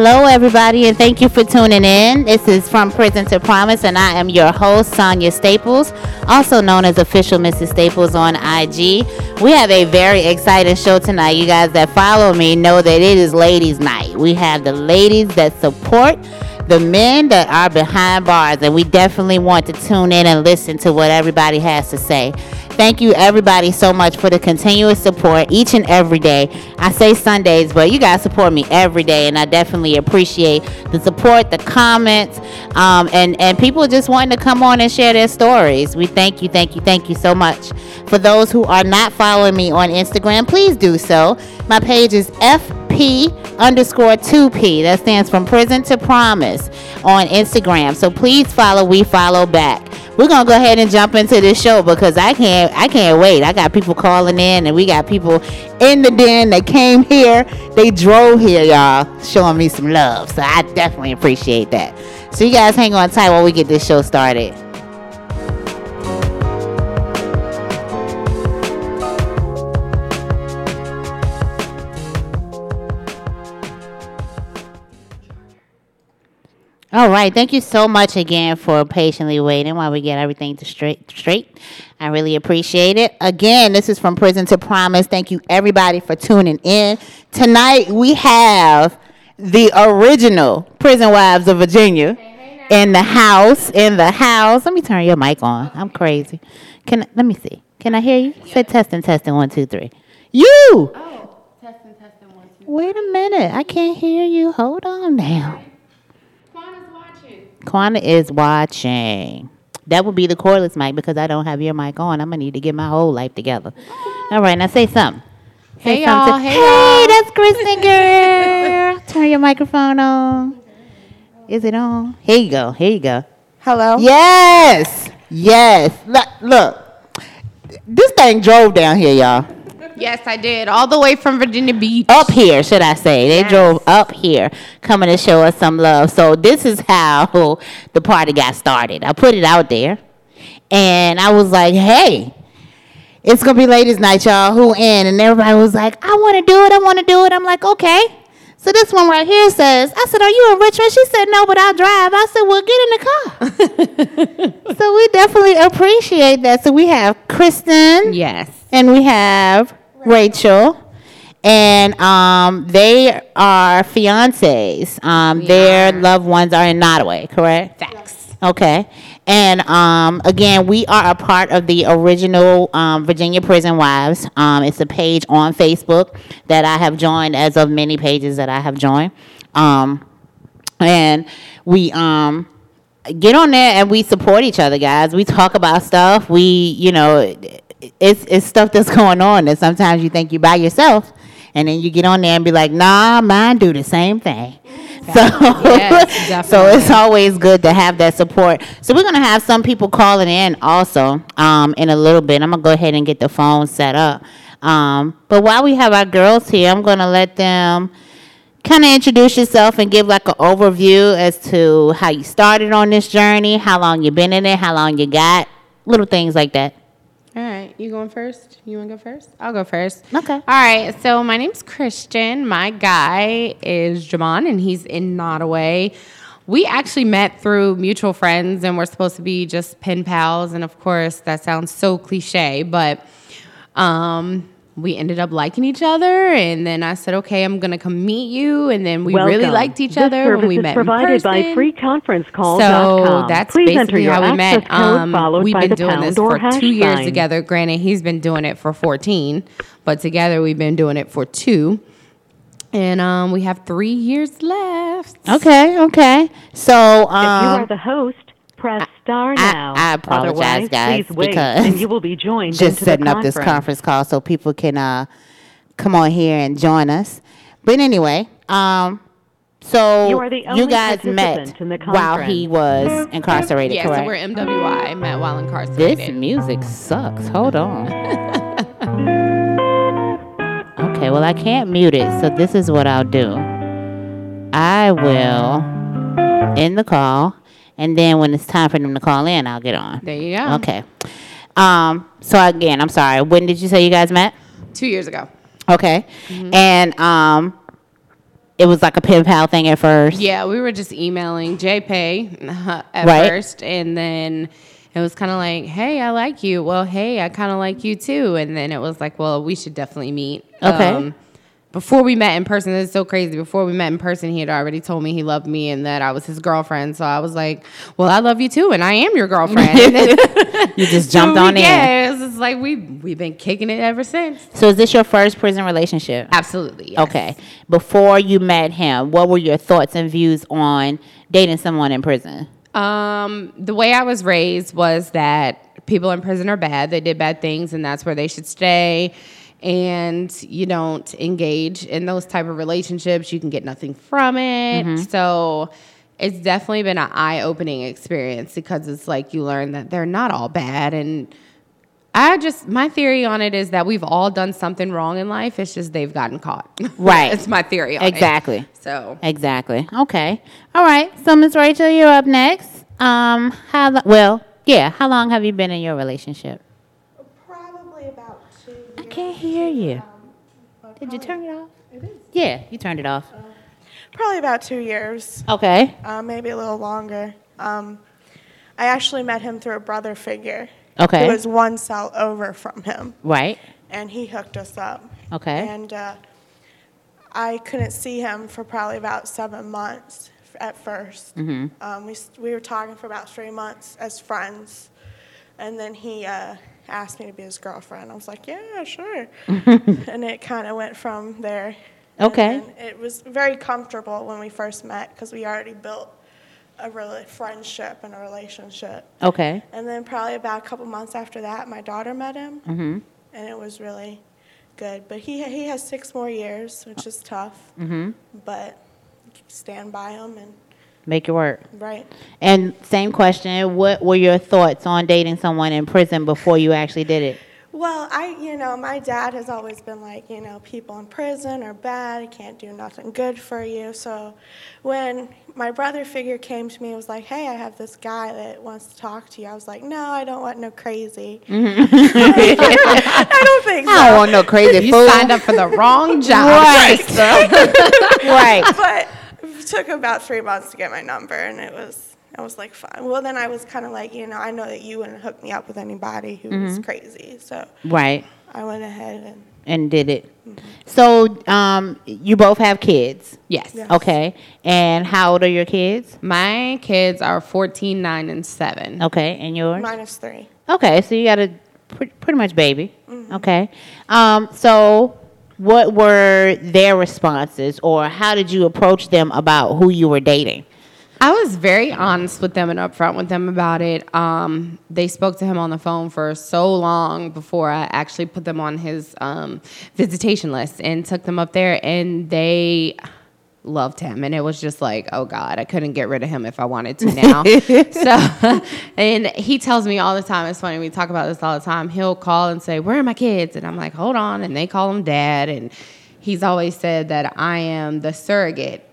Hello, everybody, and thank you for tuning in. This is From Prison to Promise, and I am your host, Sonia Staples, also known as Official Mrs. Staples on IG. We have a very exciting show tonight. You guys that follow me know that it is Ladies' Night. We have the ladies that support the men that are behind bars, and we definitely want to tune in and listen to what everybody has to say. Thank you, everybody, so much for the continuous support each and every day. I say Sundays, but you guys support me every day, and I definitely appreciate the support, the comments, um, and and people just wanting to come on and share their stories. We thank you, thank you, thank you so much. For those who are not following me on Instagram, please do so. My page is FP underscore 2P. That stands from prison to promise on Instagram. So please follow, we follow back. We're gonna go ahead and jump into this show because I can't I can't wait. I got people calling in and we got people in the den that came here. They drove here, y'all, showing me some love. So I definitely appreciate that. So you guys hang on tight while we get this show started. All right. Thank you so much again for patiently waiting while we get everything to straight straight. I really appreciate it. Again, this is from Prison to Promise. Thank you everybody for tuning in. Tonight we have the original Prison Wives of Virginia in the house. In the house. Let me turn your mic on. I'm crazy. Can let me see. Can I hear you? Say testing, testing, one, two, three. You. Oh, testing, testing, one, two. Wait a minute. I can't hear you. Hold on now. Quana is watching. That would be the cordless mic because I don't have your mic on. I'm gonna need to get my whole life together. All right, now say something. Say Hey, y'all. something. Hey, hey y'all. that's Kristen girl. Turn your microphone on. Is it on? Here you go. Here you go. Hello. Yes. Yes. Look, look. This thing drove down here, y'all. Yes, I did. All the way from Virginia Beach. up here, should I say? They Yes. drove up here, coming to show us some love. So this is how the party got started. I put it out there, and I was like, "Hey, it's gonna be ladies' night, y'all. Who in?" And everybody was like, "I want to do it. I want to do it." I'm like, "Okay." So this one right here says, "I said, are you in Richmond?" She said, "No, but I'll drive." I said, "Well, get in the car." so we definitely appreciate that. So we have Kristen Yes. and we have Rachel, and um, they are fiancés. Um, their are. loved ones are in Nottoway, correct? Facts. Okay. And um, again, we are a part of the original um, Virginia Prison Wives. Um, it's a page on Facebook that I have joined, as of many pages that I have joined. Um, and we um, get on there and we support each other, guys. We talk about stuff. We, you know, it's it's stuff that's going on that sometimes you think you by yourself, and then you get on there and be like, Nah, mine do the same thing. So, Yes, so it's always good to have that support. So we're gonna have some people calling in also um, in a little bit. I'm gonna go ahead and get the phone set up. Um, but while we have our girls here, I'm gonna let them kind of introduce yourself and give like an overview as to how you started on this journey, how long you've been in it, how long you got, little things like that. All right. You going first? You want to go first? I'll go first. Okay. All right. So my name's Christian. My guy is Jamon, and he's in Nottoway. We actually met through mutual friends, and we're supposed to be just pen pals. And of course, that sounds so cliche, but um, we ended up liking each other. And then I said, "Okay, I'm gonna come meet you." And then we really liked each This other service when we met provided in person. by freeconferencecall.com. So that's Please enter basically your how we met. Um, we've been doing this for hash two years together. Granted, he's been doing it for 14, but together we've been doing it for two. And um, we have three years left. Okay, okay. So If you are um, the host, press star now. I apologize, Otherwise, guys, please wait, because and you will be joined just into setting the up this conference. conference call so people can uh, come on here and join us. But anyway, um, so You are the only guys met in the while he was incarcerated, Yeah, so we're MWI, met while incarcerated. This music sucks. Hold on. okay, well, I can't mute it, so this is what I'll do. I will end the call, and then when it's time for them to call in, I'll get on. there you go. Okay. Um, so again, I'm sorry. When did you say you guys met? Two years ago. Okay. And um it was like a pen pal thing at first. Yeah, we were just emailing JPay at Right. first, and then it was kind of like, "Hey, I like you." Well, hey, I kind of like you too. And then it was like, "Well, we should definitely meet." Okay. Before we met in person, this is so crazy. Before we met in person, he had already told me he loved me and that I was his girlfriend. So I was like, "Well, I love you too, and I am your girlfriend." You just jumped So we- on in. Yeah, it's like we we've been kicking it ever since. So is this your first prison relationship? Absolutely. yes. Okay. Before you met him, what were your thoughts and views on dating someone in prison? Um, the way I was raised was that people in prison are bad. They did bad things, and that's where they should stay. And you don't engage in those type of relationships. You can get nothing from it. So it's definitely been an eye-opening experience because it's like you learn that they're not all bad. And I just my theory on it is that we've all done something wrong in life. It's just they've gotten caught. Right. it's my theory on it. Exactly. So Exactly. Okay. All right. So Miss Rachel, you're up next. Um, how well, yeah, how long have you been in your relationship? Probably about two. I can't hear you. Did you turn it off? Yeah, you turned it off. Probably about two years, Okay. uh, maybe a little longer. Um, I actually met him through a brother figure. Okay. Who was one cell over from him, Right. and he hooked us up. Okay. And uh, I couldn't see him for probably about seven months at 1st Mm-hmm. Um, we, we were talking for about three months as friends. And then he uh, asked me to be his girlfriend. I was like, yeah, sure. and it kind of went from there. Okay. then it was very comfortable when we first met because we already built a really friendship and a relationship. Okay. And then probably about a couple months after that, my daughter met him, Mm-hmm. and it was really good. But he he has six more years, which is tough. Mm-hmm. But stand by him and Make it work. right. And same question, what were your thoughts on dating someone in prison before you actually did it? Well, I you know my dad has always been like you know people in prison are bad, can't do nothing good for you. So when my brother figure came to me and was like, hey, I have this guy that wants to talk to you. I was like, no, I don't want no crazy. Mm-hmm. I don't think so. I don't want no crazy you fool. signed up for the wrong job. Right. right. but it took about three months to get my number, and it was I was like, fine. Well, then I was kind of like, you know, I know that you wouldn't hook me up with anybody who Mm-hmm. was crazy, so Right. I went ahead and And did it. So, um, you both have kids. Yes. Yeah. Okay. And how old are your kids? My kids are 14, 9, and 7. Okay. And yours? minus three. Okay. So you got a pre- pretty much baby. Okay. Um, so what were their responses or how did you approach them about who you were dating? I was very honest with them and upfront with them about it. Um, they spoke to him on the phone for so long before I actually put them on his um, visitation list and took them up there, and they loved him. And it was just like, oh God, I couldn't get rid of him if I wanted to now. so, and he tells me all the time, it's funny, we talk about this all the time. He'll call and say, Where are my kids? And I'm like, Hold on. And they call him dad. And he's always said that I am the surrogate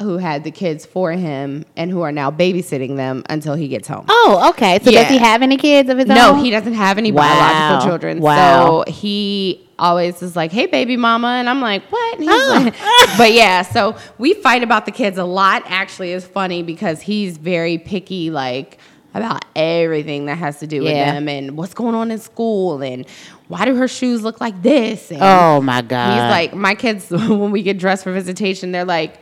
who had the kids for him and who are now babysitting them until he gets home. Oh, okay. So does he have any kids of his No, own? No, he doesn't have any Wow. biological children. Wow. So he always is like, "Hey, baby mama," and I'm like, "What?" And he's Oh. like, but yeah, so we fight about the kids a lot. Actually, is funny because he's very picky, like about everything that has to do with Yeah. them and what's going on in school and why do her shoes look like this? And Oh my God. He's like, my kids, when we get dressed for visitation, they're like,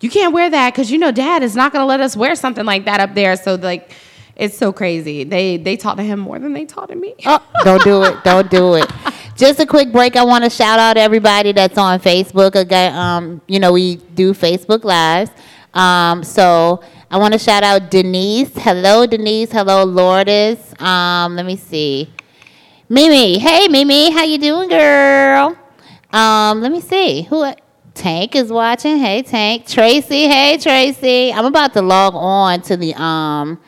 you can't wear that because you know dad is not going to let us wear something like that up there. So, like, it's so crazy. They they talk to him more than they talk to me. Oh, don't do it. Don't do it. Just a quick break. I want to shout out everybody that's on Facebook. Again, um, you know, we do Facebook Lives. Um, so I want to shout out Denise. Hello, Denise. Hello, Lourdes. Um, let me see. Mimi. Hey, Mimi. How you doing, girl? Um, let me see. Who? Tank is watching. Hey, Tank. Tracy. Hey, Tracy. I'm about to log on to the um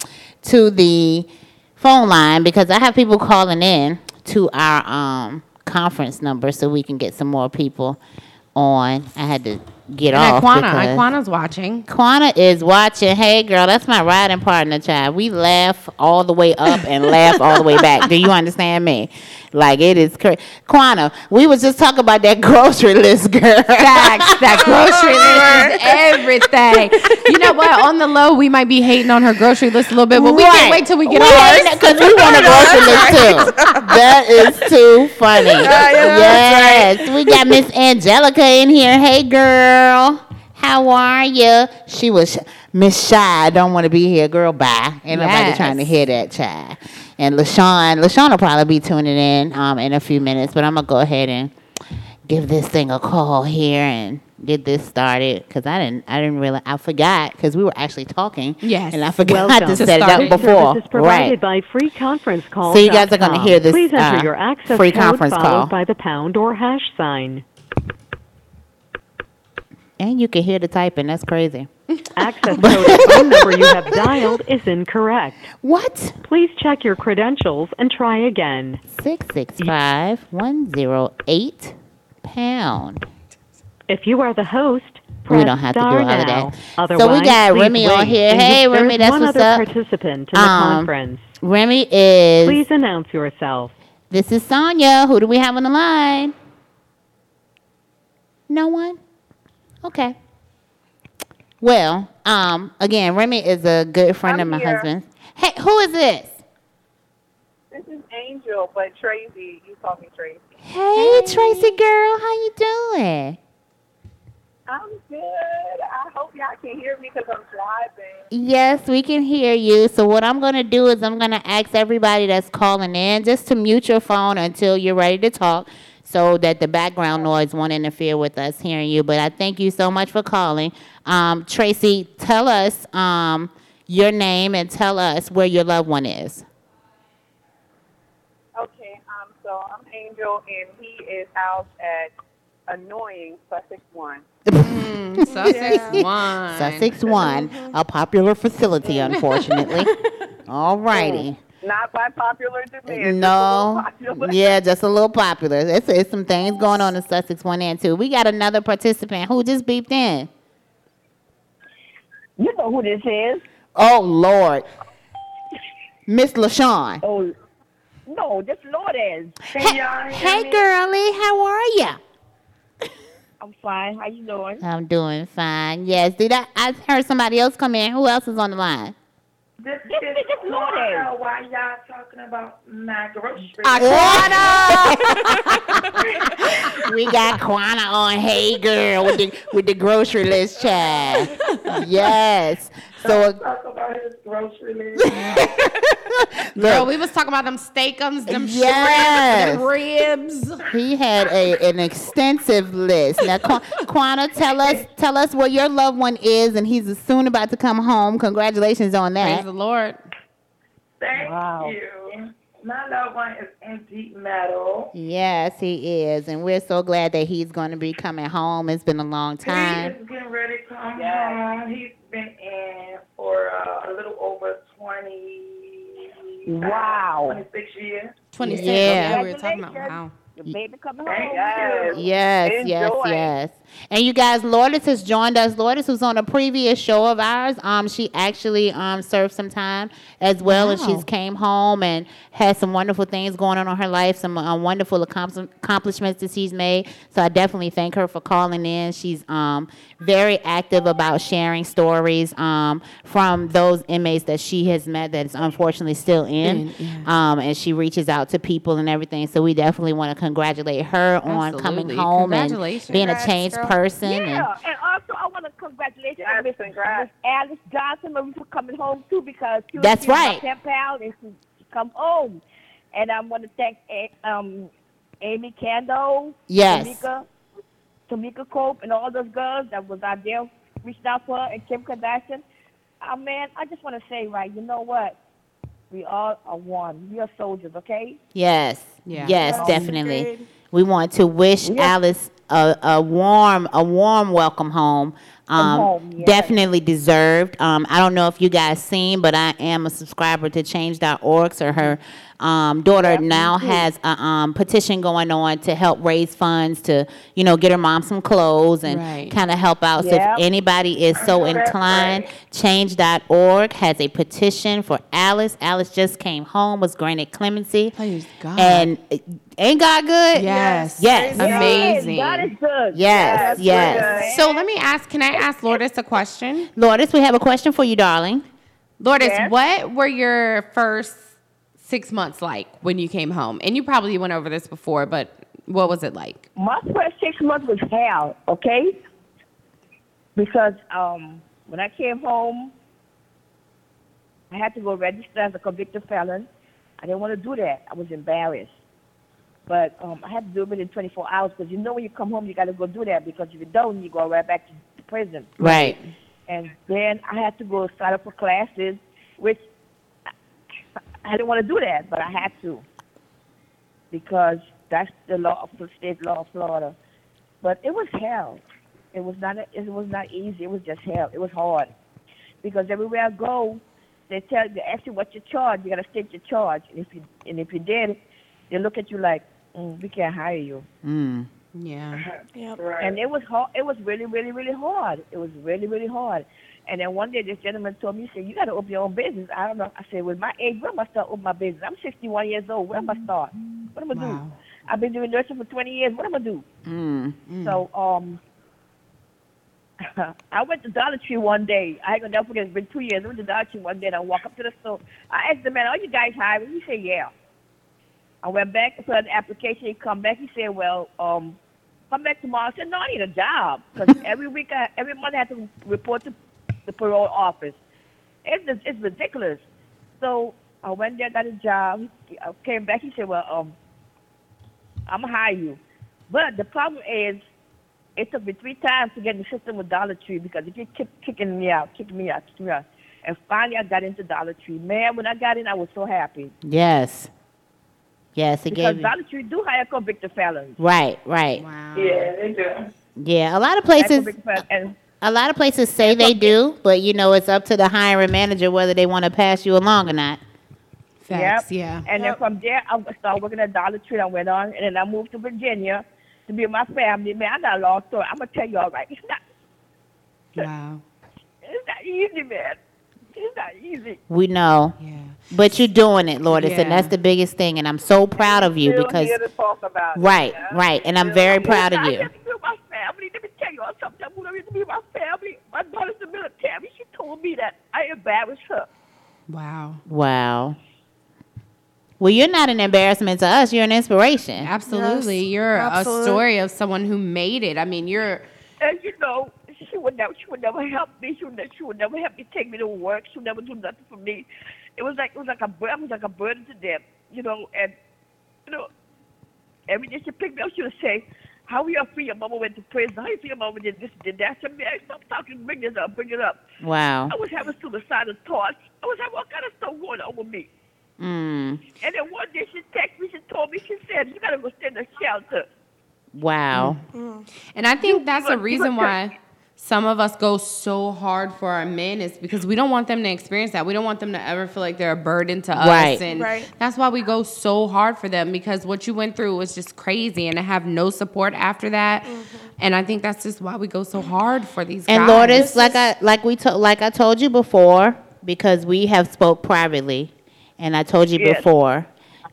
to the phone line because I have people calling in to our um conference number so we can get some more people on. I had to get And off. Aquana, because- Aquana's watching. Quana is watching. Hey, girl, that's my riding partner, child. We laugh all the way up and laugh all the way back. Do you understand me? Like it is crazy. Quana, we was just talking about that grocery list, girl. Facts. That grocery list is everything. You know what? On the low, we might be hating on her grocery list a little bit, but we can't wait till we get ours. because we want a grocery list too. That is too funny. yes, we got Miss Angelica in here. Hey, girl, how are you? She was Miss Shy. I don't want to be here, girl. Bye. Ain't nobody trying to hear that, child. And Lashawn, Lashawn will probably be tuning in um in a few minutes, but I'm gonna go ahead and give this thing a call here and get this started because I didn't I didn't realize I forgot because we were actually talking. Yes. and I forgot Welcome. to To set it up it. before. Service is provided Right. by free conference call. So you guys are gonna hear this, Please enter uh, your access free code conference followed call. by the pound or hash sign. And you can hear the typing. That's crazy. Access code and phone number you have dialed is incorrect. What? Please check your credentials and try again. Six six five one zero eight pound. If you are the host, press We don't have to do all of now. that. Otherwise, So we got Remy on here. And Hey, Remy, that's one what's other up. participant in the Um, conference. Remy is. Please announce yourself. This is Sonia. Who do we have on the line? No one? Okay. Well, um, again, Remy is a good friend I'm of my here. husband's. Hey, who is this? This is Angel, but Tracy, you call me Tracy. Hey, Tracy girl, how you doing? I'm good. I hope y'all can hear me because I'm driving. Yes, we can hear you. So what I'm going to do is I'm going to ask everybody that's calling in just to mute your phone until you're ready to talk so that the background noise won't interfere with us hearing you. But I thank you so much for calling. Um, Tracy, tell us um, your name and tell us where your loved one is. Okay, um, so I'm Angel, and he is out at annoying Sussex One. Sussex one. Sussex 1, a popular facility, unfortunately. All righty. Not by popular demand. No. just popular. Yeah, just a little popular. It's, it's some things going on in Sussex 1 and 2. We got another participant who just beeped in. You know who this is? Oh, Lord. Miss LaShawn. Oh, no, this Lourdes. Hey, hey, girlie, how are you? I'm fine. How you doing? I'm doing fine. Yes, did I? I heard somebody else come in. Who else is on the line? This, this, this, this Lourdes. why y'all talking about my grocery? we got Quana on Hey Girl with the with the grocery list child. Yes. So uh, Talk about his grocery list. Girl, we was talking about them steakums, them Yes. shrimp, them ribs. he had a an extensive list. Now, Qu- Quana, tell us tell us where your loved one is, and he's soon about to come home. Congratulations on that. Praise that. the Lord. Thank Wow. you. My loved one is in Deep Meadow. Yes, he is, and we're so glad that he's going to be coming home. It's been a long He time. is getting ready to come Yes. home. He's been in for uh, a little over 20, Wow. 26 years. 26. Yeah. Yeah, we were talking about wow. Your baby coming home. Yes. Yes, yes, yes. And you guys, Lourdes has joined us. Lourdes was on a previous show of ours. Um, she actually um served some time as well, and Wow. she's came home and had some wonderful things going on in her life, some uh, wonderful accom- accomplishments that she's made. So I definitely thank her for calling in. She's um very active about sharing stories um from those inmates that she has met that is unfortunately still in. In, yeah. Um, and she reaches out to people and everything. So we definitely want to congratulate her on coming home and being a changed girl. person. And Yeah, and also I want to congratulate you, Yes, Miss Alice Johnson for coming home too because she was That's she was my right. pen pal and she, she come home, and I want to thank um Amy Cando, Yes. Tamika, Tamika Cope, and all those girls that was out there reached out for her, and Kim Kardashian. Uh, man, I just want to say, right, you know what? We all are one. We are soldiers, okay? yes, Yeah. yes, Yes. definitely. Agreed. We want to wish Alice a, a warm, a warm welcome home. Um, home, yes. Definitely deserved. Um, I don't know if you guys seen, but I am a subscriber to Change.org. So her um, daughter now has a um, petition going on to help raise funds to, you know, get her mom some clothes and Right. kind of help out. So if anybody is so That's inclined, right. change.org has a petition for Alice. Alice just came home, was granted clemency. Praise God. And uh, ain't God good? Yes. Yes. Amazing. God is good. Yes, Yes, yes. So let me ask, can I ask Lourdes a question? Lourdes, we have a question for you, darling. Lourdes, Yes. what were your first six months like when you came home? And you probably went over this before, but what was it like? My first six months was hell, okay? Because um, when I came home, I had to go register as a convicted felon. I didn't want to do that. I was embarrassed. But um, I had to do it within 24 hours because you know when you come home, you got to go do that because if you don't, you go right back to prison. Right. And then I had to go sign up for classes, which I didn't want to do that, but I had to because that's the law of the state law of Florida. But it was hell. It was not. It was not easy. It was just hell. It was hard because everywhere I go, they tell they ask you what your charge. You got to state your charge, and if you and if you did, they look at you like mm, we can't hire you. Mm. Yeah. Yep. Right. And it was hard. It was really, really, really hard. It was really, really hard. And then one day, this gentleman told me, he said, "You got to open your own business." I don't know. I said, "With my age, where am I start open my business? I'm 61 years old. Where am I start? What am I Wow. do? I've been doing nursing for 20 years. What am I do?" Mm. So, um, I went to Dollar Tree one day. I ain't gonna never forget. It's been two years. I went to Dollar Tree one day, and I walk up to the store. I asked the man, "Are you guys hiring?" He said, "Yeah." I went back and put an application. He come back. He said, "Well, um, come back tomorrow." I said, "No, I need a job because every week, I, every month, I have to report to the parole office. It's, it's ridiculous." So I went there, got a job. He, I came back. He said, "Well, um, I'm gonna hire you," but the problem is, it took me three times to get in the system with Dollar Tree because if you keep kicking me out, kicking me out, kicking me out, and finally I got into Dollar Tree. Man, when I got in, I was so happy Yes. Yes, it because gave you. Dollar Tree do hire convicted felons. Right, right. Wow. Yeah, they do. Yeah, a lot of places and a lot of places say they do, but you know, it's up to the hiring manager whether they want to pass you along or not. Facts. Yep. Yeah. And then from there, I started working at Dollar Tree. I went on, and then I moved to Virginia to be with my family. Man, I got a long story. I'm gonna tell you all right. It's not, Wow. it's not easy, man. It's not easy. We know. Yeah. But you're doing it, Lourdes, Yeah. and that's the biggest thing. And I'm so proud of you Still because here to talk about it, right, yeah? right, and I'm Still very here. proud of I you. have to be with my family. Let me tell you all something. I moved over here to be my family. My daughter's in the military. She told me that I embarrassed her. Wow. Wow. Well, you're not an embarrassment to us. You're an inspiration. Absolutely. Yes, You're absolute. a story of someone who made it. I mean, you're And you know, she would never, she would never help me. She would, ne- she would never help me take me to work. She would never do nothing for me. It was like, it was like a, bur- I was like a burden to them, you know. And you know, every day she picked me up, she would say, "How you feel your mama went to prison? How you feel your mama did this, did that?" I said, "Man, stop talking. Bring this up. Bring it up." Wow. I was having suicidal thoughts. I was having all kind of stuff going on with me. Mm. And then one day she texted me. She told me, she said, "You gotta go stay in the shelter." Wow. Hmm. And I think that's you a reason you look why some of us go so hard for our men is because we don't want them to experience that. We don't want them to ever feel like they're a burden to us. Right. And Right. that's why we go so hard for them because what you went through was just crazy and to have no support after that. Mm-hmm. And I think that's just why we go so hard for these And guys. Lourdes, like I like we to, like I told you before, because we have spoke privately, and I told you Yes. before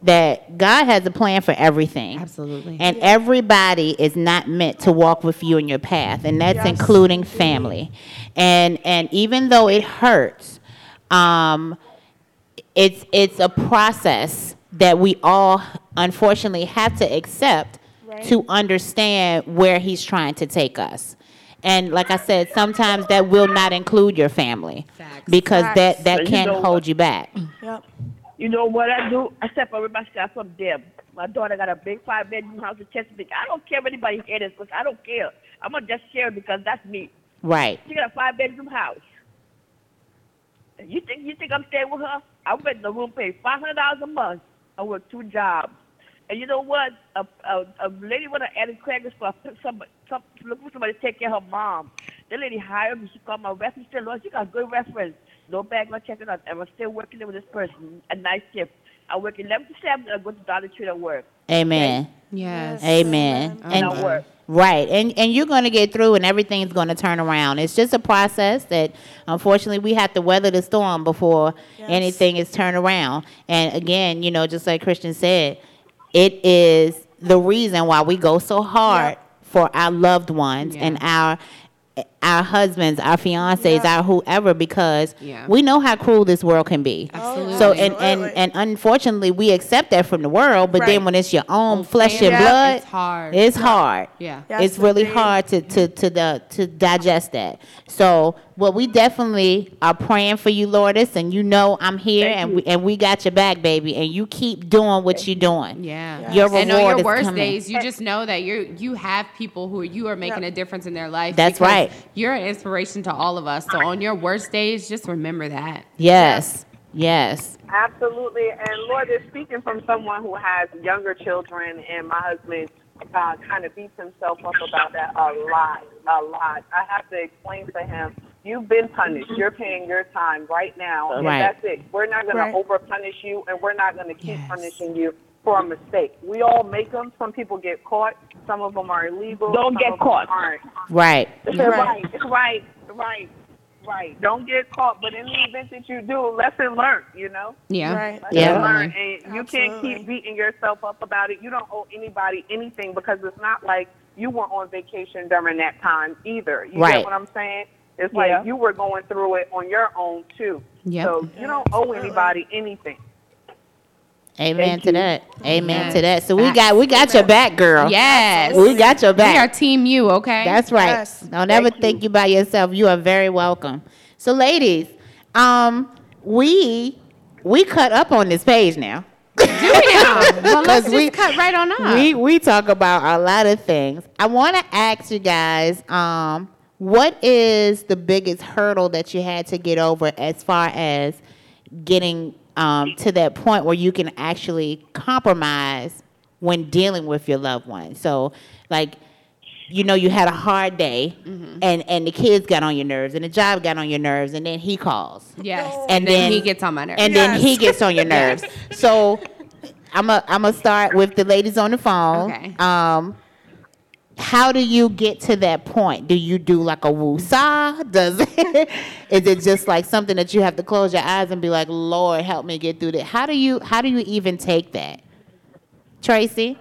that God has a plan for everything. Absolutely. And everybody is not meant to walk with you in your path, and that's Yes. including family. And and even though it hurts, um, it's it's a process that we all unfortunately have to accept Right. to understand where he's trying to take us. And like I said, sometimes that will not include your family Facts. because Facts. that that can know hold what? you back. Yep. You know what I do? I separate myself from them. My daughter got a big five bedroom house in Chesapeake. I don't care if anybody hears this because I don't care. I'm gonna just share it because that's me. Right. She got a five bedroom house. You think you think I'm staying with her? I went in the room, pay five hundred dollars a month. I work two jobs. And you know what? A, a, a lady went to Eddie Craigers for some, some look for somebody to take care of her mom. The lady hired me. She called my reference. She said, Lord, she got a good reference. No background check or nothing. And I'm still working there with this person. A night shift. I work 11 to 7. I go to Dollar Tree to work. Amen. Yes. Amen. Oh, And Don't work. right, and and you're going to get through, and everything's going to turn around. It's just a process that, unfortunately, we have to weather the storm before Yes. anything is turned around. And again, you know, just like Christian said, it is the reason why we go so hard for our loved ones Yeah. and our our husbands, our fiancés, Yeah. our whoever, because Yeah. we know how cruel this world can be. Absolutely. So and, and and unfortunately we accept that from the world, but then when it's your own Own flesh and family, blood, it's hard. It's hard. Yeah. Yes, it's really indeed. hard to to to the to digest that. So well, we definitely are praying for you, Lourdes, and you know I'm here, Thank and you. we and we got your back, baby, and you keep doing what you're doing. Yeah. Your reward and on reward your is worst coming. days, you just know that you you have people who you are making Yeah. a difference in their life. That's right. You're an inspiration to all of us. So on your worst days, just remember that. Yes, yes, Absolutely. And Lord is speaking from someone who has younger children, and my husband uh, kind of beats himself up about that a lot, a lot. I have to explain to him, you've been punished. You're paying your time right now, and Right. that's it. We're not going Right. to over punish you, and we're not going to keep Yes. punishing you for a mistake. We all make them. Some people get caught. Some of them are illegal. Don't get caught. Aren't. right. It's Right. right. Right. Right. Right. Don't get caught. But in the event that you do, lesson learned. You know. Yeah. Right. Lesson Yeah. learned. And you can't keep beating yourself up about it. You don't owe anybody anything because it's not like you were on vacation during that time either. You Right. get what I'm saying? It's Yeah. like you were going through it on your own too. Yep. So you don't owe anybody anything. Amen Thank to you. that. Amen Yes. to that. So we got we got your back, girl. Yes. we got your back. We are team you, okay? That's right. Yes. Don't ever Thank think you by yourself. You are very welcome. So, ladies, um, we we cut up on this page now. Do we now? Well, let's 'Cause just we- cut right on up. We we talk about a lot of things. I want to ask you guys, um, what is the biggest hurdle that you had to get over as far as getting um, to that point where you can actually compromise when dealing with your loved one? So, like, you know, you had a hard day, and and the kids got on your nerves, and the job got on your nerves, and then he calls yes. No. And, then, he gets on my nerves. and then he gets on your nerves. So I'm a I'm gonna start with the ladies on the phone. Okay. Um, how do you get to that point? Do you do like a woosah? Does it, is it just like something that you have to close your eyes and be like, Lord, help me get through that? How do you how do you even take that, Tracy?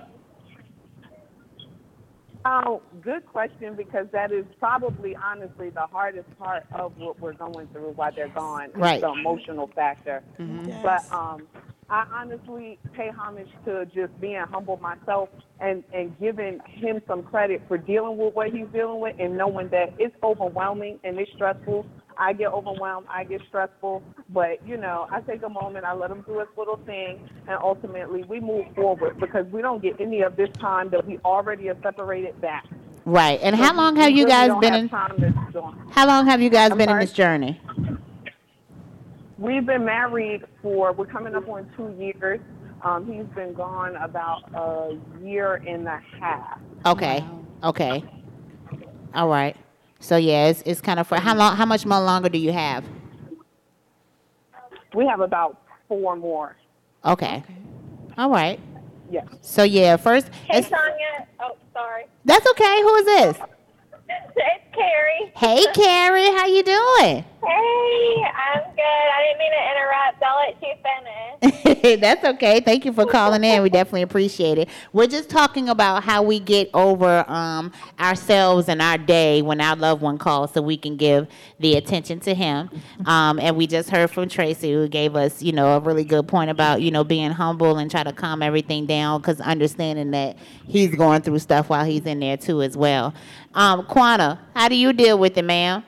Oh, good question because that is probably honestly the hardest part of what we're going through while they're gone. is Right. The emotional factor. Yes. But um, I honestly pay homage to just being humble myself and, and giving him some credit for dealing with what he's dealing with and knowing that it's overwhelming and it's stressful. I get overwhelmed, I get stressful, but you know, I take a moment, I let him do his little thing, and ultimately we move forward because we don't get any of this time that we already are separated back. Right. And So how long have you really guys been in? time to do- How long have you guys I'm been in this journey? We've been married for, we're coming up on two years. Um, he's been gone about a year and a half. Okay. Okay. All right. So yeah, it's, it's kind of for how long? How much more longer do you have? We have about four more. Okay. All right. Yes. So yeah, first. Hey, it's- Tanya. Oh, sorry. that's okay. Who is this? It's Carrie. Hey, Carrie. How you doing? Hey, I'm good. I didn't mean to interrupt. I'll let you finish. that's okay. Thank you for calling in. We definitely appreciate it. We're just talking about how we get over um, ourselves and our day when our loved one calls, so we can give the attention to him. Um, and we just heard from Tracy, who gave us, you know, a really good point about you know being humble and try to calm everything down, because understanding that he's going through stuff while he's in there too as well. Um, Quana, how do you deal with it, ma'am?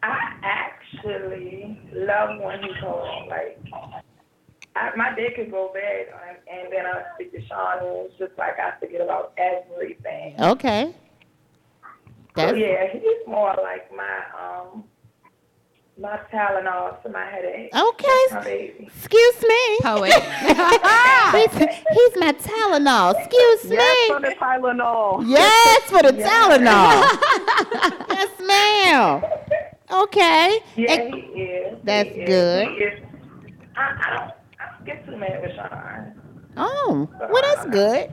I actually love when he calls. Like, I, my day could go bad, and, and then I speak to Sean, and it's just like I forget about everything. Okay. So yeah, he's more like my um my Tylenol to my headache. okay. My baby. Excuse me. Poet. he's, he's my Tylenol. Excuse Yes, for me. the Tylenol. Yes, for the Tylenol. yes, ma'am. Okay. Yeah, And- he is. That's He is. good. He is. I, I don't. roommate with Sean. Oh, well, that's good.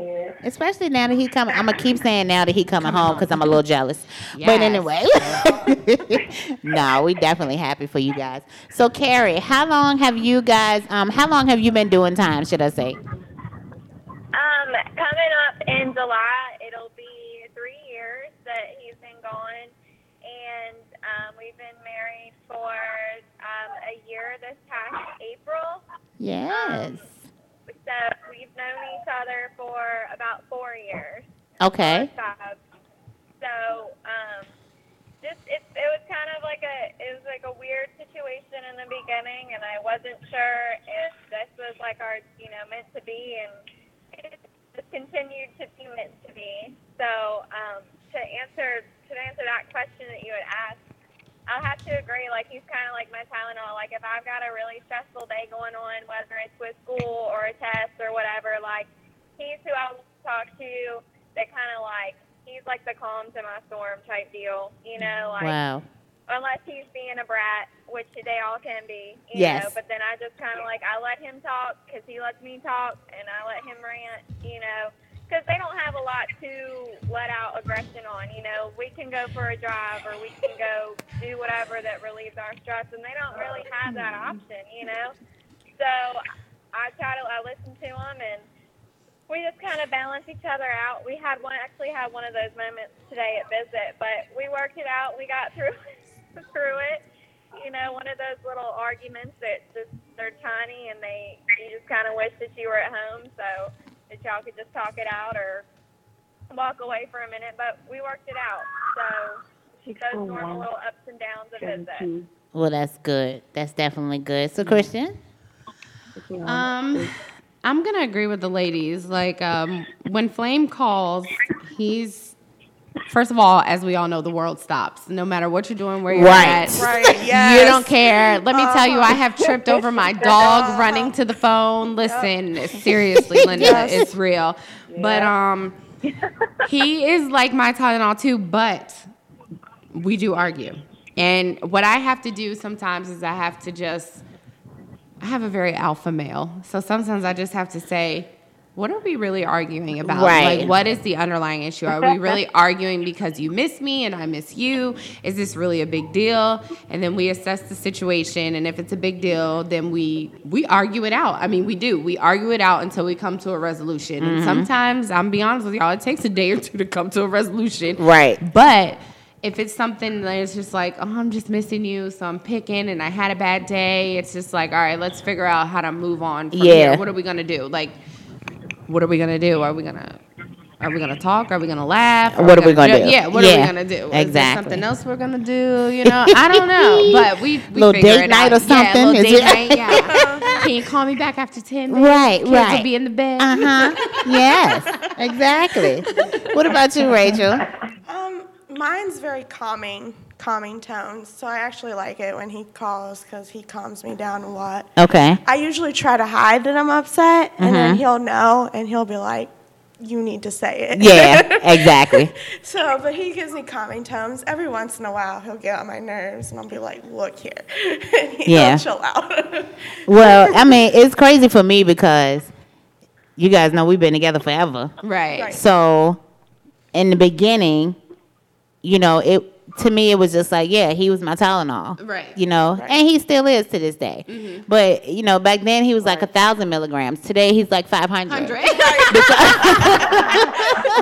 Yeah. Especially now that he coming. I'm gonna keep saying now that he coming home because I'm a little jealous. But anyway, no, we definitely happy for you guys. So Carrie, how long have you guys? Um, how long have you been doing time? Should I say? Um, coming up in July, it'll be three years that he's been gone, and um, we've been married for um, a year this past April. Yes. So we've known each other for about four years. Okay. Five. So, um, just it, it was kind of like a it was like a weird situation in the beginning, and I wasn't sure if this was like our you know meant to be, and it just continued to be meant to be. So, um, to answer to answer that question that you had asked. I'll have to agree. Like he's kind of like my Tylenol. Like if I've got a really stressful day going on, whether it's with school or a test or whatever, like he's who I talk to. That kind of like he's like the calm to my storm type deal. You know, like Wow. unless he's being a brat, which they all can be. You Yes. know, but then I just kind of like I let him talk because he lets me talk, and I let him rant. You know, because they don't have a lot to let out aggression on. You know, we can go for a drive or we can go do whatever that relieves our stress, and they don't really have that hmm. option. You know, so I try to I listen to them and. We just kind of balance each other out. We had one actually had one of those moments today at visit, but we worked it out. We got through through it. You know, one of those little arguments that just they're tiny and they you just kind of wish that you were at home so that y'all could just talk it out or walk away for a minute. But we worked it out. So those normal little ups and downs of visit. Well, that's good. That's definitely good. So Christian. Um, I'm gonna agree with the ladies. Like, um, when Flame calls, he's first of all, as we all know, the world stops. No matter what you're doing, where you're Right. at, Right, you don't care. Let me tell you, I have tripped over my dog running to the phone. Listen, seriously, Linda, it's real. But um, he is like my Tylenol too. But we do argue, and what I have to do sometimes is I have to just. I have a very alpha male, so sometimes I just have to say, "What are we really arguing about? Right. Like, what is the underlying issue? Are we really arguing because you miss me and I miss you? Is this really a big deal?" And then we assess the situation, and if it's a big deal, then we we argue it out. I mean, we do. We argue it out until we come to a resolution. And mm-hmm. sometimes, I'm be honest with y'all, it takes a day or two to come to a resolution. Right. But if it's something that is just like, oh, I'm just missing you, so I'm picking, and I had a bad day, it's just like, all right, let's figure out how to move on from Yeah. here. What are we gonna do? Like, what are we gonna do? Are we gonna are we gonna talk? Are we gonna laugh? What are we gonna jo- do? Yeah, what are we gonna do? Is there exactly. something else we're gonna do? You know, I don't know, but we, we Little figure date it night out. or something? Yeah, little Is date it- night. Yeah. Can you call me back after ten? babe? Right, Kids right. will be in the bed. Uh huh. yes. Exactly. What about you, Rachel? Um, mine's very calming, calming tones. So I actually like it when he calls because he calms me down a lot. Okay. I usually try to hide that I'm upset, and then Mhm. he'll know, and he'll be like, "You need to say it." Yeah. Exactly. so, but he gives me calming tones. Every once in a while, he'll get on my nerves, and I'll be like, "Look here," and he'll Yeah. chill out. Well, I mean, it's crazy for me because you guys know we've been together forever. Right. Right. So, in the beginning, you know, it to me it was just like, yeah, he was my Tylenol, Right. You know, and he still is to this day. Mm-hmm. But you know, back then he was like a thousand milligrams. Today he's like five hundred. Hundred.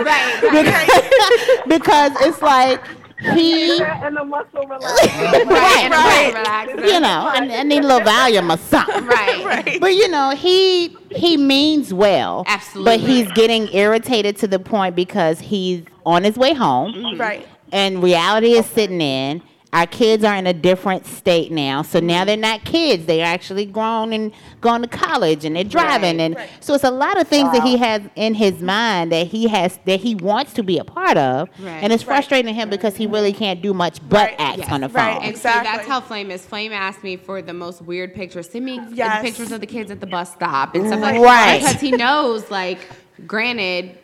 right. right. because it's like he, and the muscle relax. Right. right, Relax. you know, I, I need a little volume or something. Right. But you know, he he means well. Absolutely. But he's getting irritated to the point because he's on his way home. Mm-hmm. right. And reality is sitting in. Our kids are in a different state now, so now mm-hmm. they're not kids; they're actually grown and going to college, and they're driving, and right. so it's a lot of things that he has in his mind that he has that he wants to be a part of, Right. and it's frustrating him because he really can't do much but Right. act Yes. on the phone. Right. And see, Exactly. that's how Flame is. Flame asked me for the most weird pictures. Send me Yes. pictures of the kids at the bus stop and stuff like Right. that. Because he knows, like, granted,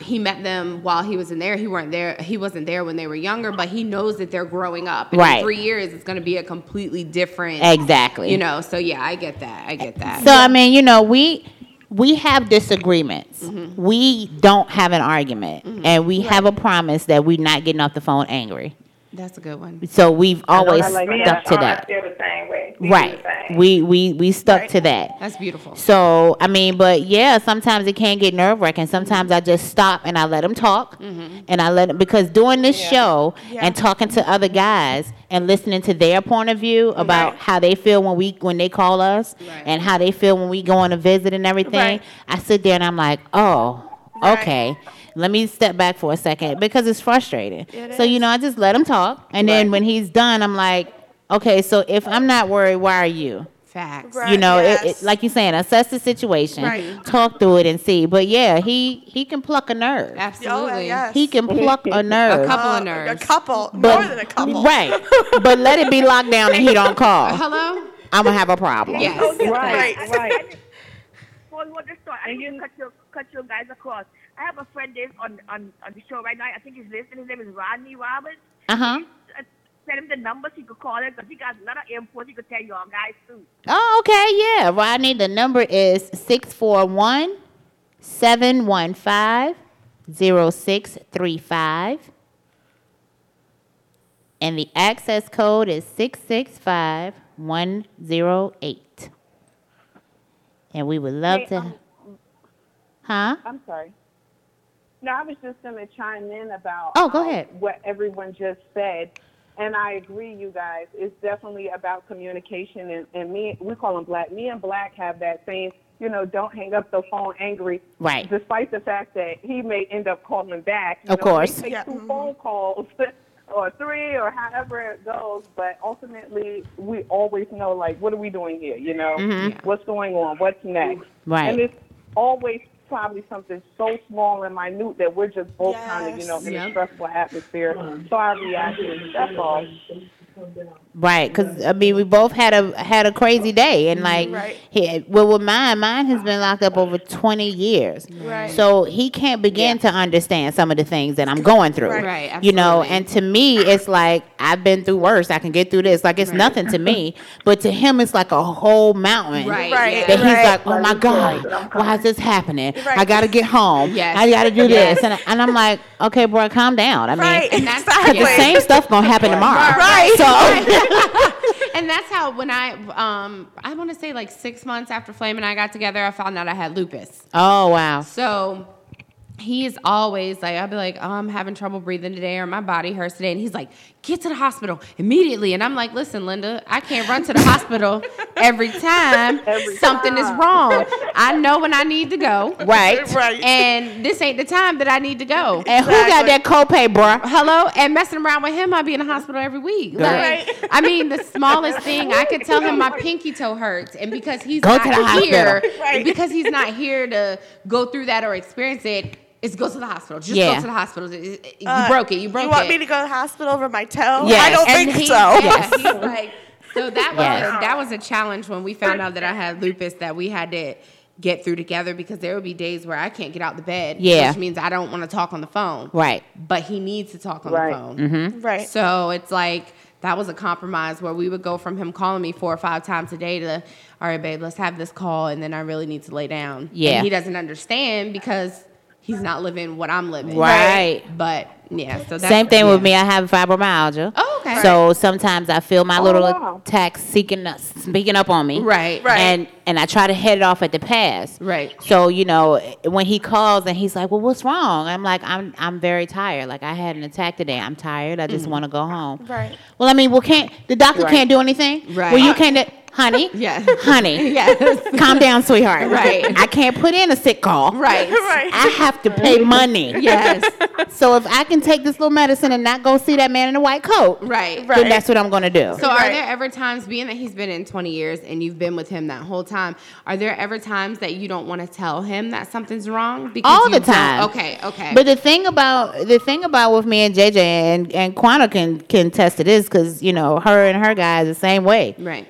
he met them while he was in there. He weren't there. He wasn't there when they were younger, but he knows that they're growing up. And Right. In three years, it's going to be a completely different. Exactly. You know. So yeah, I get that. I get that. So I mean, you know, we we have disagreements. Mm-hmm. We don't have an argument, and we have a promise that we're not getting off the phone angry. That's a good one. So we've always Me and stuck to that. feel the same way. We Right. same. We we we stuck to that. That's beautiful. So I mean, but yeah, sometimes it can get nerve wracking. Sometimes I just stop and I let them talk, mm-hmm. and I let them because doing this show Yeah. and talking to other guys and listening to their point of view about how they feel when we when they call us Right. and how they feel when we go on a visit and everything. Right. I sit there and I'm like, oh, Right. okay. Let me step back for a second because it's frustrating. It so you know, I just let him talk, and then when he's done, I'm like, okay. So if I'm not worried, why are you? Facts. Right. you know, yes. it, like you're saying, assess the situation, Right. talk through it, and see. But yeah, he he can pluck a nerve. Absolutely. Oh, yes. He can pluck a nerve. A couple Uh, of nerves. A couple. but, more than a couple. Right. but let it be locked down and he don't call. Hello. I'm gonna have a problem. Yes. Right, Right. right. For what the story, and you cut your cut your guys across. I have a friend there on, on on the show right now. I think he's listening. His name is Rodney Roberts. Uh huh. Uh, Send him the numbers. He could call it because he got a lot of info. He could tell y'all guys too. Oh, okay. Yeah, Rodney. The number is six four one seven one five zero six three five, and the access code is six six five one zero eight. And we would love Hey, to. um, huh? I'm sorry. No, I was just going to chime in about Oh, go um, ahead. what everyone just said. And I agree, you guys. It's definitely about communication. And, and me, we call them black. Me and black have that same, you know, don't hang up the phone angry. Right. Despite the fact that he may end up calling back. You Of know, course. It takes Yeah. 2 Mhm. phone calls or three or however it goes. But ultimately, we always know, like, what are we doing here? You know, Mhm. what's going on? What's next? Right. And it's always probably something so small and minute that we're just both kind of, you know, in Yes. a stressful atmosphere. So our reaction, that's all. Right, because I mean, we both had a had a crazy day, and mm-hmm. like, Right. he, well, with mine, mine has been locked up over twenty years. Right. So he can't begin to understand some of the things that I'm going through. Right. Right, You know, and to me, it's like I've been through worse. I can get through this. Like it's nothing to me, but to him, it's like a whole mountain. Right. Right. That he's Right. like, oh my God, why is this happening? Right. I got to get home. Yes. I got to do Yes. this. And, I- and I'm like, okay, bro, calm down. I mean, Right. And that's- exactly. the same stuff going to happen tomorrow. Right. So, and that's how when I um I want to say like six months after Flame and I got together, I found out I had lupus. oh, wow. So he is always like, I'll be like, oh, I'm having trouble breathing today, or my body hurts today, and he's like, get to the hospital immediately. And I'm like, listen, Linda, I can't run to the hospital every time Every something is wrong. I know when I need to go, Right. Right. and this ain't the time that I need to go. And who got that copay, bruh? Hello, and messing around with him, I'd be in the hospital every week. Like, Right. I mean, the smallest thing, I could tell him my pinky toe hurts, and because he's Go not here. Right. because he's not here to go through that or experience it, it's go to the hospital. Just Yeah. go to the hospital. It- it- You Uh, broke it. You broke it. You want it. me to go to the hospital over my toe? Yes. I don't And think he- so. Yeah, he's like, so that was Yes. a, that was a challenge when we found out that I had lupus that we had to get through together because there would be days where I can't get out the bed, Yeah. which means I don't want to talk on the phone, Right. but he needs to talk on Right. the phone. Mm-hmm. Right. So it's like that was a compromise where we would go from him calling me four or five times a day to, all right, babe, let's have this call, and then I really need to lay down. Yeah. and he doesn't understand because he's not living what I'm living. Right. But yeah, so that's, Same thing with me. I have fibromyalgia. Oh, okay. So sometimes I feel my Oh, little wow. attacks seeking, speaking up on me. Right. Right. And and I try to head it off at the pass. Right. So you know when he calls and he's like, "Well, what's wrong?" I'm like, "I'm I'm very tired. Like I had an attack today. I'm tired. I just Mm-hmm. want to go home." Right. Well, I mean, well, can't the doctor Right. can't do anything? Right. Well, you can't, do- honey. Yeah. Honey. Yes. Calm down, sweetheart. Right. I can't put in a sick call. Right. Right. I have to pay money. Yes. So if I can take this little medicine and not go see that man in the white coat, Right. Right. then that's what I'm going to do. So are Right. there ever times, being that he's been in 20 years and you've been with him that whole time, are there ever times that you don't want to tell him that something's wrong? Because All you the don't- time. Okay. Okay. But the thing about the thing about with me and JJ and and Quana can can test it is because you know her and her guy is the same way. right.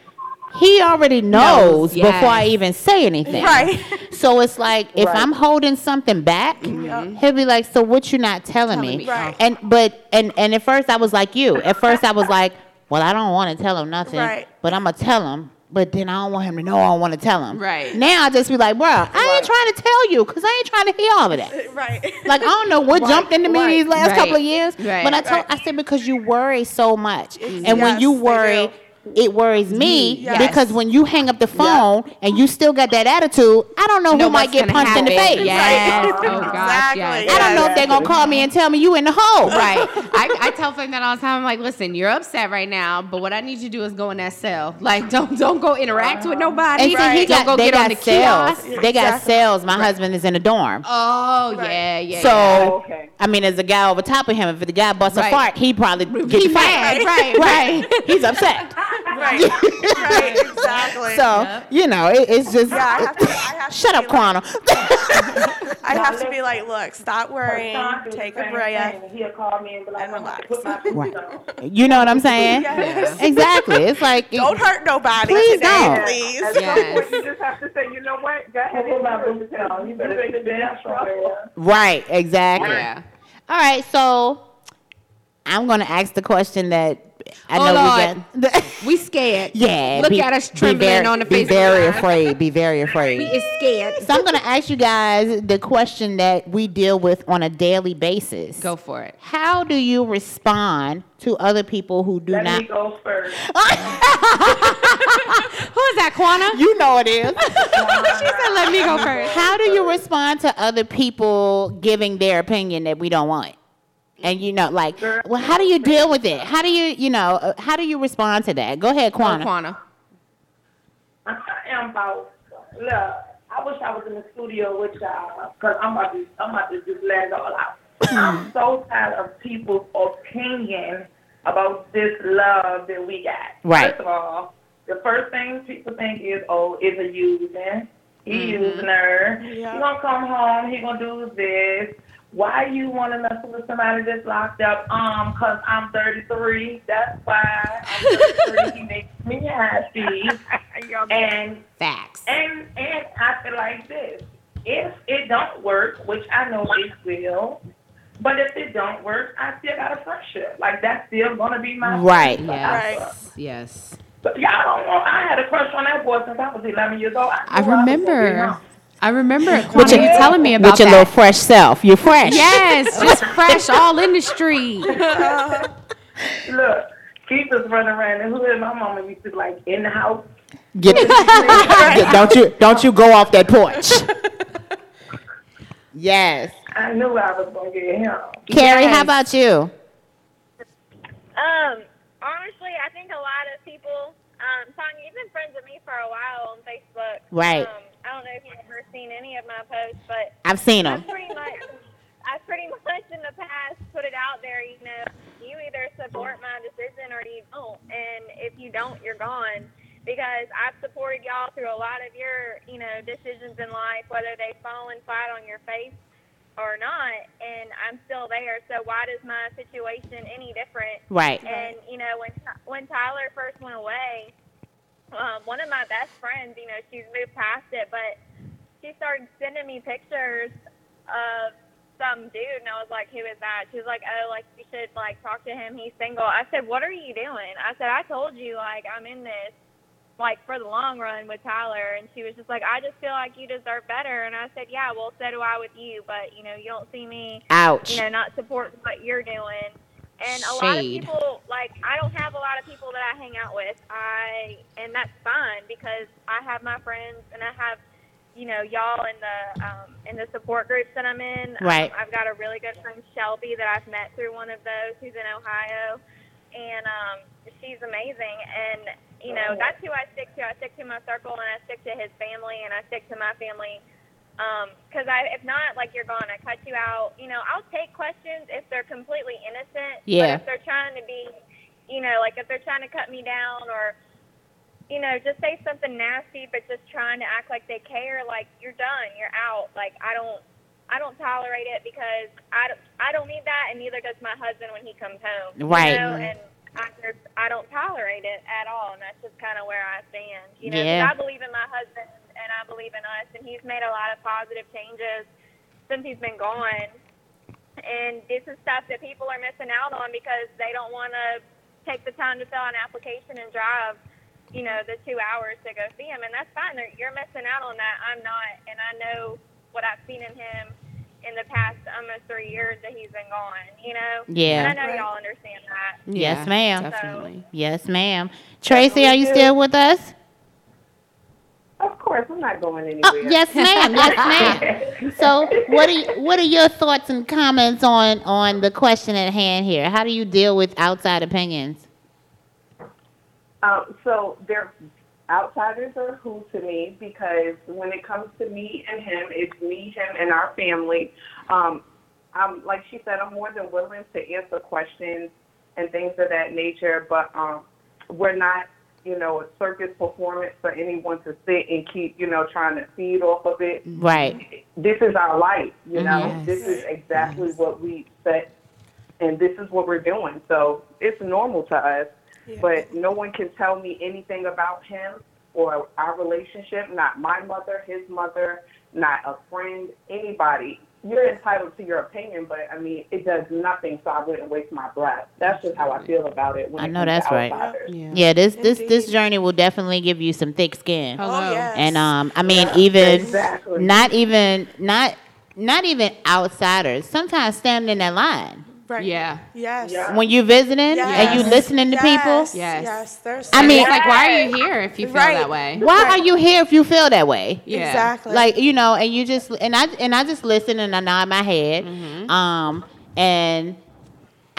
He already knows, Knows, before I even say anything. Right. So it's like if Right. I'm holding something back, he'll be like, "So what you not telling, Telling me?" me. Right. And but and and at first I was like you. At first I was like, "Well, I don't want to tell him nothing, Right. but I'm gonna tell him." But then I don't want him to know I don't want to tell him. Right. Now I just be like, "Bro, I ain't trying to tell you because I ain't trying to hear all of that." right. Like I don't know what Right, jumped into me right, these last right, couple of years, right, but I told right. I said because you worry so much, and when you worry. It worries me Yes. because when you hang up the phone and you still got that attitude, I don't know Know who might get gonna punched in the face. Yes. Right. Oh gosh. Exactly. Yes. I don't know if they're gonna call me and tell me you in the hole. Right. I, I tell Flame that all the time. I'm like, listen, you're upset right now, but what I need you to do is go in that cell. Like, don't don't go interact with nobody. And see, he Don't got go they get on got the cells. kiosk. They got Exactly. cells. My husband is in a dorm. Oh Right. yeah, yeah. so yeah. Oh, okay. I mean, there's a guy over top of him, if the guy busts a fart, he probably get he the Right, right. He's upset. right. right. Exactly. So you know, it, it's just. yeah, I have to. I have Shut to up, be like, I have to be like, look, stop worrying, Son do the take a same breath. and He'll call me and be like, and I'm about to relax. put my boots Right. You know what I'm saying? Yes. Exactly. It's like Don't hurt nobody Please today, don't. please. At Yes. you just have to say, you know what? Go ahead and put my boots. You better take the damn. Right, exactly. Yeah. All right, so I'm gonna ask the question that I Hold know on. we got. We scared. yeah. Look be- at us trembling very- on the face. Be very afraid. Be very afraid. We is scared. So I'm gonna ask you guys the question that we deal with on a daily basis. Go for it. How do you respond to other people who do Let not? me go first. Who is that, Quana? You know it is. she said, "Let me go first. How do you respond to other people giving their opinion that we don't want? And you know, like, well, how do you deal with it? How do you, you know, uh, how do you respond to that? Go ahead, Go, Quana. Quana. I am about. Look, I wish I was in the studio with y'all because I'm about to. I'm about to just let it all out. I'm so tired of people's opinion about this love that we got. Right. First of all, the first thing people think is, oh, is a using. He Mm-hmm. using her. Yeah. He gonna come home. He gonna do this. Why you want to mess with somebody that's locked up? Um, cause I'm 33. That's why I'm 33. he makes me happy. And Facts. and and I feel like this. If it don't work, which I know it will, but if it don't work, I still got a friendship. Like that's still gonna be my Right. Yes. Yes. But y'all don't know. I had a crush on that boy since I was 11 years old. I knew was gonna be remember. him. I remember With Quana, your- you telling me about With your that. little fresh self. You're fresh. Yes, just fresh, all in the street. Look, keep us running around the hood. My mama used to like in the house. Get, don't you don't you go off that porch. yes. I knew I was gonna get him. Carrie, how about you? Um, honestly, I think a lot of people, um, Tanya, you've been friends with me for a while on Facebook. Right. Um, I don't know if you've ever seen any of my posts, but I've seen them. I pretty much, I pretty much in the past put it out there. You know, you either support my decision or you don't, and if you don't, you're gone. Because I've supported y'all through a lot of your, you know, decisions in life, whether they fall and flat on your face or not, and I'm still there. So why does my situation any different? Right. And you know, when when Tyler first went away, um, one of my best friends, you know, she's moved past it, but she started sending me pictures of some dude, and I was like, "Who is that?" She was like, "Oh, like you should like talk to him. He's single." I said, "What are you doing?" I said, "I told you, like I'm in this." like for the long run with Tyler and she was just like I just feel like you deserve better and I said yeah well so do I with you but you know you don't see me Ouch. you know, not support what you're doing. And a lot of people, like, I don't have a lot of people that I hang out with. I, and that's fine because I have my friends and I have, you know, y'all in the, um, in the support groups that I'm in. Right. Um, I've got a really good friend, Shelby, that I've met through one of those who's in Ohio. And, um, she's amazing. And, you know, that's who I stick to. I stick to my circle and I stick to his family and I stick to my family because I, if not, like you're gone, I cut you out. You know, I'll take questions if they're completely innocent. Yeah. But if they're trying to be, you know, like if they're trying to cut me down or, you know, just say something nasty, but just trying to act like they care, like you're done, you're out. Like I don't, I don't tolerate it because I don't, I don't need that, and neither does my husband when he comes home. Right. You know? And I just I don't tolerate it at all, and that's just kind of where I stand. You know, Yeah. I believe in my husband and I believe in us, and he's made a lot of positive changes since he's been gone. And this is stuff that people are missing out on because they don't want to take the time to fill out an application and drive, you know, the two hours to go see him. And that's fine. They're- You're missing out on that. I'm not. And I know what I've seen in him in the past almost three years that he's been gone, you know? Yeah. And I know Right. y'all understand that. Yes, Yeah, ma'am. Definitely. Yes, ma'am. Tracy, are you still with us? Of course, I'm not going uh, anywhere. Oh, yes, ma'am. Yes, ma'am. So, what are you, what are your thoughts and comments on on the question at hand here? How do you deal with outside opinions? Um, so they're outsiders are who to me because when it comes to me and him, it's me, him, and our family. Um, I'm like she said, I'm more than willing to answer questions and things of that nature, but um, we're not, you know, a circus performance for anyone to sit and keep, you know, trying to feed off of it. Right. This is our life, you know. Yes. This is exactly what we set, and this is what we're doing. So it's normal to us but no one can tell me anything about him or our relationship. Not my mother, his mother, not a friend, anybody. You're entitled to your opinion, but I mean, it does nothing, so I wouldn't waste my breath. That's just how I feel about it. When I know comes that's right. Yeah. Yeah, this this this journey will definitely give you some thick skin. Hello. Oh, yes. And um I mean Yeah, even exactly. not even not not even outsiders. Sometimes standing in that line. Right. Yeah. Yes. Yeah. When you're visiting and you Yes. listening to yes. people, Yes. Yes. There's. I mean- it's like, why are you here if you feel Right. that way? why are you here if you feel that way? Yeah. Exactly. like you know and you just and i and i just listen and i nod my head Mm-hmm. um and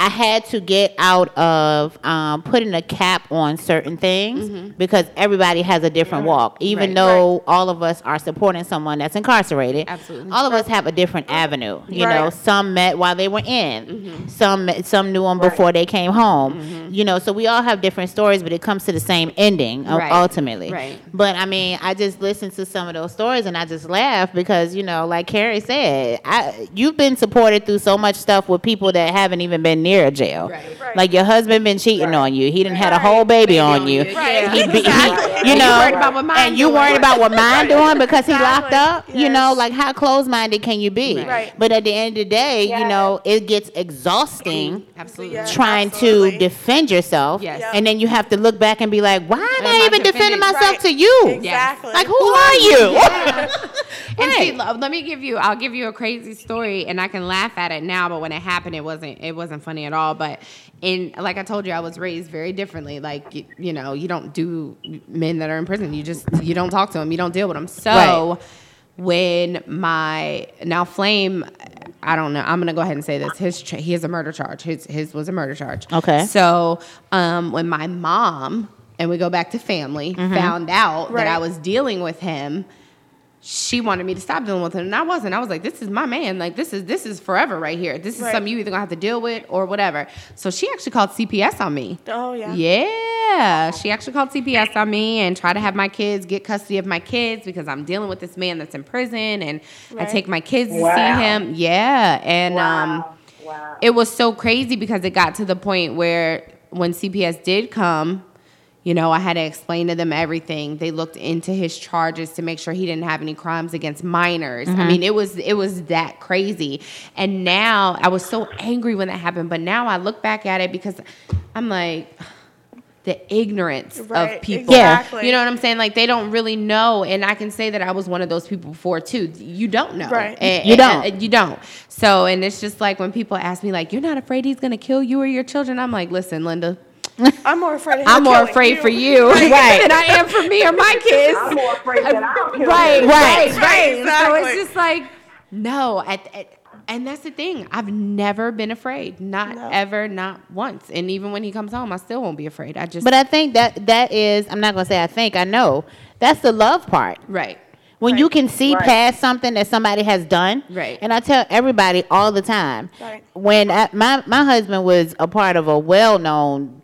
i had to get out of um, putting a cap on certain things because everybody has a different walk even Mm-hmm. Right. though all of us are supporting someone that's incarcerated Absolutely. all of us have a different avenue you know some met while they were in Mm-hmm. some met- some knew them before they came home you know so we all have different stories but it comes to the same ending Right. ultimately Right. but I mean, I just listened to some of those stories and I just laugh because you know, like Carrie said, I, you've been supported through so much stuff with people that haven't even been near a jail. Right. Right. Like your husband been cheating on you. He didn't had a whole baby, Baby on on you. you. Right. He, be- he- Exactly. you you know, worried about what mine and you worried about what mine doing because he locked Exactly. up. You know, like how close minded can you be? Right. Right. But at the end of the day, you know, it gets exhausting Absolutely. Yeah. trying Absolutely. to defend yourself. Yes. And then you have to look back and be like, why am Am I I even defending defending- myself Right. to you? Exactly. Like, who are you? And see, let me give you. I'll give you a crazy story, and I can laugh at it now. But when it happened, it wasn't. It wasn't funny at all. But in, like I told you, I was raised very differently. Like you, you know, you don't do men that are in prison. You just you don't talk to them. You don't deal with them. So. Right. When my now flame, I don't know. I'm gonna go ahead and say this. His ch- he has a murder charge. His his was a murder charge. Okay. So um, when my mom and we go back to family found out that I was dealing with him, she wanted me to stop dealing with him, and I wasn't. I was like, "This is my man. Like this is this is forever right here. This is Right. something you either gonna have to deal with or whatever." So she actually called CPS on me. Oh yeah. Yeah, she actually called CPS on me and tried to have my kids get custody of my kids because I'm dealing with this man that's in prison, and I take my kids to Wow. see him. Yeah, and um, Wow. wow. it was so crazy because it got to the point where when CPS did come, you know, I had to explain to them everything. They looked into his charges to make sure he didn't have any crimes against minors. I mm-hmm. mean, it was it was that crazy. And now I was so angry when that happened, but now I look back at it because I'm like the ignorance Right, of people. exactly. You know what I'm saying? Like they don't really know. And I can say that I was one of those people before too. You don't know. Right. And- You don't. and- you don't. So, and it's just like when people ask me, like, you're not afraid he's gonna kill you or your children. I'm like, listen, Linda, I'm more afraid. Of I'm more afraid you. for you Right. than I am for me or my kids. I'm more afraid that I'll kill right, you. right, Right. right. So it's just like, no. At, at, and that's the thing. I've never been afraid. Not No. ever, not once. And even when he comes home, I still won't be afraid. I just. But I think that that is, I'm not going to say I think, I know. That's the love part. right. When you can see Right. past something that somebody has done. Right. And I tell everybody all the time. Right. When I, my, my husband was a part of a well known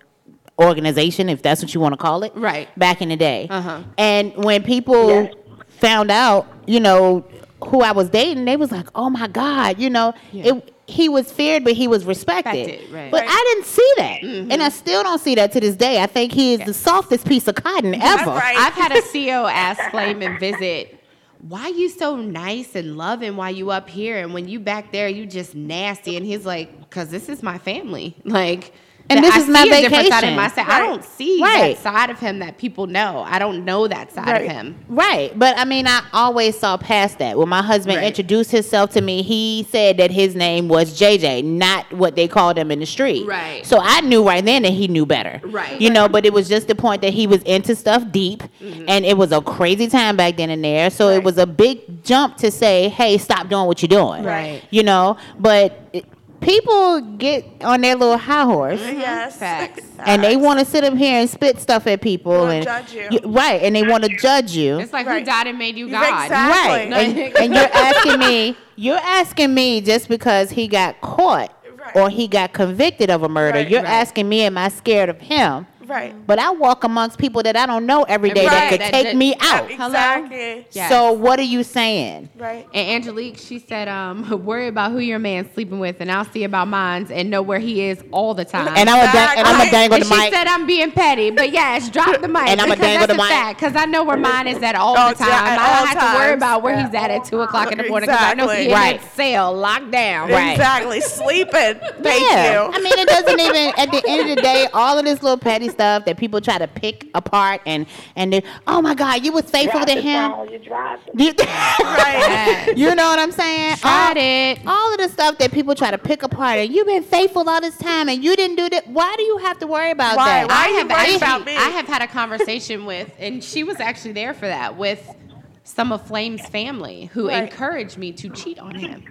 organization, if that's what you want to call it. Right. Back in the day. Uh-huh. And when people Yes. found out, you know, who I was dating, they was like, oh my God, you know, it he was feared, but he was respected. Respected, right. But Right. I didn't see that, and I still don't see that to this day. I think he is the softest piece of cotton ever. right. I've had a CO ask Flame and visit, why you so nice and loving while you up here and when you back there you just nasty and he's like because this is my family like And this I is my different side of vacation. myself. I don't see Right. that side of him that people know. I don't know that side Right. of him. Right, but I mean, I always saw past that. When my husband Right. introduced himself to me, he said that his name was JJ, not what they called him in the street. Right. So I knew right then that he knew better. Right. Mm-hmm. You know, but it was just the point that he was into stuff deep, and it was a crazy time back then and there. So it was a big jump to say, "Hey, stop doing what you're doing." Right. You know, but. It, People get on their little high horse mm-hmm. Yes. Facts. and they want to sit up here and spit stuff at people Wanna and judge you. right, and they want to judge you. It's like who Right. died and made you You- God. exactly. Right. And, and you're asking me, you're asking me just because he got caught Right. or he got convicted of a murder. Right. You're Right. asking me, am I scared of him? Right. But I walk amongst people that I don't know every day that could That- take that- me out. Exactly. Yes. So what are you saying? Right. And Angelique, she said, um, worry about who your man's sleeping with, and I'll see about mine and know where he is all the time. And I'm a dang- and I'm a dangle And the she mic. said I'm being petty, but yes, drop the mic. And I'ma because dangle that's the a mic. fact, because I know where mine is at all Oh, the time. yeah, I don't all have to worry about where he's at at two o'clock in the morning because I know he's in Right. that cell locked down. Right. Exactly. Sleeping. Thank yeah. you. I mean, it doesn't even. At the end of the day, all of this little petty stuff that people try to pick apart and and they, oh my God, you was faithful to him. You drive You, Right. you know what I'm saying? Tried all, it. all of the stuff that people try to pick apart, and you've been faithful all this time, and you didn't do that. Why do you have to worry about Why? that? Why I are you have worried actually, about me? I have had a conversation with, and she was actually there for that with some of Flame's family who Right. encouraged me to cheat on him.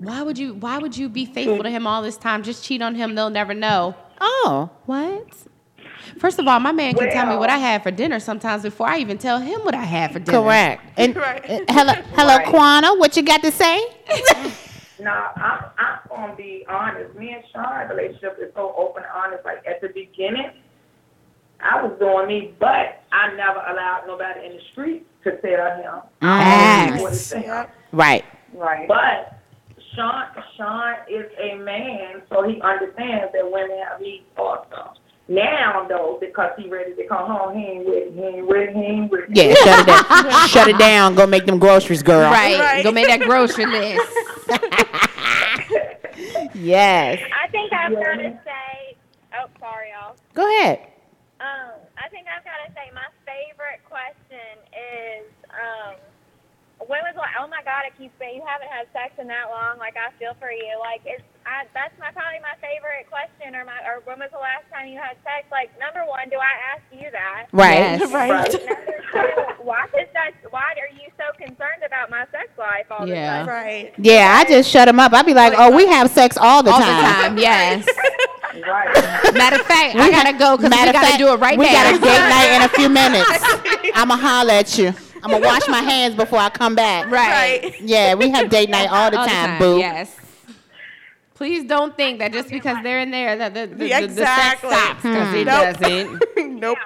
Why would you? Why would you be faithful to him all this time? Just cheat on him; they'll never know. Oh, What? First of all, my man can tell me what I had for dinner sometimes before I even tell him what I had for dinner. correct. And Right. uh, hello, hello, Right. Quana, what you got to say? No, I'm, I'm gonna be honest. Me and Sean's relationship is so open and honest. Like at the beginning, I was doing me, but I never allowed nobody in the street to tell him. I to him. Right. Right. But Sean, Sean is a man, so he understands that women have needs also. Now though, because he ready to come home, he ain't with it. He ain't with it. He ain't with it. Yeah, shut it down. shut it down. Go make them groceries, girl. Right. Right. Go make that grocery list. Yes. I think I've got to say, oh, sorry, y'all. Go ahead. Um, I think I've got to say my favorite question is, um, when was like, oh my God, I keep saying you haven't had sex in that long. Like I feel for you. Like it's, I, that's my probably my favorite question. Or my, or when was the last time you had sex? Like number one, do I ask you that? Right. Yes. Right. Number two, why is that? Why are you so concerned about my sex life all the Yeah. time? Right. Yeah, I just shut them up. I'd be like, oh, we have sex all the All the time. time. Yes. Right. Matter of fact, I gotta go because we gotta fact, do it right we now. We got a date night in a few minutes. I'ma holler at you. I'ma wash my hands before I come back. Right. Right. Yeah, we have date night all the All the time, time, boo. Yes. Please don't think that just because they're in there that the, the, Yeah, the, the sex exactly. stops because it Nope. doesn't. nope.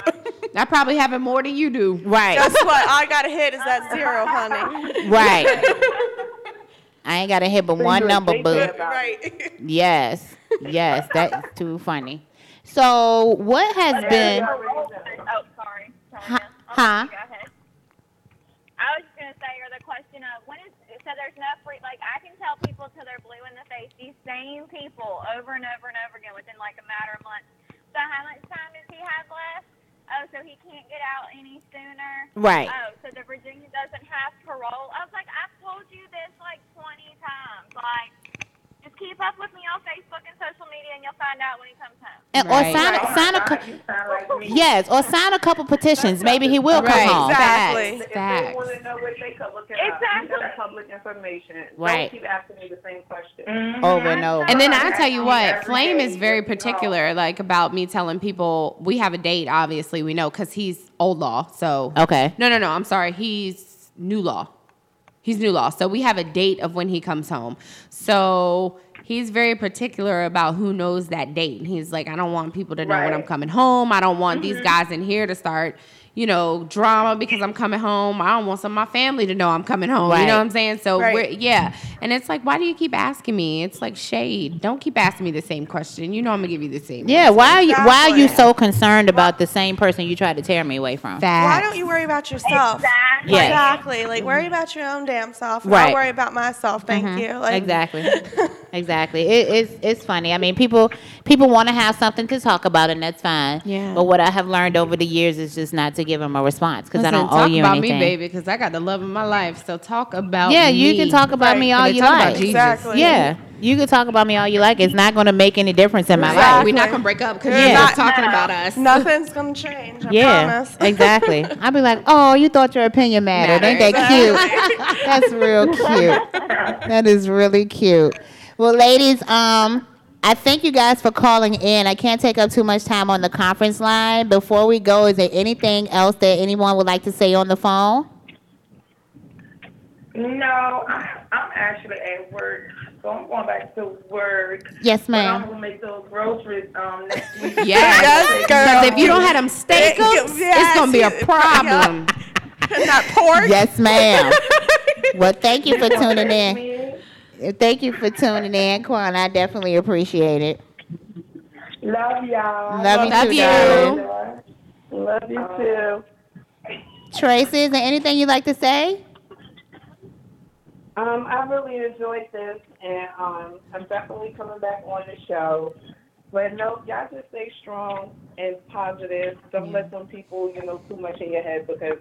I probably have it more than you do. Right. Guess what? All I gotta hit is that zero, honey. Right. I ain't gotta hit but one number, boo. Right. Yes. Yes, that's too funny. So what has been Oh, sorry. Huh? Sonia. huh? Go ahead. I was just gonna say, or the question of when is so there's no free. Like I can tell people till they're blue in the face. These same people over and over and over again within like a matter of months. So how much time does he have left? Oh, so he can't get out any sooner. Right. Oh, so the Virginia doesn't have parole. I was like, I've told you this like 20 times. Like, keep up with me on Facebook and social media, and you'll find out when he comes home. And, or Right. sign, a, sign a cou- like yes, or sign a couple petitions. Maybe he will come Right. home. Exactly. If they want to know what they could look it Exactly. up. Public information. Right. Don't keep asking me the same question. Mm-hmm. Over and over. And then I tell you what, Every Flame is very you go. particular, like about me telling people we have a date. Obviously, we know because he's old law. So Okay. no, no, no. I'm sorry. He's new law. He's new law. So we have a date of when he comes home. So he's very particular about who knows that date. And he's like, I don't want people to know when I'm coming home. I don't want these mm-hmm. guys in here to start, you know, drama because I'm coming home. I don't want some of my family to know I'm coming home. You know what I'm saying? So Right. we're yeah. And it's like, why do you keep asking me? It's like shade. Don't keep asking me the same question. You know I'm gonna give you the same. Yeah, why are you why are you so concerned about the same person you tried to tear me away from? Why don't you worry about yourself? Exactly. Yeah. Exactly. Like worry about your own damn self. and Right. I'll worry about myself. Thank mm-hmm. you. Like exactly exactly it, it's it's funny i mean people people want to have something to talk about and that's fine Yeah. but what i have learned over the years is just not to give him a response because i don't talk owe you about anything me, baby, because I got the love of my life. So talk about yeah me. you can talk about Right. me all you talk about like Jesus. Exactly. yeah you can talk about me all you like it's not going to make any difference in my Right. life We're not gonna break up because Yeah. you're Not- not talking about us. nothing's gonna change. I yeah, promise. exactly. I'd be like, "Oh, you thought your opinion mattered? Ain't that cute? That's real cute. That is really cute." Well, ladies, um, I thank you guys for calling in. I can't take up too much time on the conference line. Before we go, is there anything else that anyone would like to say on the phone? No, I, I'm actually at work, so I'm going back to work. Yes, But I'm ma'am. gonna make those groceries um next week. Yes, Yes, because if you don't have them steak Yes, it's gonna be a yes. problem. Not pork. Yes, ma'am. well, thank you for tuning in. Me, Thank you for tuning in, Quan. I definitely appreciate it. Love y'all. Love you Love too, you. darling. Love you too. Tracy, is there anything you'd like to say? Um, I really enjoyed this, and um, I'm definitely coming back on the show. But no, y'all just stay strong and positive. Don't let them people, you know, too much in your head because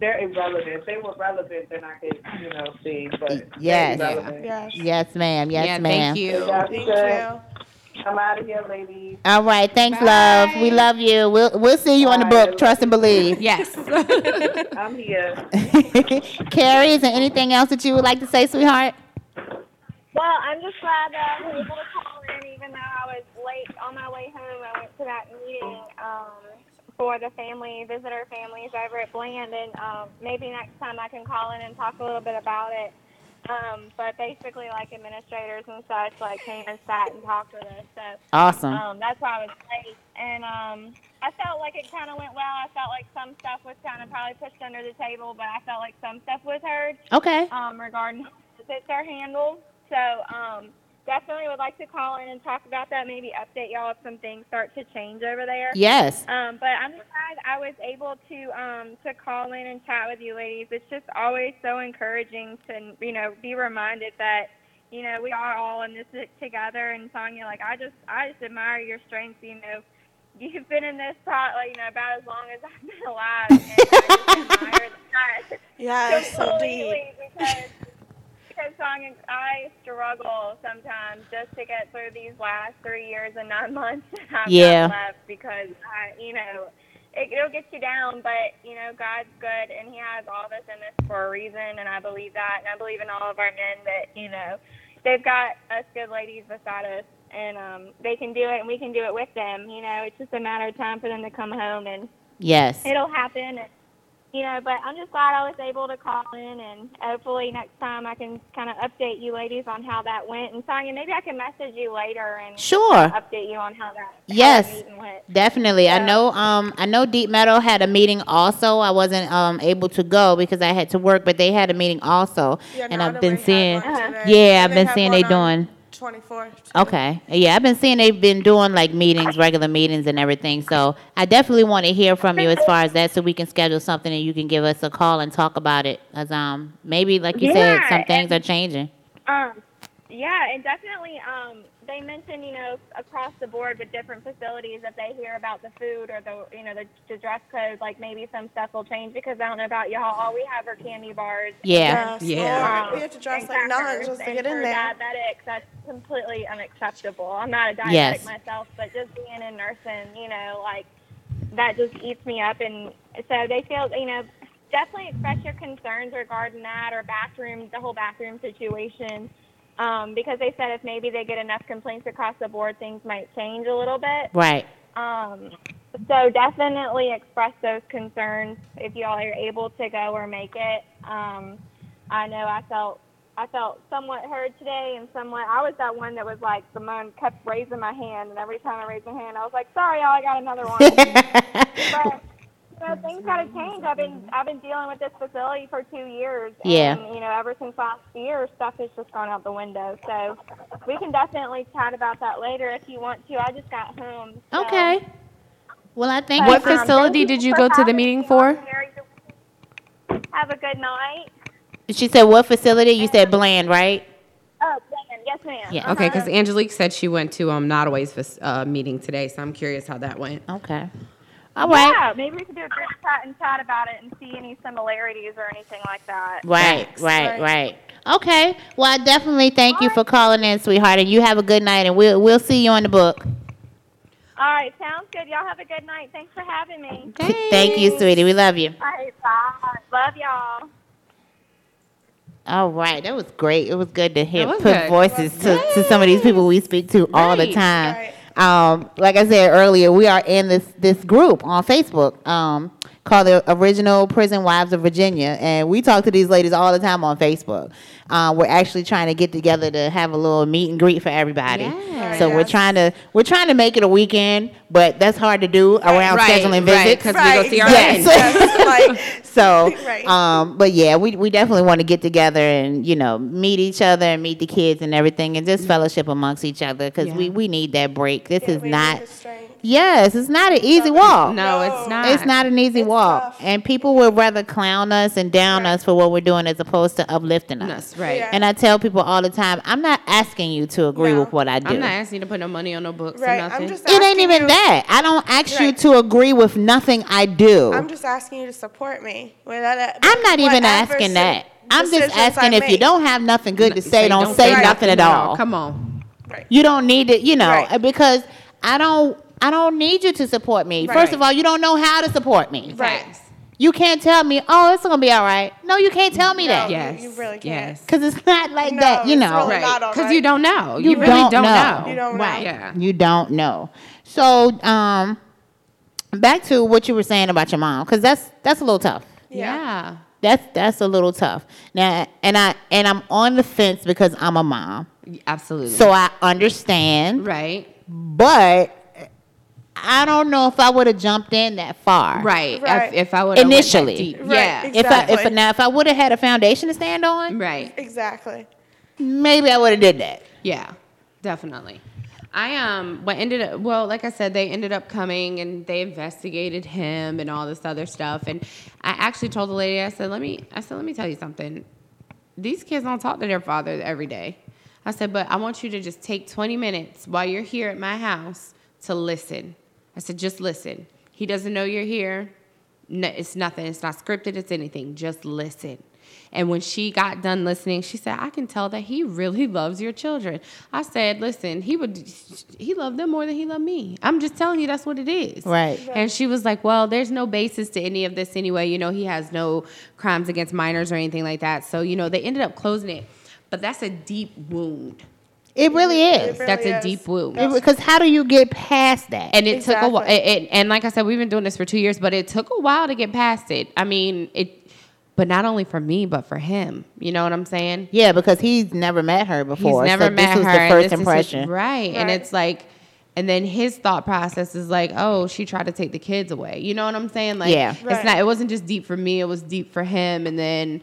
they're irrelevant. If they were relevant, then I could, you know, see. But Yes. they're. Yes. Yes, ma'am. Yes, yeah, ma'am. thank you. Y'all Thank you. I'm out of here, ladies. All right. Thanks, love. We love you. We'll we'll see you on the book. Trust and believe. Yes. I'm here. Carrie, is there anything else that you would like to say, sweetheart? Well, I'm just glad that I was able to call in, even though I was late on my way home. I went to that meeting um, for the family, visitor families over at Bland, and um, maybe next time I can call in and talk a little bit about it. Um, but basically, like administrators and such, like came and sat and talked with us. So Awesome. um, that's why I was late. And um, I felt like it kind of went well. I felt like some stuff was kind of probably pushed under the table, but I felt like some stuff was heard Okay. um, regarding visits are handled. So um, definitely would like to call in and talk about that. Maybe update y'all if some things start to change over there. Yes. Um, but I'm glad I was able to um, to call in and chat with you ladies. It's just always so encouraging to you know be reminded that you know we are all in this together. And Sonya, like I just I just admire your strength. You know, you've been in this pro like, you know about as long as I've been alive, and I just admire that Yes, indeed. completely because because Sonya, I struggle sometimes just to get through these last three years and nine months that I've Yeah. left because I, you know, it, it'll get you down, but you know, God's good and He has all this in this for a reason, and I believe that, and I believe in all of our men that you know they've got us good ladies beside us. And um, they can do it, and we can do it with them. You know, it's just a matter of time for them to come home, and Yes. it'll happen. And, you know, but I'm just glad I was able to call in, and hopefully next time I can kind of update you ladies on how that went. And Sonya, maybe I can message you later and Sure. update you on how that how that Yes. meeting went. Definitely. I know um I know Deep Meadow had a meeting also. I wasn't um able to go because I had to work, but they had a meeting also. Yeah, and I've been seeing one today. Yeah, I've been seeing one they on doing 24th. Okay. Yeah, I've been seeing they've been doing like meetings, regular meetings and everything. So I definitely want to hear from you as far as that so we can schedule something and you can give us a call and talk about it. Cause um maybe like you said, some things and- are changing. Um, yeah, and definitely, um, they mentioned, you know, across the board with different facilities, if they hear about the food or the, you know, the, the dress code, like maybe some stuff will change because I don't know about y'all, all we have are candy bars. Yeah. Yes, Yeah. Lord, we have to dress like nuns just to get in for there. Diabetics, that's completely unacceptable. I'm not a diabetic Yes. myself, but just being in nursing, you know, like that just eats me up. And so they feel, you know, definitely express your concerns regarding that or bathroom, the whole bathroom situation. Um, because they said if maybe they get enough complaints across the board, things might change a little bit. Right. Um, so definitely express those concerns if y'all are able to go or make it. Um, I know I felt I felt somewhat heard today and somewhat I was that one that was like Simone kept raising my hand and every time I raised my hand I was like, Sorry y'all, I got another one. but know, things got to change. I've been I've been dealing with this facility for two years. Yeah. And, you know, ever since last year, stuff has just gone out the window. So we can definitely chat about that later if you want to. I just got home. so- Okay. Well, I think What um, facility did you go to the meeting for? Have a good night. she said what facility? You said Bland, right? Oh, Dan, yes, ma'am. Yeah. Okay, Uh-huh. because Angelique said she went to um Nottoway's fac- uh, meeting today, so I'm curious how that went. Okay. All right. Yeah, maybe we could do a group chat and chat about it and see any similarities or anything like that. Right, Thanks. right, right. Okay. Well, I definitely thank you for calling in, sweetheart, and you have a good night, and we'll we'll see you on the book. All right, sounds good. Y'all have a good night. Thanks for having me. Thank you, sweetie. We love you. All right, bye. Love y'all. All right, that was great. It was good to hear put good. voices to, to some of these people we speak to all the Right. time. Um, like I said earlier, we are in this this group on Facebook um, called the Original Prison Wives of Virginia, and we talk to these ladies all the time on Facebook. Uh, we're actually trying to get together to have a little meet and greet for everybody. Yes. So we're trying to we're trying to make it a weekend, but that's hard to do around Right, scheduling right, visits. 'cause we go see our Yes. Yes, So, Right. um, but yeah, we, we definitely want to get together and you know meet each other and meet the kids and everything and just fellowship amongst each other because we Yeah. we need that break. This yeah, is not. need the strength. Yes, it's not an easy walk. No, No. it's not. It's not an easy It's walk, tough. and people would rather clown us and down Right. us for what we're doing as opposed to uplifting us. Us, right. Yeah. And I tell people all the time, I'm not asking you to agree No. with what I do. I'm not asking you to put no money on no books Right. or nothing. I'm just it ain't even you- that. I don't ask you to agree with nothing I do. I'm just asking you to support me. Without I'm not even asking that. I'm just decisions I asking if you don't have nothing good to say, don't, say say nothing at all. Come on. You don't need it, you know, Right. because I don't I don't need you to support me. Right. First of all, you don't know how to support me. Right. Facts. You can't tell me, "Oh, it's going to be all right." No, you can't tell me No. that. Yes. you really can't. Yes. Cuz it's not like No, that, you it's know. really Right. not all Because right. you don't know. You You, really don't don't, know. know. You don't know. Right. Yeah. You don't know. So, um back to what you were saying about your mom cuz that's that's a little tough. Yeah. That's that's a little tough. Now, and I and I'm on the fence because I'm a mom. Absolutely. So I understand, right. but I don't know if I would have jumped in that far. Right. Right. If, if I would Initially. Right, Yeah. ex- If I if now if I would have had a foundation to stand on, Right. Exactly. maybe I would have did that. Yeah, definitely. I um what ended up well, like I said, they ended up coming and they investigated him and all this other stuff. And I actually told the lady, I said, let me I said, let me tell you something. These kids don't talk to their father every day. I said, but I want you to just take 20 minutes while you're here at my house to listen. I said, just listen. He doesn't know you're here. No, it's nothing. It's not scripted. It's anything. Just listen. And when she got done listening, she said, "I can tell that he really loves your children." I said, "Listen, he would he loved them more than he loved me. I'm just telling you that's what it is." Right. And she was like, "Well, there's no basis to any of this anyway. You know, he has no crimes against minors or anything like that. So, you know, they ended up closing it. But that's a deep wound. It really is. really that's a is. deep wound. Because how do you get past that? And it took a while. Exactly. And, and like I said, we've been doing this for two years, but it took a while to get past it. I mean, it, but not only for me, but for him. You know what I'm saying? yeah, because he's never met her before. He's never so met this was her. the first this is his- impression. right. And it's like, and then his thought process is like, oh, she tried to take the kids away. You know what I'm saying? Like, Yeah. it's not. It wasn't just deep for me. It was deep for him. And then,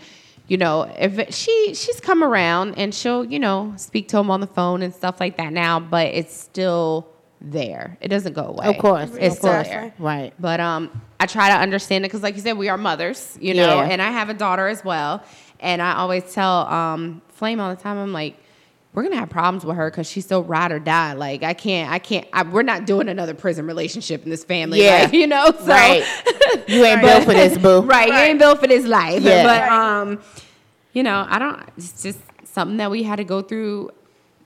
you know, if she she's come around and she'll, you know, speak to him on the phone and stuff like that now, but it's still there. It doesn't go away. Of course, it's of still course. there. Right. But um, I try to understand it because, like you said, we are mothers, you know, Yeah. and I have a daughter as well. And I always tell um, Flame all the time, I'm like, we're gonna have problems with her because she's so ride or die. Like I can't, I can't. I, we're not doing another prison relationship in this family. Yeah. like, you know. So, Right. You ain't built for this, boo. right, you ain't built for this life. Yeah. But um, you know, I don't. It's just something that we had to go through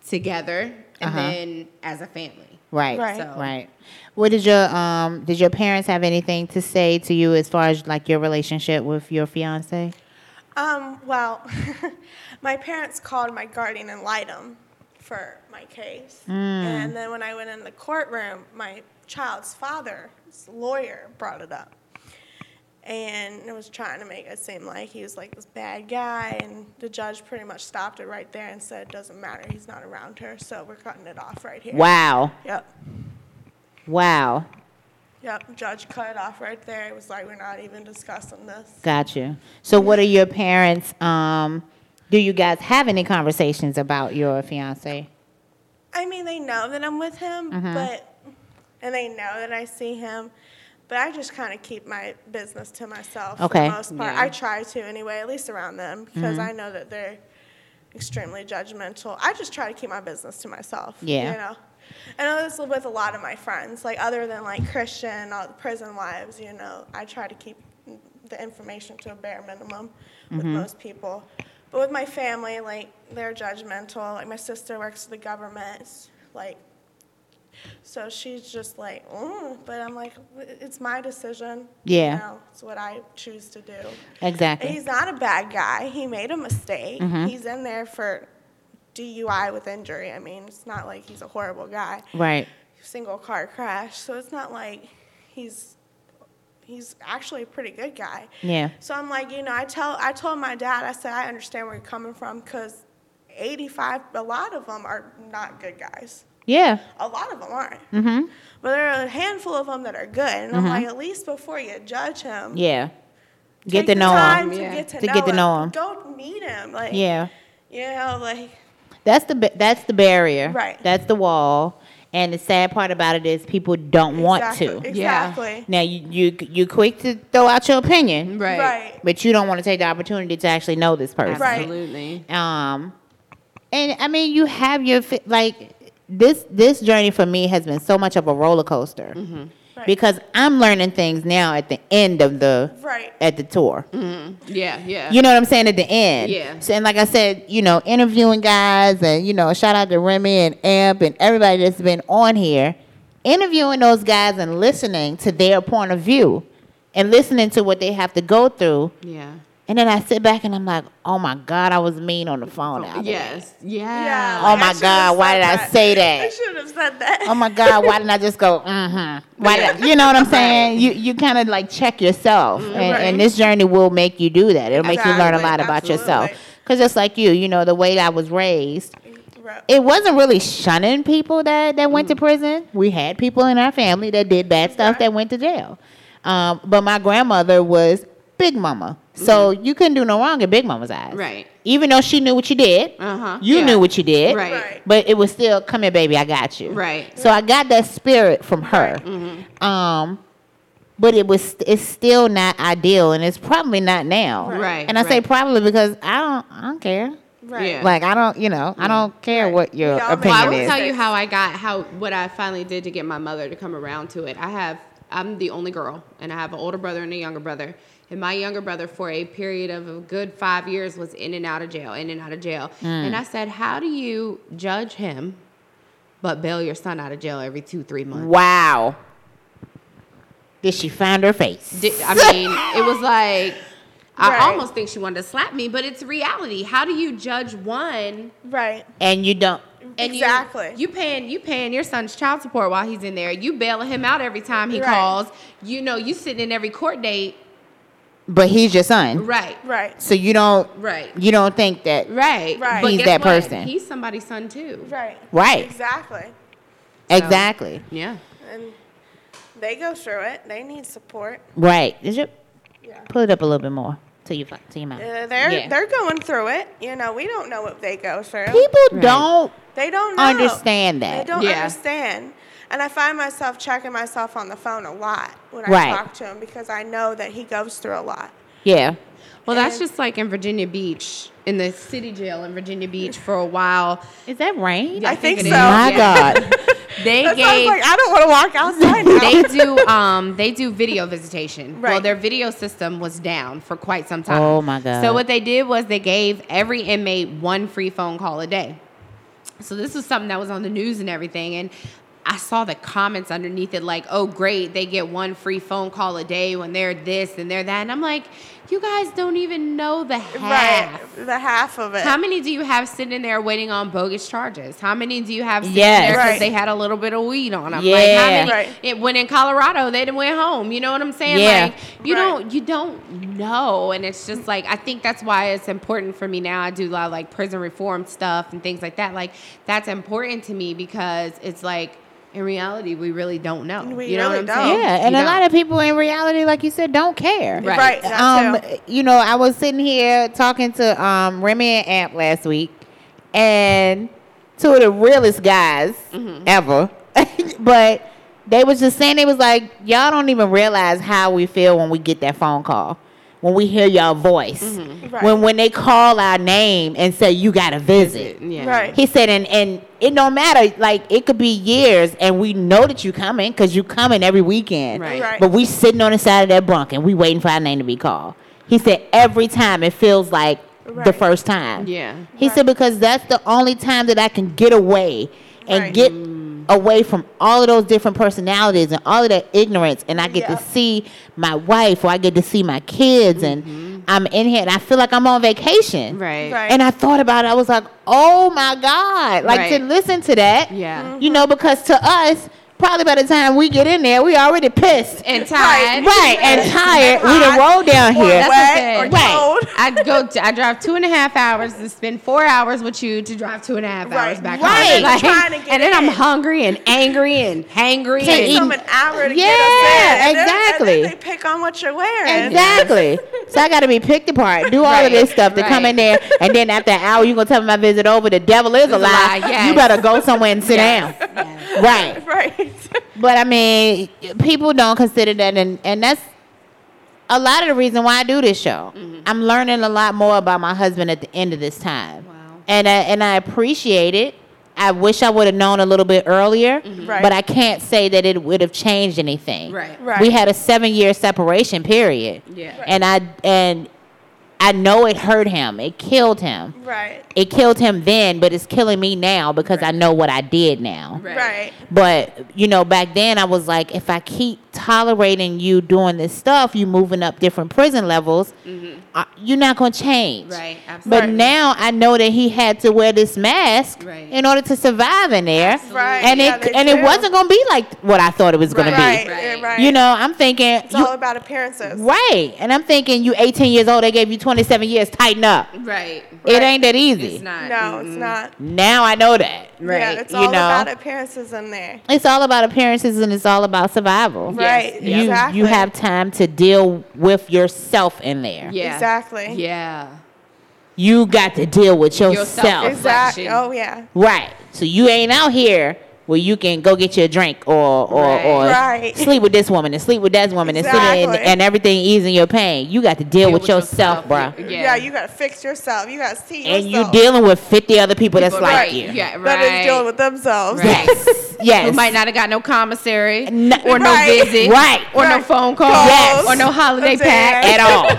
together, and Uh-huh. then as a family. Right. Right. So- Right. What did your um did your parents have anything to say to you as far as like your relationship with your fiance? Um, well, my parents called my guardian and lied him for my case. And then when I went in the courtroom, my child's father's lawyer brought it up. And it was trying to make it seem like he was like this bad guy. And the judge pretty much stopped it right there and said, it doesn't matter, he's not around her, so we're cutting it off right here. Wow. Yep. Wow. Yep, judge cut it off right there. It was like, we're not even discussing this. Got you. So, what are your parents? Um, do you guys have any conversations about your fiance? I mean, they know that I'm with him, Mhm. but, and they know that I see him, but I just kind of keep my business to myself for Okay. the most part. I try to anyway, at least around them, because Mhm. I know that they're extremely judgmental. I just try to keep my business to myself. Yeah. You know? And I know this with a lot of my friends, like other than like Christian, all the prison wives, you know, I try to keep the information to a bare minimum with Mhm. most people. But with my family, like they're judgmental. Like my sister works for the government, like so she's just like, mm, but I'm like, it's my decision. Yeah. You know, it's what I choose to do. Exactly. And he's not a bad guy. He made a mistake. Mhm. He's in there for DUI with injury. I mean, it's not like he's a horrible guy. Right. Single car crash. So it's not like he's he's actually a pretty good guy. Yeah. So I'm like, you know, I tell I told my dad, I said I understand where you're coming from because 85 a lot of them are not good guys. Yeah. A lot of them aren't. Mm-hmm. But there are a handful of them that are good. And I'm Mhm. like, at least before you judge him, Yeah. Get to the know time him. To Yeah. get to, To know, get to him. know him. Go meet him. Like, Yeah. you know, like, That's the that's the barrier. Right. That's the wall. And the sad part about it is people don't want to. Exactly. Now you you you quick to throw out your opinion, Right. Right. but you don't want to take the opportunity to actually know this person. Right. Absolutely. Um, and I mean, you have your like this this journey for me has been so much of a roller coaster Mm-hmm. Right. because I'm learning things now at the end of the Right. at the tour. Mm-hmm. Yeah, yeah. You know what I'm saying at the end. Yeah. So, and like I said, you know, interviewing guys and you know, shout out to Remy and Amp and everybody that's been on here, interviewing those guys and listening to their point of view, and listening to what they have to go through. yeah. And then I sit back and I'm like, oh my God, I was mean on the phone. the other day. Yes. Yeah. Yeah. Oh like, I my God, why said did I say that. say I that? should have said that. Oh my God, why didn't I just go, mm-hmm? Why did I, you know what I'm saying? You you kind of like check yourself. And, Right. and this journey will make you do that. It'll make you learn a Exactly, lot about yourself. Because just like you, you know, the way that I was raised, it wasn't really shunning people that, that went to prison. We had people in our family that did bad stuff Right. that went to jail. Um, but my grandmother was Big Mama. So you couldn't do no wrong in Big Mama's eyes. Right. Even though she knew what you did, Uh-huh. you Yeah. knew what you did. Right. Right. But it was still, come here, baby, I got you. Right. So I got that spirit from her. Mm-hmm. Um, but it was it's still not ideal, and it's probably not now. Right, And I say probably because I don't I don't care. Right. Yeah. Like I don't you know I don't care Right. what your Y'all make Well, I will is. tell you how I got how what I finally did to get my mother to come around to it. I have I'm the only girl, and I have an older brother and a younger brother. And my younger brother, for a period of a good five years, was in and out of jail, in and out of jail. Mm. And I said, "How do you judge him, but bail your son out of jail every two, three months?" Wow. Did she find her face? Di- I mean, it was like I Right. almost think she wanted to slap me, but it's reality. How do you judge one Right. and you don't. and you- Exactly. You, paying you paying your son's child support while he's in there. You bailing him out every time he Right. calls. You know, you sitting in every court date. But he's your son. Right. Right. So you don't Right. you don't think that Right. Right. But He's guess that what? person. He's somebody's son too. Right. right Exactly. exactly Yeah. And they go through it. They need support. right. Is it? Yeah. Pull it up a little bit more to your to your mouth. Uh, they're Yeah. they're going through it. You know, we don't know what they go through. People Right. don't They don't know. understand that. They don't Yeah. understand. And I find myself checking myself on the phone a lot when I Right. talk to him because I know that he goes through a lot. Yeah. Well, that's just like in Virginia Beach, in the city jail in Virginia Beach for a while. Is that right? Yeah, I think it so. is. My Yeah. God. They That's why I was gave like, I don't want to walk outside now. they do um they do video visitation. Well, their video system was down for quite some time. Oh, my God. So what they did was they gave every inmate one free phone call a day. So this was something that was on the news and everything and I saw the comments underneath it like, "Oh, great, they get one free phone call a day when they're this and they're that." And I'm like, "You guys don't even know the half." right. The half of it. How many do you have sitting there waiting on bogus charges? How many do you have sitting Yes. there because Right. they had a little bit of weed on them? Like how Yeah. many? Right. It, when in Colorado, they didn't went home. You know what I'm saying? Yeah. Like you Right. don't you don't know, and it's just like I think that's why it's important for me now. I do a lot of like prison reform stuff and things like that. Like that's important to me because it's like In reality, we really don't know. We you know really what I'm don't. saying? Yeah, and You a lot don't. of people in reality, like you said, don't care. Right. Right. Um, too. you know, I was sitting here talking to um Remy and Amp last week, and two of the realest guys Mm-hmm. ever, but they was just saying they was like, y'all don't even realize how we feel when we get that phone call, when we hear y'all voice, Mm-hmm. Right. when when they call our name and say you got to visit. Yeah. Right. He said, and, and it don't matter. Like it could be years, and we know that you coming because you coming every weekend. Right. Right. But we sitting on the side of that bunk and we waiting for our name to be called. He said every time it feels like the first time. Yeah. He said because that's the only time that I can get away and Right. get away from all of those different personalities and all of that ignorance and I get Yeah. to see my wife or I get to see my kids and I'm in here and I feel like I'm on vacation. Mm-hmm. Right. Right. And I thought about it. I was like, "Oh my God!" Like to listen to that. Yeah. You know, because to us, probably by the time we get in there, we already pissed. And tired. Right, and tired. We done Hot rolled down here. That's wet okay. or Right. cold. I go. To, I drive two and a half hours to spend four hours with you to drive two and a half Right. hours back Right. home. Trying to get and then I'm hungry and angry and hangry. To and, eat- Some an hour to Yeah, get us in. And then- exactly. And then they pick on what you're wearing. Exactly. so I got to be picked apart, do all Right, of this stuff to come in there, and then after an hour, you are gonna tell me my visit over. The devil is a a lie. lie, yes. You better go somewhere and sit Yes, down. Right. Right. But I mean, people don't consider that, and, and that's a lot of the reason why I do this show. Mm-hmm. I'm learning a lot more about my husband at the end of this time, Wow. and I, and I appreciate it. I wish I would have known a little bit earlier, Right. but I can't say that it would have changed anything. Right. Right. We had a seven year separation period, Yeah. and I and I know it hurt him. It killed him. Right. It killed him then, but it's killing me now because I know what I did now. Right. Right. But you know, back then I was like, if I keep tolerating you doing this stuff, you moving up different prison levels, uh, you're not gonna change. Mm-hmm. Right. But now I know that he had to wear this mask Right. in order to survive in there, Right. and yeah, it they and it wasn't gonna be like what I thought it was gonna Right. be. Right. Right. You know, I'm thinking It's you- all about appearances. right, and I'm thinking you 18 years old, they gave you 27 years, tighten up. right. It ain't that easy. It's not. No, it's not. Now I know that. Right. Yeah, it's you all know. about appearances in there. It's all about appearances and it's all about survival. Right. You Exactly. you have time to deal with yourself in there. Yeah. Exactly. Yeah. You got to deal with yourself. Yourself. Exactly. Oh yeah. Right. So you ain't out here where you can go get you a drink or or, Right. or Right. sleep with this woman and sleep with that woman and sit in and everything easing your pain. You got to deal, Deal with, with yourself, yourself. bruh. Yeah. Yeah. you gotta fix yourself. You gotta see And you yourself. dealing with 50 other people that's People- like you. Yeah. Right. That is dealing with themselves. Right. Yes. yes. Who might not have got no commissary No- or no visit Right. or no phone call Yes. or no holiday That's it. pack. at all.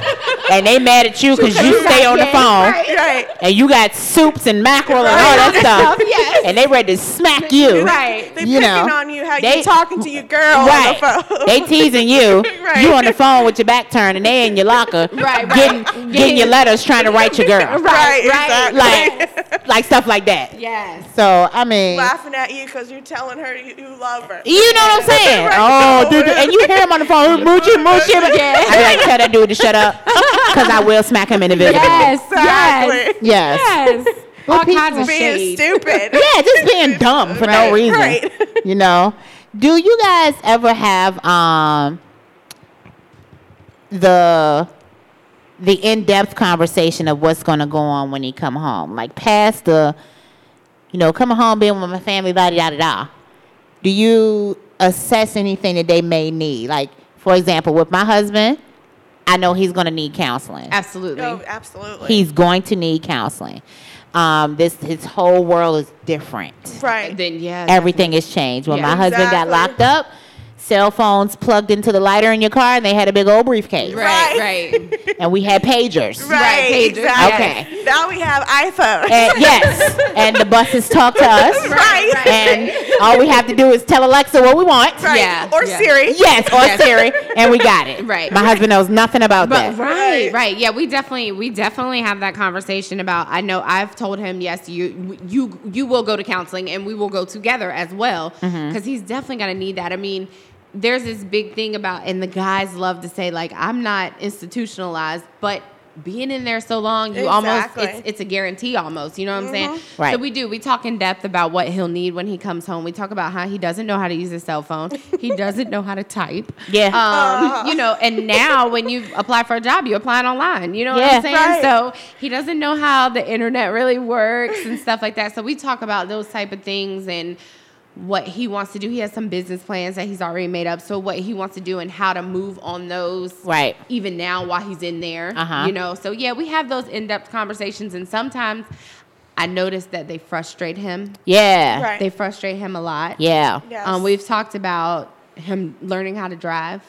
and they mad at you because you stay on the phone. Right. Right. and you got soups and mackerel and all that stuff, Yes. and they ready to smack you. Right. They You picking know, on you how they- you talking to your girl Right. on the phone. They teasing you. Right. You on the phone with your back turned, and they in your locker, Right, right. getting getting your letters, trying to write your girl, right. right. Exactly. like like stuff like that. Yes. So I mean, Laughing at you because you're telling her you, you love her. you know what I'm saying? Right. Oh, dude, and you hear him on the phone, moochie, moochie. Yeah. I be like, tell that dude to shut up, because I will smack him in the visible. Yes. Exactly. Yes. Yes. All people- kinds of Being shade. stupid. Yeah, just being dumb for no reason. Right. You know. Do you guys ever have um the the in-depth conversation of what's going to go on when he come home? Like past the you know, coming home being with my family, da da da da. Do you assess anything that they may need? Like, for example, with my husband, I know he's going to need counseling. Absolutely. Oh, absolutely. He's going to need counseling. Um, this his whole world is different. right. then yeah. Everything has changed. When Yeah. my husband got locked up, cell phones plugged into the lighter in your car, and they had a big old briefcase, Right. Right. and we had pagers. Right. pagers. Exactly. Okay. Now we have iPhones. And, yes, and the buses talk to us, right. and all we have to do is tell Alexa what we want. Right. Yeah, Or yeah. Siri. Yes, or Yes. Siri, and we got it. Right. My husband knows nothing about But that. right, right, yeah, we definitely, we definitely have that conversation about. I know I've told him, yes, you, you, you will go to counseling, and we will go together as well, Mm-hmm. because he's definitely gonna need that. I mean, there's this big thing about, and the guys love to say like, I'm not institutionalized, but being in there so long, you almost it's, it's a guarantee almost. You know what I'm saying? Right. So we do. We talk in depth about what he'll need when he comes home. We talk about how he doesn't know how to use his cell phone. he doesn't know how to type. Yeah. Um, you know, and now when you apply for a job, you apply it online. You know what I'm saying? Right. So he doesn't know how the internet really works and stuff like that. So we talk about those type of things and what he wants to do. He has some business plans that he's already made up. So what he wants to do and how to move on those Right. even now while he's in there. Uh-huh. You know, so yeah, we have those in-depth conversations and sometimes I notice that they frustrate him. Yeah. Right. They frustrate him a lot. Yeah. Yes. Um, we've talked about him learning how to drive.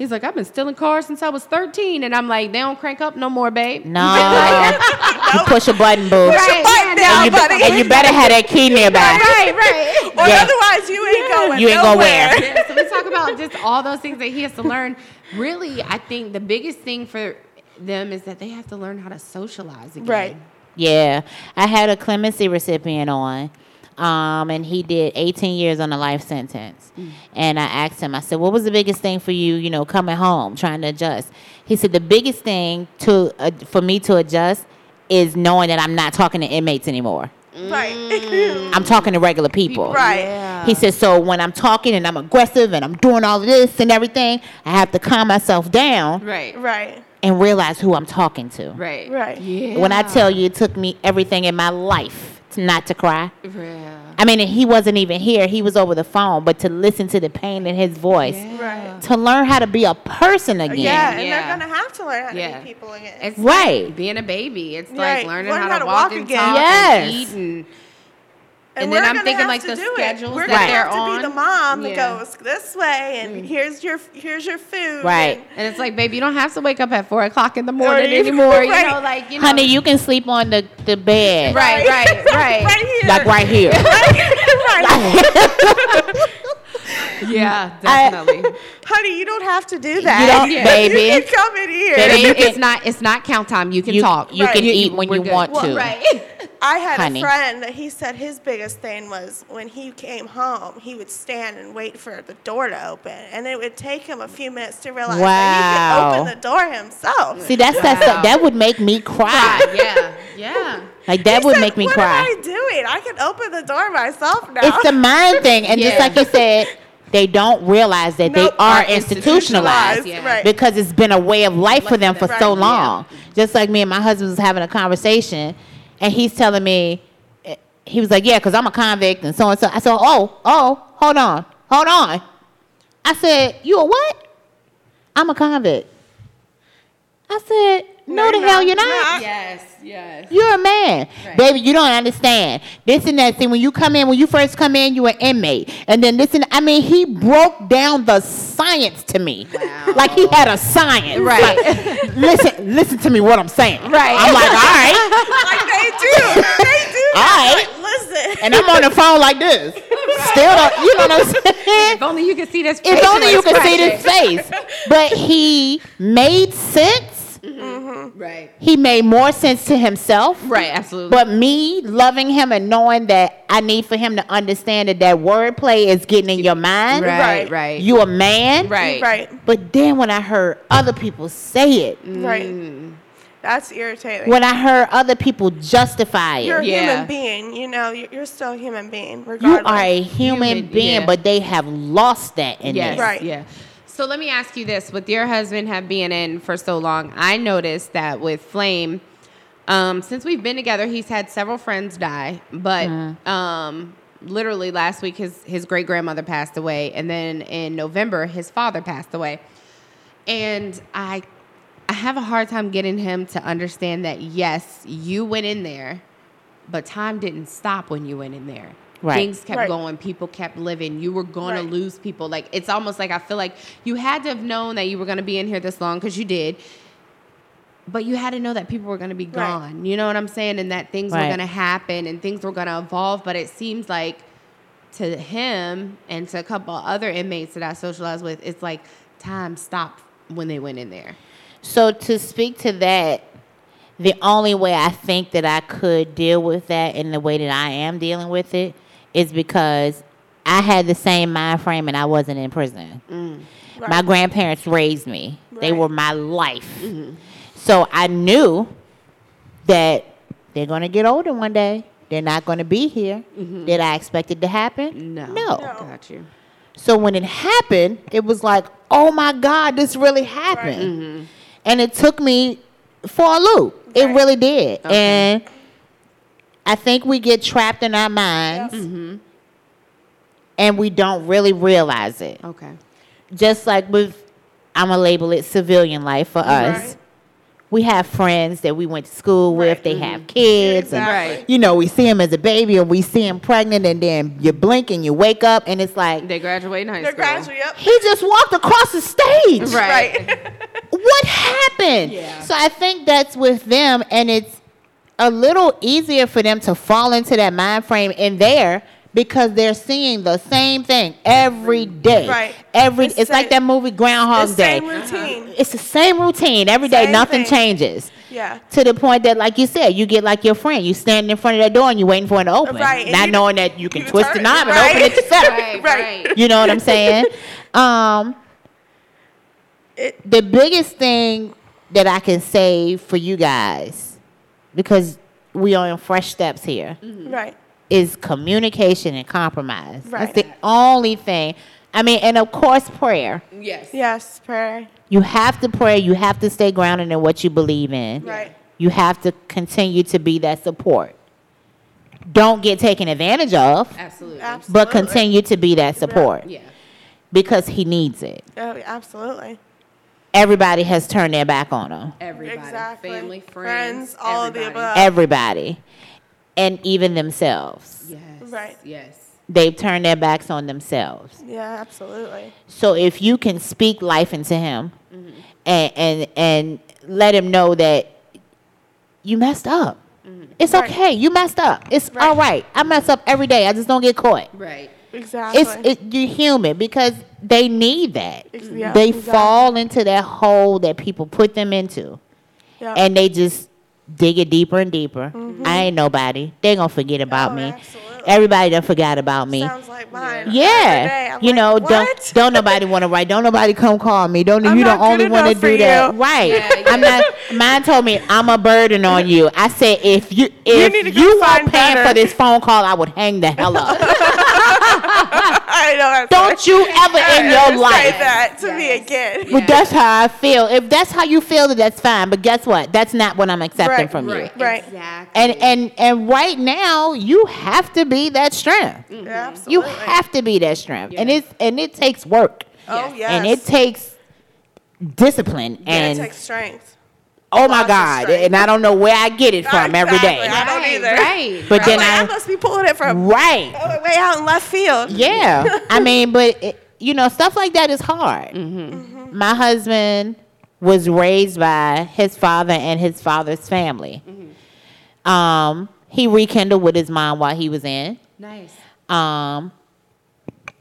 He's like, I've been stealing cars since I was 13. And I'm like, they don't crank up no more, babe. No. you push a button, boo. Right, button yeah, down, And you, buddy. and you better have that key nearby. right, right. Or Yeah. otherwise, you ain't going You ain't going nowhere. where. yeah, so we talk about just all those things that he has to learn. Really, I think the biggest thing for them is that they have to learn how to socialize again. Right. Yeah, I had a clemency recipient on, um, and he did 18 years on a life sentence. And I asked him, I said, "What was the biggest thing for you? You know, coming home, trying to adjust?" He said, "The biggest thing to uh, for me to adjust is knowing that I'm not talking to inmates anymore. Right. I'm talking to regular people." right. Yeah. He said, "So when I'm talking and I'm aggressive and I'm doing all of this and everything, I have to calm myself down Right. Right. and realize who I'm talking to." Right. Right. Yeah. When I tell you it took me everything in my life to not to cry. Yeah. I mean, and he wasn't even here. He was over the phone, but to listen to the pain in his voice, Right. to learn how to be a person again. Yeah, and Yeah. they're gonna have to learn how to Yeah. be people again. It's Right. like being a baby. It's Right. like learning Learn how, how to to walk, walk and again. talk Yes. and eat and And, And then I'm thinking, like, the do it. schedules We're that gonna they're have to be the on. mom that Yeah. goes this way, and mm. here's your here's your food. Right. and- and it's like, baby, you don't have to wake up at four o'clock in the morning Right. anymore. You know, like you know, Honey, you can sleep on the, the bed. right, right, right, right here. Like right here. right. Yeah, definitely. Honey, you don't have to do that. don't, Yeah. baby. You can come in here. Baby, Babe, you can- it's not it's not count time. You can You, talk. you Right. can You- eat when we're you good. want Well, to. right. I had Honey. a friend that he said his biggest thing was when he came home, he would stand and wait for the door to open, and it would take him a few minutes to realize that he Wow. could open the door himself. See, that's that Wow. stuff. That would make me cry. yeah, yeah. Like that He would said, make me what cry. am I doing? I can open the door myself now. It's the mind thing, and just like you said, they don't realize that Nope. they are Are institutionalized. institutionalized, yeah. Right. because it's been a way of life for them for Right. so Yeah. long. Just like me and my husband was having a conversation, and he's telling me, he was like, "Yeah, because I'm a convict and so and so." I said, "Oh, oh, hold on, hold on." I said, "You a what?" I'm a convict. I said, "No, No, the hell not. you're You're not. not. Yes, yes. You're a man, Right. baby. You don't understand this and that thing. When you come in, when you first come in, you an inmate, and then this and I mean, he broke down the science to me, Wow. like he had a science. Right. Like, listen, listen to me. What I'm saying. Right. I'm like, all right, like they do. They do. All right. Like, listen. and I'm on the phone like this. Still, don't, you know what I'm saying? If only you could see this. If only you could see this face. But he made sense. Mm-hmm. Right. He made more sense to himself. Right. Absolutely. But me loving him and knowing that I need for him to understand that that wordplay is getting in your mind. right. Right. Right. You a man. right. right. But then when I heard other people say it, mm. Right. That's irritating. when I heard other people justify it. you're a Yeah. human being, you know, you're, you're still a human being, you are a human, Human, being, yeah. but they have lost that in Yes. this. Right. Yeah. So let me ask you this: With your husband have being in for so long, I noticed that with Flame, um, since we've been together, he's had several friends die, but um, literally last week his his great grandmother passed away, and then in November his father passed away, and I. I have a hard time getting him to understand that yes, you went in there, but time didn't stop when you went in there. Right. Things kept Right. going, people kept living. You were going Right. to lose people. Like it's almost like I feel like you had to have known that you were going to be in here this long because you did. But you had to know that people were going to be Right. gone. You know what I'm saying? And that things were going to happen and things were going to evolve. But it seems like to him and to a couple other inmates that I socialized with, it's like time stopped when they went in there. So to speak to that, the only way I think that I could deal with that in the way that I am dealing with it is because I had the same mind frame and I wasn't in prison. Mm. My grandparents raised me. They were my life. Mm-hmm. So I knew that they're going to get older one day. They're not going to be here. Mm-hmm. Did I expect it to happen? No. No. Got you. So when it happened, it was like, oh my God, this really happened. Mm-hmm. And it took me for a loop. It really did. And I think we get trapped in our minds mm-hmm. and we don't really realize it. Okay. Just like with, I'm going to label it civilian life for us. Right. We have friends that we went to school with, Right. they mm-hmm. have kids. And, Right. you know, we see them as a baby and we see them pregnant, and then you blink and you wake up, and it's like, They graduate in high They're school. graduate. Yep. he just walked across the stage. Right. What happened? Yeah. So I think that's with them, and it's a little easier for them to fall into that mind frame in there because they're seeing the same thing every day. Right. Every It's it's, the- like that movie The Groundhog's Day. same routine. It's the same routine every day. Same Nothing thing. changes. Yeah. To the point that, like you said, you get like your friend. You stand in front of that door and you're waiting for it to open, Right, not you- knowing that you can you twist the turn- knob and right. open it yourself. Right. Right. Right. You know what I'm saying? Um, It- the biggest thing that I can say for you guys, because we are in fresh steps here, mm-hmm. Right. is communication and compromise. Right. That's the only thing. I mean, and of course, prayer. Yes. Yes. Prayer. You have to pray. You have to stay grounded in what you believe in. Right. You have to continue to be that support. Don't get taken advantage of, Absolutely. Absolutely. but continue to be that support Yeah. because he needs it. Oh, absolutely. Everybody has turned their back on him. Everybody. Exactly. Family, Friends, friends, all of the everybody. above. Everybody. And even themselves. Yes. Right. Yes. They've turned their backs on themselves. Yeah. Absolutely. So if you can speak life into him mm-hmm. and, and and let him know that you messed up. Mm-hmm. It's Right. okay. You messed up. It's Right. all right. I mess up every day. I just don't get caught. Right. Exactly. It's it, you're human because they need that. Yeah, they exactly. fall into that hole that people put them into, Yeah. and they just dig it deeper and deeper. I ain't nobody. They gonna forget about Mm-hmm. Oh, me. absolutely. Everybody done forgot about me. Sounds like mine. every day. Yeah, you like, know, what? don't don't nobody want to write. Don't nobody come call me. Don't I'm you not don't only good want to enough for do that, right? Yeah, I'm not. Mine told me I'm a burden on you. I said if you if need you, to go weren't paying better. for this phone call, I would hang the hell up. I know. That's don't you ever in your Say life. that to me Yes. again. But that's how I feel. If that's how you feel, then that's fine. But guess what? That's not what I'm accepting Right, from you. Right. Right. Exactly. And and and right now, you have to be that strength. Mm-hmm. Yeah, You have to be that strength, and it's and it takes work, Oh yes. and it takes discipline, Yeah, and it takes strength. Oh my God, strength. and I don't know where I get it from every Exactly. day. I don't Right, either. Right. But right. then Like, I I must be pulling it from right, oh, way out in left field. yeah. I mean, but it, you know, stuff like that is hard. Mm-hmm. My husband was raised by his father and his father's family. Mm-hmm. Um, he rekindled with his mom while he was in. nice. Um,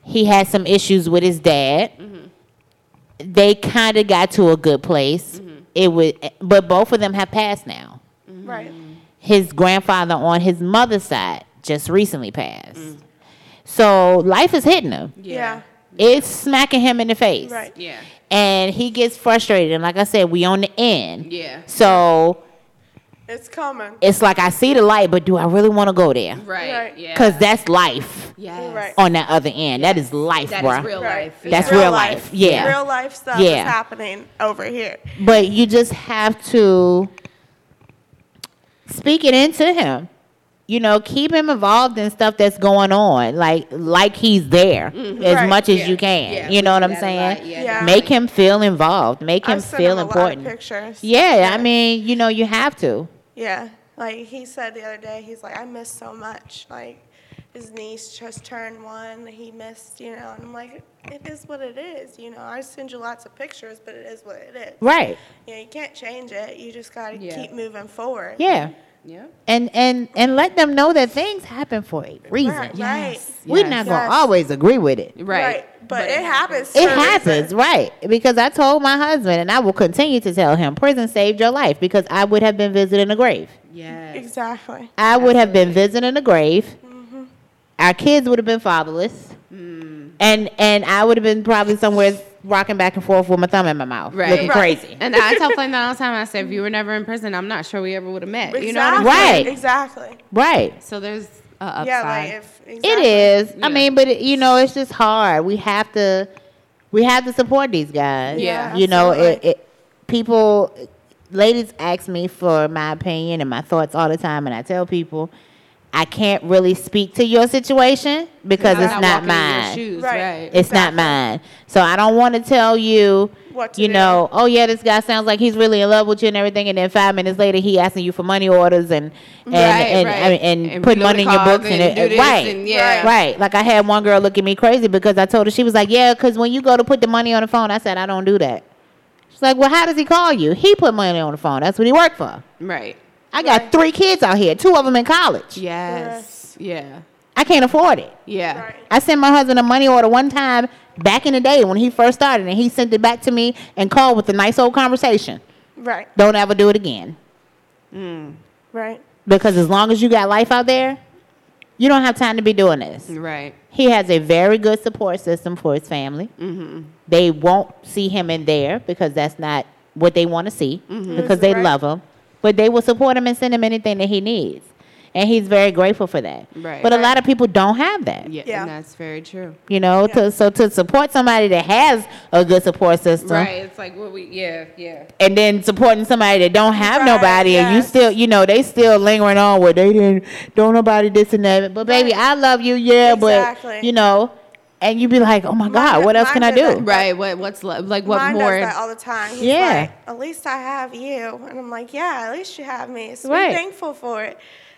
he had some issues with his dad. They kind of got to a good place. It would, but both of them have passed now. Right. His grandfather on his mother's side just recently passed. So life is hitting him. Yeah. It's smacking him in the face. Right. Yeah. And he gets frustrated. And like I said, we on the end. Yeah. So It's coming. it's like I see the light, but do I really want to go there? Right. Right. Yeah. Because that's life yes. Right. on that other end. That is life, That bruh. is real Right. life. It's That's yeah. real life. Yeah. Real life stuff Yeah. is happening over here. But you just have to speak it into him. You know, keep him involved in stuff that's going on, like like he's there mm-hmm. as Right. much as Yeah. you can. Yeah, You know what I'm saying? Yeah, Yeah. Make him feel involved. Make him I've sent feel him a lot important. of pictures. Yeah, I mean, you know, you have to. Yeah. Like he said the other day, he's like, I miss so much. Like his niece just turned one. He missed, you know, and I'm like, it is what it is. You know, I send you lots of pictures, but it is what it is. Right. You know, you can't change it. You just got to Yeah. keep moving forward. Yeah. Yeah. And and and let them know that things happen for a reason. Right. Right. We're Yes. not gonna Yes. always agree with it. Right. But, it, happens. It for a reason. happens, right? Because I told my husband, and I will continue to tell him, prison saved your life because I would have been visiting a grave. Yes. Exactly. I would have been visiting a grave. Mm-hmm. Our kids would have been fatherless, mm. and and I would have been probably somewhere rocking back and forth with my thumb in my mouth, Right. looking Right. crazy. And I tell Flame that all the time. I say, if you were never in prison, I'm not sure we ever would have met. You know what I'm saying? Right. Exactly. Right. So there's a upside. Yeah, like if exactly. It is. Yeah. I mean, but it, you know, it's just hard. We have to, we have to support these guys. Yeah. You know, it, it. People, ladies ask me for my opinion and my thoughts all the time, and I tell people, I can't really speak to your situation because I'm it's not, walking mine. shoes, Right. right. It's not mine. So I don't want to tell you, What to you do. know, oh yeah, this guy sounds like he's really in love with you and everything, and then five minutes later he asking you for money orders and and Right, and, right. and, and And putting money in your cards books and, and it, right, and yeah. right. Like I had one girl look at me crazy because I told her she was like, yeah, because when you go to put the money on the phone, I said I don't do that. She's like, well, how does he call you? He put money on the phone. That's what he worked for. Right. I got Right. three kids out here, two of them in college. Yes. Yeah. I can't afford it. Yeah. Right. I sent my husband a money order one time back in the day when he first started, and he sent it back to me and called with a nice old conversation. Right. Don't ever do it again. Mm. Right. Because as long as you got life out there, you don't have time to be doing this. Right. He has a very good support system for his family. Mm-hmm. They won't see him in there because that's not what they want to see Mm-hmm. because they Right. love him. But they will support him and send him anything that he needs. And he's very grateful for that. Right. But a lot of people don't have that. Yeah. Yeah. And that's very true. You know, Yeah. to, so to support somebody that has a good support system, Right. It's like what we. Yeah. Yeah. and then supporting somebody that don't have Right, nobody, and you still, you know, they still lingering on where they didn't, don't nobody this and that. But baby, Right. I love you, yeah, Exactly. but you know, and you'd be like, oh my God, Mine- what else can I do? that. Right. What? What's lo- like? What Mine more? does that all the time. He's Yeah. like, at least I have you. And I'm like, yeah, at least you have me. So Right. be thankful for it.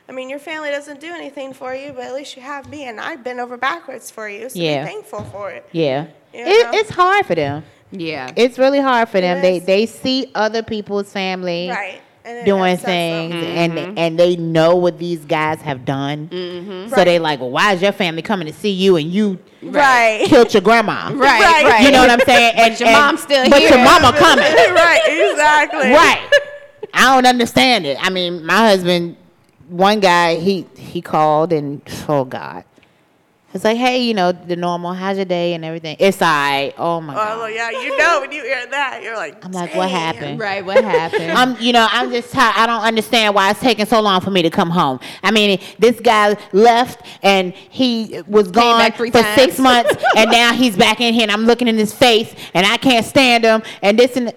I mean, your family doesn't do anything for you, but at least you have me, and I've been over backwards for you. So Yeah. be thankful for it. Yeah, You it, it's hard for them. yeah. It's really hard for them. They they see other people's family Right. And doing upsets them. things, and mm-hmm. and they know what these guys have done. Mm-hmm. So Right. they like, well, why is your family coming to see you and you Right. killed your grandma? Right. Right. Right. You know what I'm saying? And your and- mom's still but your mama coming. right, exactly. right. I don't understand it. I mean, my husband, one guy, he he called and oh God, it's like, hey, you know, the normal, how's your day and everything. It's I. Oh my Oh, God. well, yeah, you know when you hear that, you're like, I'm like, what happened? Right. What happened? I'm, you know, I'm just tired. I don't understand why it's taking so long for me to come home. I mean, this guy left and he was gone for three six months, and now he's back in here, and I'm looking in his face, and I can't stand him, and this and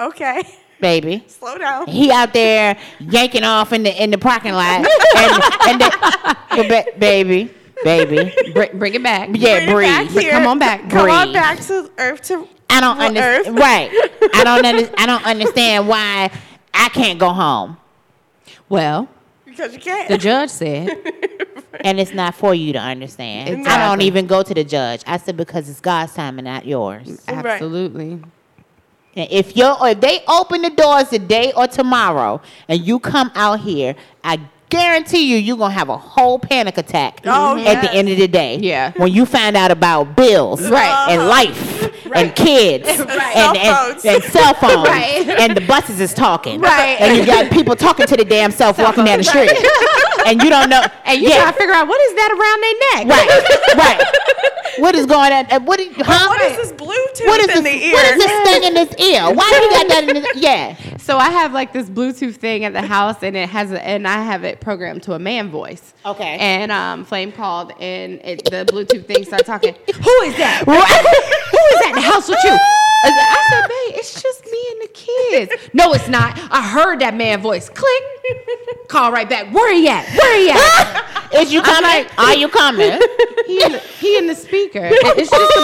Okay, baby. slow down. He out there yanking off in the in the parking lot, and, and the, baby, baby, bring, bring it back. yeah, Bring it back breathe. here. Come on back. Come on back to Earth to I don't well, understand. Right. I don't under, I don't understand why I can't go home. Well, because you can't. the judge said. And it's not for you to understand. I don't even go to the judge. I said because it's God's time and not yours. Right. Absolutely. And if you or if they open the doors today or tomorrow and you come out here, I guarantee you you're gonna have a whole panic attack Oh, at the end of the day. Yeah. When you find out about bills Right. and uh-huh. life and kids and, Cell and, phones. and cell phones Right. and the buses is talking. Right. And you got people talking to the damn self walking down the street. and you don't know And you yeah. trying to figure out what is that around their neck? Right, right. What is going on? What? Is, huh? what is this Bluetooth What is in this? the ear? What is this thing in this ear? Why you got that in this? Yeah. So I have like this Bluetooth thing at the house, and it has, a, and I have it programmed to a man voice. Okay. And um, Flame called, and it, the Bluetooth thing started talking. Who is that? Who is that in the house with you? I said, babe, it's just me and the kids. No, it's not. I heard that man voice. Click. Call right back. Where are he at? Where he at? Is you coming? like- Are you coming? he, in the, he in the speaker. It's just the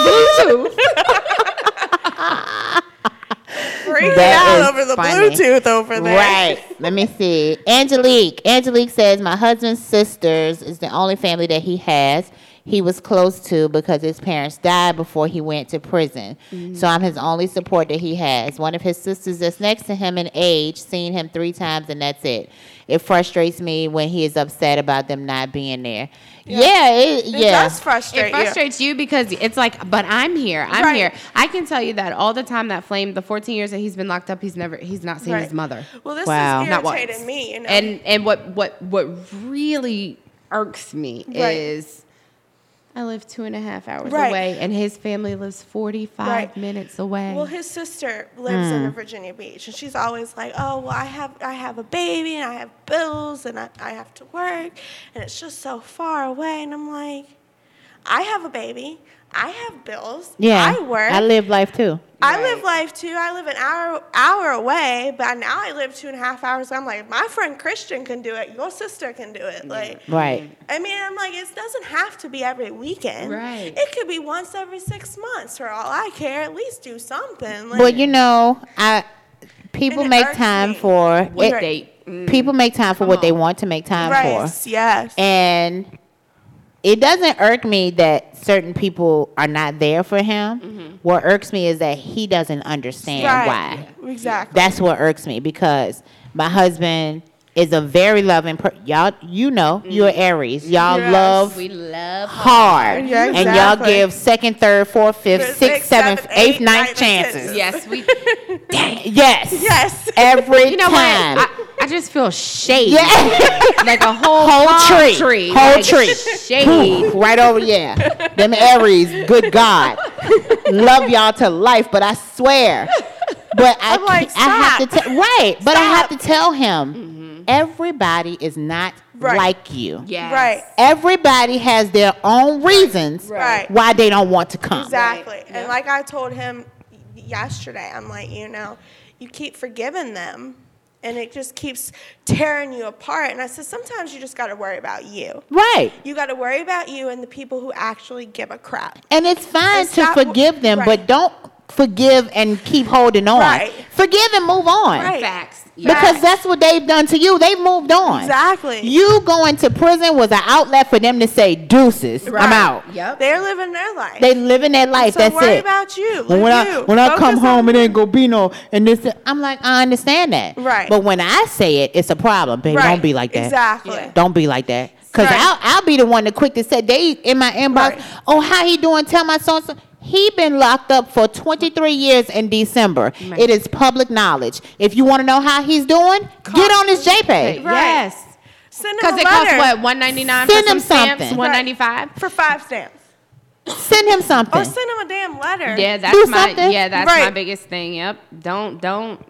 Bluetooth. Freaking That out over the funny. Bluetooth over there. Right. Let me see. Angelique. Angelique says my husband's sisters is the only family that he has. He was close to because his parents died before he went to prison. Mm-hmm. So I'm his only support that he has. One of his sisters that's next to him in age, seen him three times and that's it. It frustrates me when he is upset about them not being there. Yeah, it, It yeah. does frustrate It frustrates you because it's like, but I'm here. I'm Right. here. I can tell you that all the time. That flame, the 14 years that he's been locked up, he's never, he's not seen Right. his mother. Well, this Wow. is Not once. irritating me, you know. And and what what what really irks me Right. is I live two and a half hours Right. away, and his family lives 45 Right. minutes away. Well, his sister lives in Hmm. Virginia Beach, and she's always like, "Oh, well, I have I have a baby, and I have bills, and I, I have to work, and it's just so far away." And I'm like, "I have a baby, I have bills, Yeah. I work, I live life too. I live life too. I live an hour hour away, but now I live two and a half hours. I'm like, my friend Christian can do it. Your sister can do it. Like, Right. I mean, I'm like, it doesn't have to be every weekend. Right. It could be once every six months for all I care. At least do something. Like, Well, you know, I people make time me. for What it- date? Mm. People make time for Come what they want to make time right? for. Yes. And it doesn't irk me that certain people are not there for him. Mm-hmm. What irks me is that he doesn't understand right. why. Exactly. That's what irks me because my husband is a very loving person. Y'all, you know, you're mm. Aries. Y'all Yes. love we love hard. Yeah, And y'all give second, third, fourth, fifth, Fifth, sixth, sixth, seventh, seventh, eighth, eighth, ninth ninth, and chances. Yes, we. Yes. yes. Every You know time. what? I, I just feel shade. Yeah. like a whole, Whole palm tree. Whole like tree. Shade. right over, yeah. Them Aries, good God. Love y'all to life, but I swear. But I, I'm like, can't- I have to stop. tell, right, but I have to tell him, mm-hmm. everybody is not Right. like you. Yes. Right. Everybody has their own reasons Right. why they don't want to come. Exactly. Right. And Yep. like I told him yesterday, I'm like, you know, you keep forgiving them and it just keeps tearing you apart. And I said, sometimes you just got to worry about you. Right. You got to worry about you and the people who actually give a crap. And it's fine And to stop- forgive them, right. but don't forgive and keep holding on. Right. Forgive and move on. Right. Facts. Because that's what they've done to you. They've moved on. Exactly. You going to prison was an outlet for them to say deuces. I'm out. Yep. They're living their life. They living their life. so That's worry it. about you. When, Live I you. when I come Focus on home, it ain't gonna be no and this. I'm like, I understand that. Right. But when I say it, it's a problem, baby. Right. Don't be like that. Exactly. Yeah. Don't be like that. Cause Right. I'll I'll be the one to quick to say they in my inbox. Right. Oh, how he doing? Tell my son. So He been locked up for 23 years in December. Right. It is public knowledge. If you want to know how he's doing, get on his JPay. Right. Yes. Send them Because a it costs what one ninety nine for Send some them stamps, something. one ninety five. for five stamps. Send him something. Or send him a damn letter. Yeah, Do that's my something. yeah, that's my biggest thing. Yep. Don't don't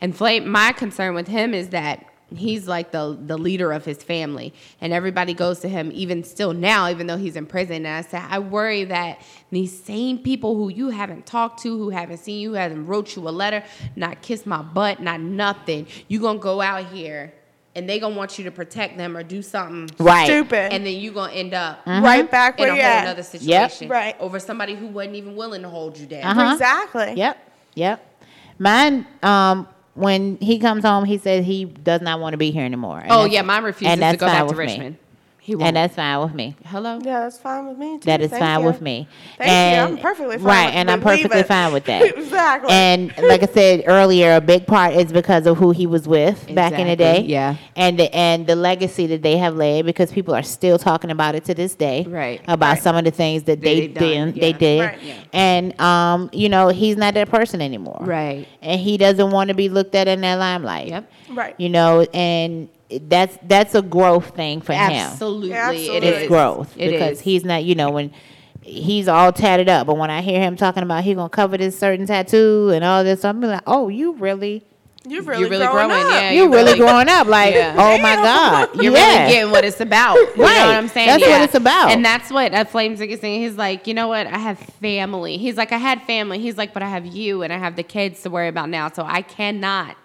inflate my concern with him is that he's like the the leader of his family and everybody goes to him even still now even though he's in prison and I said I worry that these same people who you haven't talked to who haven't seen you who haven't wrote you a letter not kissed my butt not nothing you gonna go out here and they gonna want you to protect them or do something right. Stupid. and then you gonna end up Right back in a whole at. another situation Right. over somebody who wasn't even willing to hold you down Uh-huh. Exactly. Yep. Yep. Mine, um, when he comes home, he says he does not want to be here anymore. Oh yeah, mine refuses to go back to Richmond. me. He won't. And that's fine with me. Hello. Yeah, that's fine with me too. That is Thank fine you. with me. Thank and, you. I'm perfectly fine. Right, and I'm perfectly leaving. fine with that. exactly. And like I said earlier, a big part is because of who he was with back in the day. Yeah. And the, and the legacy that they have laid because people are still talking about it to this day. Right. About Right. some of the things that they did. They yeah. did. Right. Yeah. And um, you know, he's not that person anymore. Right. And he doesn't want to be looked at in that limelight. Yep. right. You know, and that's that's a growth thing for him Absolutely. Yeah, absolutely. it's growth It because is. he's not you know when he's all tatted up but when i hear him talking about he gonna cover this certain tattoo and all this i'm like oh you really You're really, You're really growing, growing, up. yeah. you you're really, really- growing up like Yeah. oh my god You're yeah. really getting what it's about. You know Right. what I'm saying? That's what it's about. And that's what uh, Flames is saying. He's like, you know what? I have family. He's like, I had family. He's like, but I have you and I have the kids to worry about now. So I cannot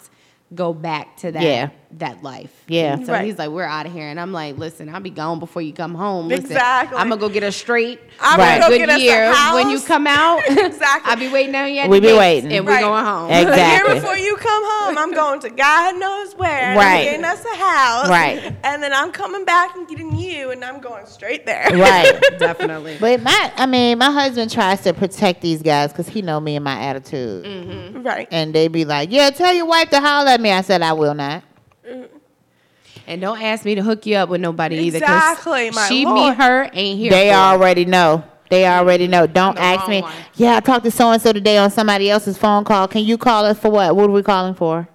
go back to that Yeah. That life. Yeah. And so Right. he's like, we're out of here. And I'm like, listen, I'll be gone before you come home. Listen, Exactly. I'm gonna go get a straight. I'm Right. gonna go good get us a year when you come out. Exactly. I'll be waiting on you. We the be waiting. and we're going home. Exactly. A year before you come home, I'm going to God knows where. Right. Getting us a house. Right. And then I'm coming back and getting you, and I'm going straight there. right Definitely. but my i mean my husband tries to protect these guys because he know me and my attitude Mm. right. and they be like yeah tell your wife to holler at me i said i will not And don't ask me to hook you up with nobody either. 'cause Exactly, my She, lord. me, her ain't here. They for it. already know. They already know. Don't The ask me. one. Yeah, I talked to so and so today on somebody else's phone call. Can you call us for what? What are we calling for?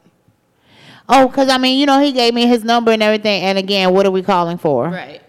Oh, because I mean, you know, he gave me his number and everything. And again, what are we calling for? Right.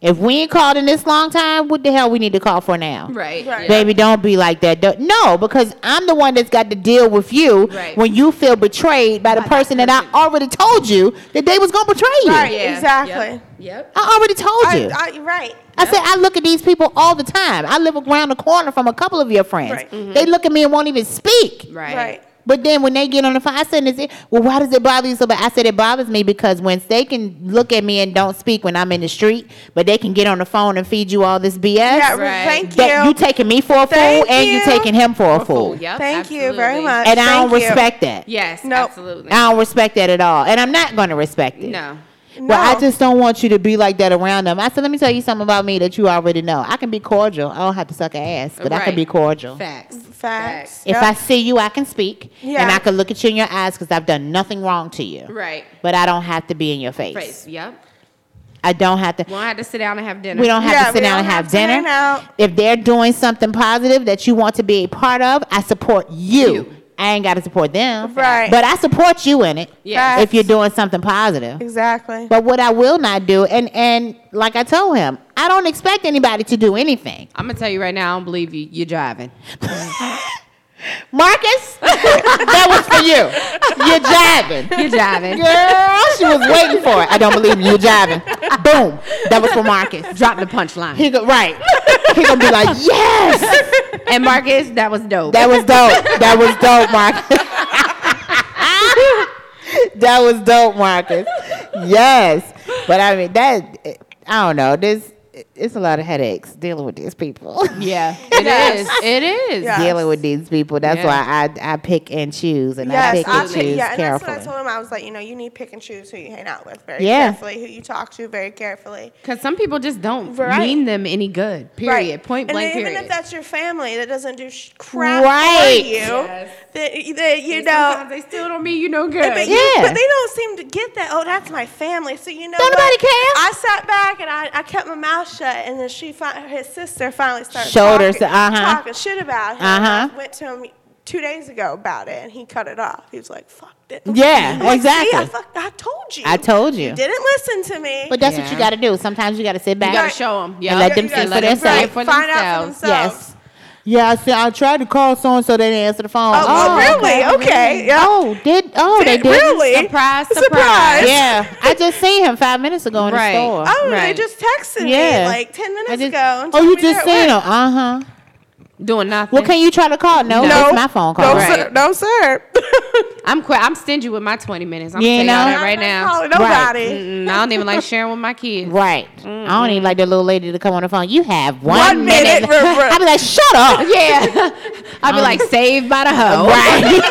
If we ain't called in this long time, what the hell we need to call for now? Right. Right. yeah. Baby, don't be like that. Don't- No, because I'm the one that's got to deal with you Right. when you feel betrayed by the person that I already told you that they was gonna betray you. Right. Yeah. Exactly. Yep. yep. I already told I, you. I, right. I said I look at these people all the time. I live around the corner from a couple of your friends. Right. Mhm. They look at me and won't even speak. Right. Right. But then when they get on the phone, I said, "Is it? Well, why does it bother you so bad?" I said, "It bothers me because when they can look at me and don't speak when I'm in the street, but they can get on the phone and feed you all this BS. Yeah. Right. Thank you. you taking me for a fool Thank and you you. taking him for a fool. Yep. Thank you very much. And I don't you. respect that. Yes. Nope. Absolutely. I don't respect that at all, and I'm not going to respect it. No. But I just don't want you to be like that around them. I said, let me tell you something about me that you already know. I can be cordial. I don't have to suck an ass, but I can be cordial. Facts. Facts. If Yep. I see you, I can speak, Yeah. and I can look at you in your eyes because I've done nothing wrong to you. Right. But I don't have to be in your face. Face. Yep. I don't have to. We don't have to sit down and have dinner. We don't have Yeah, to sit down and have, have dinner. If they're doing something positive that you want to be a part of, I support you. You. I ain't got to support them. Right. But I support you in it. Yes. If you're doing something positive. Exactly. But what I will not do, and and like I told him, I don't expect anybody to do anything. I'm gonna tell you right now. I don't believe you. You're driving. Marcus, that was for you. You're jiving. You're driving. Girl, she was waiting for it. I don't believe you. You're jiving. Boom. That was for Marcus. Drop the punchline. He go, right. He gonna be like, yes. and Marcus, that was dope. That was dope. That was dope, Marcus. that was dope, Marcus. Yes, but I mean that. I don't know. This it's a lot of headaches dealing with these people. yeah, it is. It is. Yeah. dealing with these people. That's Yeah. why I I pick and choose, and I pick I and pick, choose yeah, and that's what I told him. I was like, you know, you need pick and choose who you hang out with very Yeah. carefully, who you talk to very carefully. Because some people just don't Right. mean them any good. Period. Right. Point and blank. even period. if that's your family that doesn't do sh- crap Right. for you, Yes. that, that you And know, sometimes they still don't mean you no good. but, Yeah. you, but they don't seem to get that. Oh, that's my family. So you know, nobody cares. I sat back and I, I kept my mouth shut, and then she, fi- his sister, finally started Shoulders, talking, uh-huh. talking shit about him. Uh-huh. I went to him two days ago about it, and he cut it off. He was like, "Fuck it." Yeah, like, exactly. See, I, fuck, I told you. I told you. You didn't listen to me. But that's what you got to do. Sometimes you got to sit back. you gotta show them. And let them You see gotta for let them themselves. for find out for themselves. themselves. Yes. Yeah, I said I tried to call so and so. They didn't answer the phone. Oh, oh, really? Okay. Yeah. Oh, did oh they Did- did really? Surprise, surprise. Surprise. Yeah, I just seen him five minutes ago in Right. the store. Oh, they just texted Yeah. me like 10 minutes just- ago. and oh, you just they're seen him? Uh huh. Doing nothing. Well, can you try to call? No, work. that's my phone call. No, Right. sir. No, sir. I'm quit. I'm stingy with my 20 minutes. I'm You saying know? all that right now. calling Nobody. Mm-mm, I don't even like sharing with my kids. Right. I don't even like the little lady to come on the phone. You have one, One minute, ruh, ruh. I'd be like, shut up. Yeah. I'll be like saved by the hoe. Right.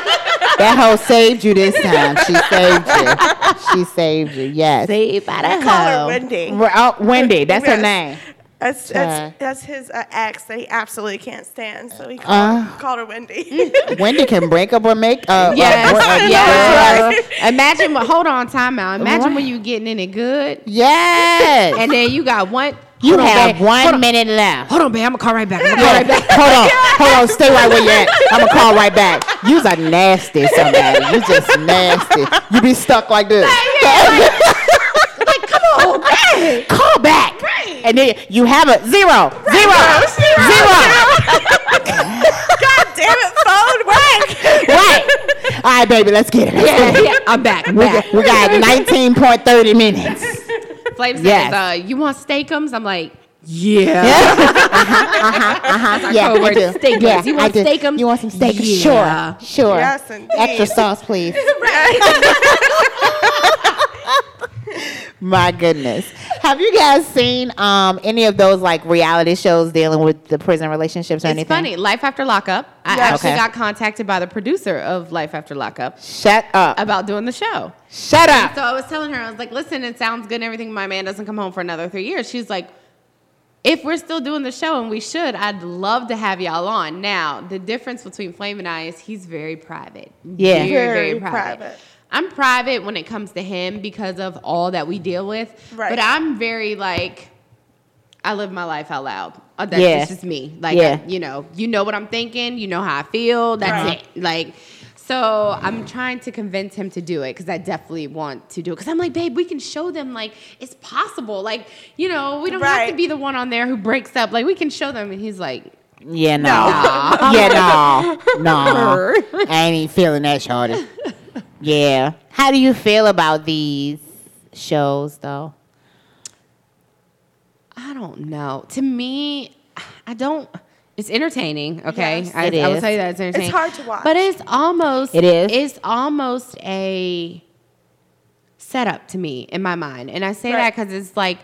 that hoe saved you this time. She saved you. She saved you. Yes. Saved by the I call her. Wendy. Oh, Wendy. That's her name. That's, that's, that's his uh, ex that he absolutely can't stand. So he called, Uh. her, called her Wendy. Wendy can break up or make. Uh, Yes. uh, uh, yes. uh, Imagine. what- Hold on. Time out. Imagine Right. when you getting in it good, Yes. and then you got one. you hold on, have babe. one Hold on. minute left. Hold on, babe. I'm gonna call right back. I'm gonna call Yeah. right back. Hold on, hold on, stay right where you at. I'm gonna call right back. You's a nasty somebody. You just nasty. You be stuck like this. Like, come. Call back. And then you have a zero, zero, zero. God damn it, phone work. Right. All right, baby, let's get it. Let's get it. Yeah, I'm back. I'm We back. got, we got 19.30 minutes. Flame says, Yes. uh, "You want steakums?" I'm like, "Yeah." Uh-huh, Uh huh. yeah, I do. steakums. Yeah, You want steakums? You want some steak? Yeah. Sure, sure. Yes, indeed. Extra sauce, please. My goodness. Have you guys seen um, any of those like reality shows dealing with the prison relationships or It's anything? funny. Life After Lockup. I Yes. actually Okay. got contacted by the producer of Life After Lockup Shut up. about doing the show. Shut up. So I was telling her, I was like, listen, it sounds good and everything. My man doesn't come home for another three years. She's like, if we're still doing the show and we should, I'd love to have y'all on. Now, the difference between Flame and I is he's very private. Yeah. Very, Very very private. private. I'm private when it comes to him because of all that we deal with. Right. But I'm very like, I live my life out loud. Uh, That's Yeah. just me. Like, Yeah. I- you know, you know what I'm thinking. You know how I feel. That's Right. it. Like, So I'm trying to convince him to do it because I definitely want to do it. Because I'm like, babe, we can show them like it's possible. Like, you know, we don't have to be the one on there who breaks up. Like, we can show them. And he's like, Yeah, no. yeah, no. No. I ain't feeling that, shorty. Yeah. How do you feel about these shows, though? I don't know. To me, I don't. It's entertaining. Okay, Yes, I, it I will tell you that it's entertaining. It's hard to watch. but it's almost. It is. It's almost a setup to me in my mind, and I say that because it's like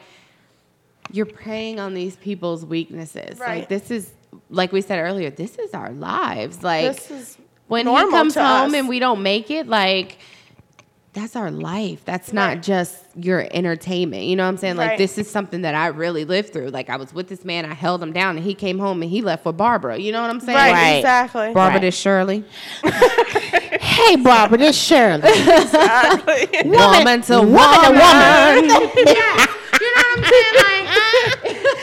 you're preying on these people's weaknesses. Like this is, like we said earlier, this is our lives. Like This is when he comes home us. and we don't make it, like that's our life. That's not Right. just your entertainment. You know what I'm saying? Like Right. this is something that I really lived through. Like I was with this man, I held him down, and he came home and he left with Barbara. You know what I'm saying? right, Right. exactly. Barbara Right. to Shirley. Hey, Barbara, this Shirley. exactly. Woman to woman woman. to woman. yes. You know what I'm saying? Like,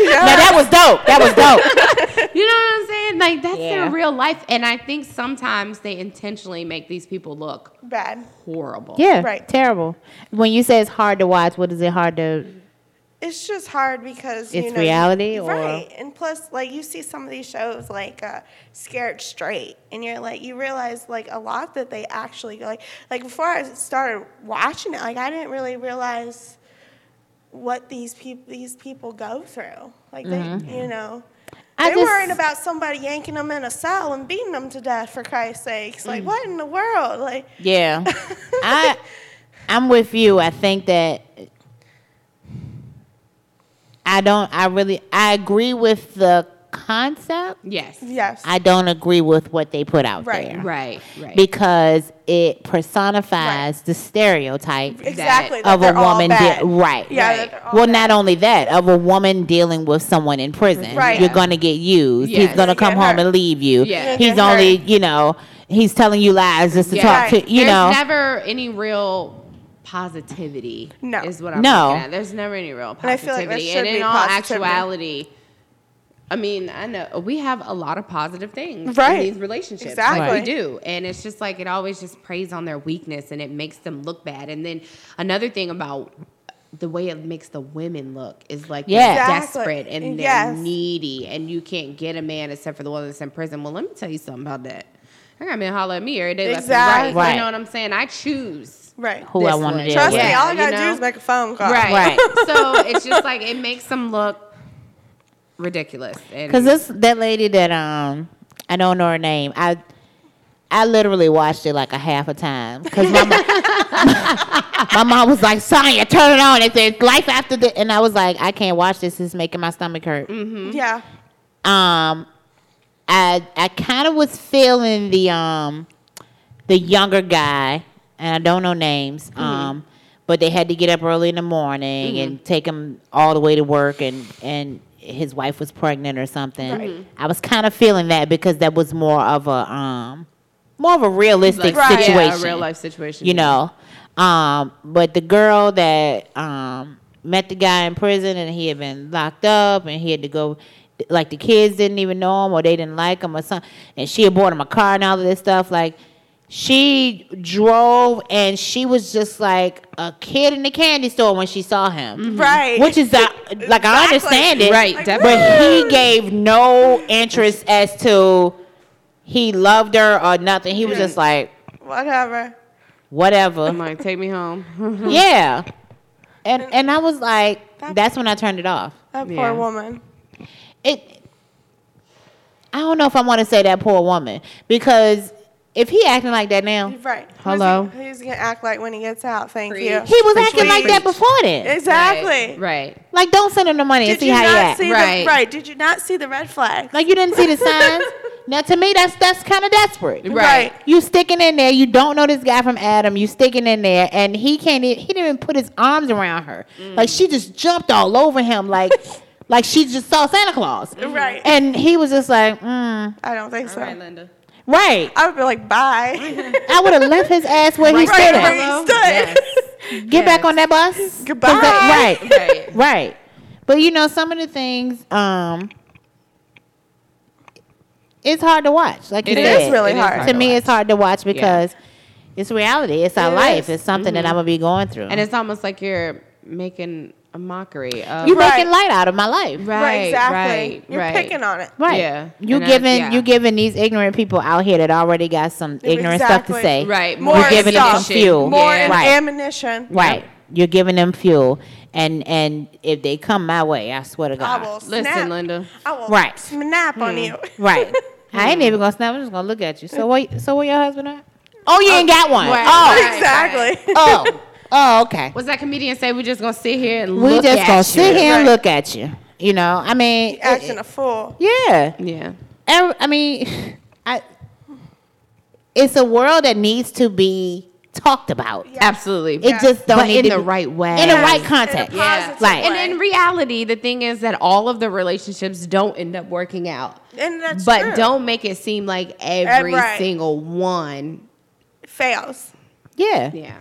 Now, that was dope. That was dope. you know what I'm saying? Like that's Yeah. their real life. And I think sometimes they intentionally make these people look Bad. horrible. Yeah, Right. terrible. When you say it's hard to watch, what is it hard to? It's just hard because It's you know, reality you- or- right, and plus, like you see some of these shows like uh, Scared Straight, and you're like, you realize like a lot that they actually like. Like before I started watching it, like I didn't really realize what these people these people go through. Like they, you know. Mm-hmm. I They're just- worrying about somebody yanking them in a cell and beating them to death for Christ's sakes. Mm. Like, what in the world? Like, Yeah, I, I'm with you. I think that I don't. I really. I agree with the concept. Yes. yes. I don't agree with what they put out Right. there. Right. Right. Because it personifies the stereotype exactly. that of a woman. De- right. Yeah, Right. that they're all Well, bad. not only that, of a woman dealing with someone in prison. Right. You're going to get used. Yes. He's going to You're gonna come home hurt. and leave you. Yeah. He's only, hurt. you know, he's telling you lies just to Yeah. talk Right. to, you There's know. never any real positivity. No. is what I'm No. looking at. There's never any real And I feel like there positivity. And in all positivity. actuality, I mean, I know we have a lot of positive things Right. in these relationships. Exactly. Like we do. And it's just like it always just preys on their weakness and it makes them look bad. And then another thing about the way it makes the women look is like Yeah. they're Exactly. desperate and they're Yes. needy and you can't get a man except for the one that's in prison. Well, let me tell you something about that. I got men holler at me every day left and right. Exactly. Right. You know what I'm saying? I choose right. who I this want to deal Trust with. me, all I you gotta do know? is make a phone call. Right. Right. so it's just like it makes them look ridiculous. Because this that lady that um I don't know her name. I I literally watched it like a half a time because my mom, my mom was like, "Sonia, turn it on." It says "Life After the," and I was like, "I can't watch this. It's making my stomach hurt." Yeah. Um, I I kind of was feeling the um the younger guy, and I don't know names. Um, but they had to get up early in the morning and take him all the way to work, and and his wife was pregnant or something. I was kind of feeling that because that was more of a um more of a realistic Like, situation Yeah, a real life situation. you know. Um, but the girl that um, met the guy in prison and he had been locked up and he had to go, like the kids didn't even know him or they didn't like him or something, and she had bought him a car and all of this stuff. Like she drove and she was just like a kid in the candy store when she saw him. Mm-hmm. Right. Which is that, like I understand it, Right, Like, definitely. but he gave no interest as to he loved her or nothing. He was just mm. like Whatever. whatever. I'm like, take me home. yeah. And and I was like, that's when I turned it off. That poor Yeah. woman. It I don't know if I want to say that poor woman because if he acting like that now, Right. Hello? Who's he, who's gonna act like when he gets out? Thank Preach. you. he was Preach, acting like that before then. Exactly. Right. right. Like, don't send him the money and Did see you how he not act. see Right. the right? Did you not see the red flag? Like, you didn't see the signs. now, to me, that's that's kind of desperate. Right. You sticking in there. You don't know this guy from Adam. You sticking in there, and he can't. He didn't even put his arms around her. Mm. Like she just jumped all over him, like like she just saw Santa Claus. Right. And he was just like, mm, I don't think so. All right, Linda. Right. I would be like, bye. I would have left his ass where he Right stood where at. he stood. Yes. Get back on that bus. Goodbye. that- right. Right. Right. But you know, some of the things, um, it's hard to watch. Like you It said, is really It is hard. hard to to me, watch. it's hard to watch because it's reality. It's our It life. is. It's something that I'm gonna be going through. And it's almost like you're making a mockery of you Right. making light out of my life. right, exactly. right, You're right. picking on it. Right. Yeah. You And giving yeah. you giving these ignorant people out here that already got some ignorant stuff to say. Right, More You're giving them stuff. some fuel. More Yeah. Right. ammunition. Right. You're giving them fuel. And and if they come my way, I swear to god I God. will Listen, snap. Linda. I will Right. snap on hmm. you. Right. I ain't even gonna snap. I'm just gonna look at you. So what? So where your husband at? Oh, you oh, ain't got one. Right. Oh, Right. exactly. oh, oh. Okay. What's that comedian say? we're just gonna sit here and We look just at gonna you. sit here and Right. look at you. You know. I mean, Acting a fool. yeah. Yeah. Every- I mean, I. It's a world that needs to be talked about. Absolutely. It just don't but need in to the be- right way. in the right In a context. positive Like- And in reality, the thing is that all of the relationships don't end up working out. and that's but true. don't make it seem like every right. single one. fails. Yeah. Yeah.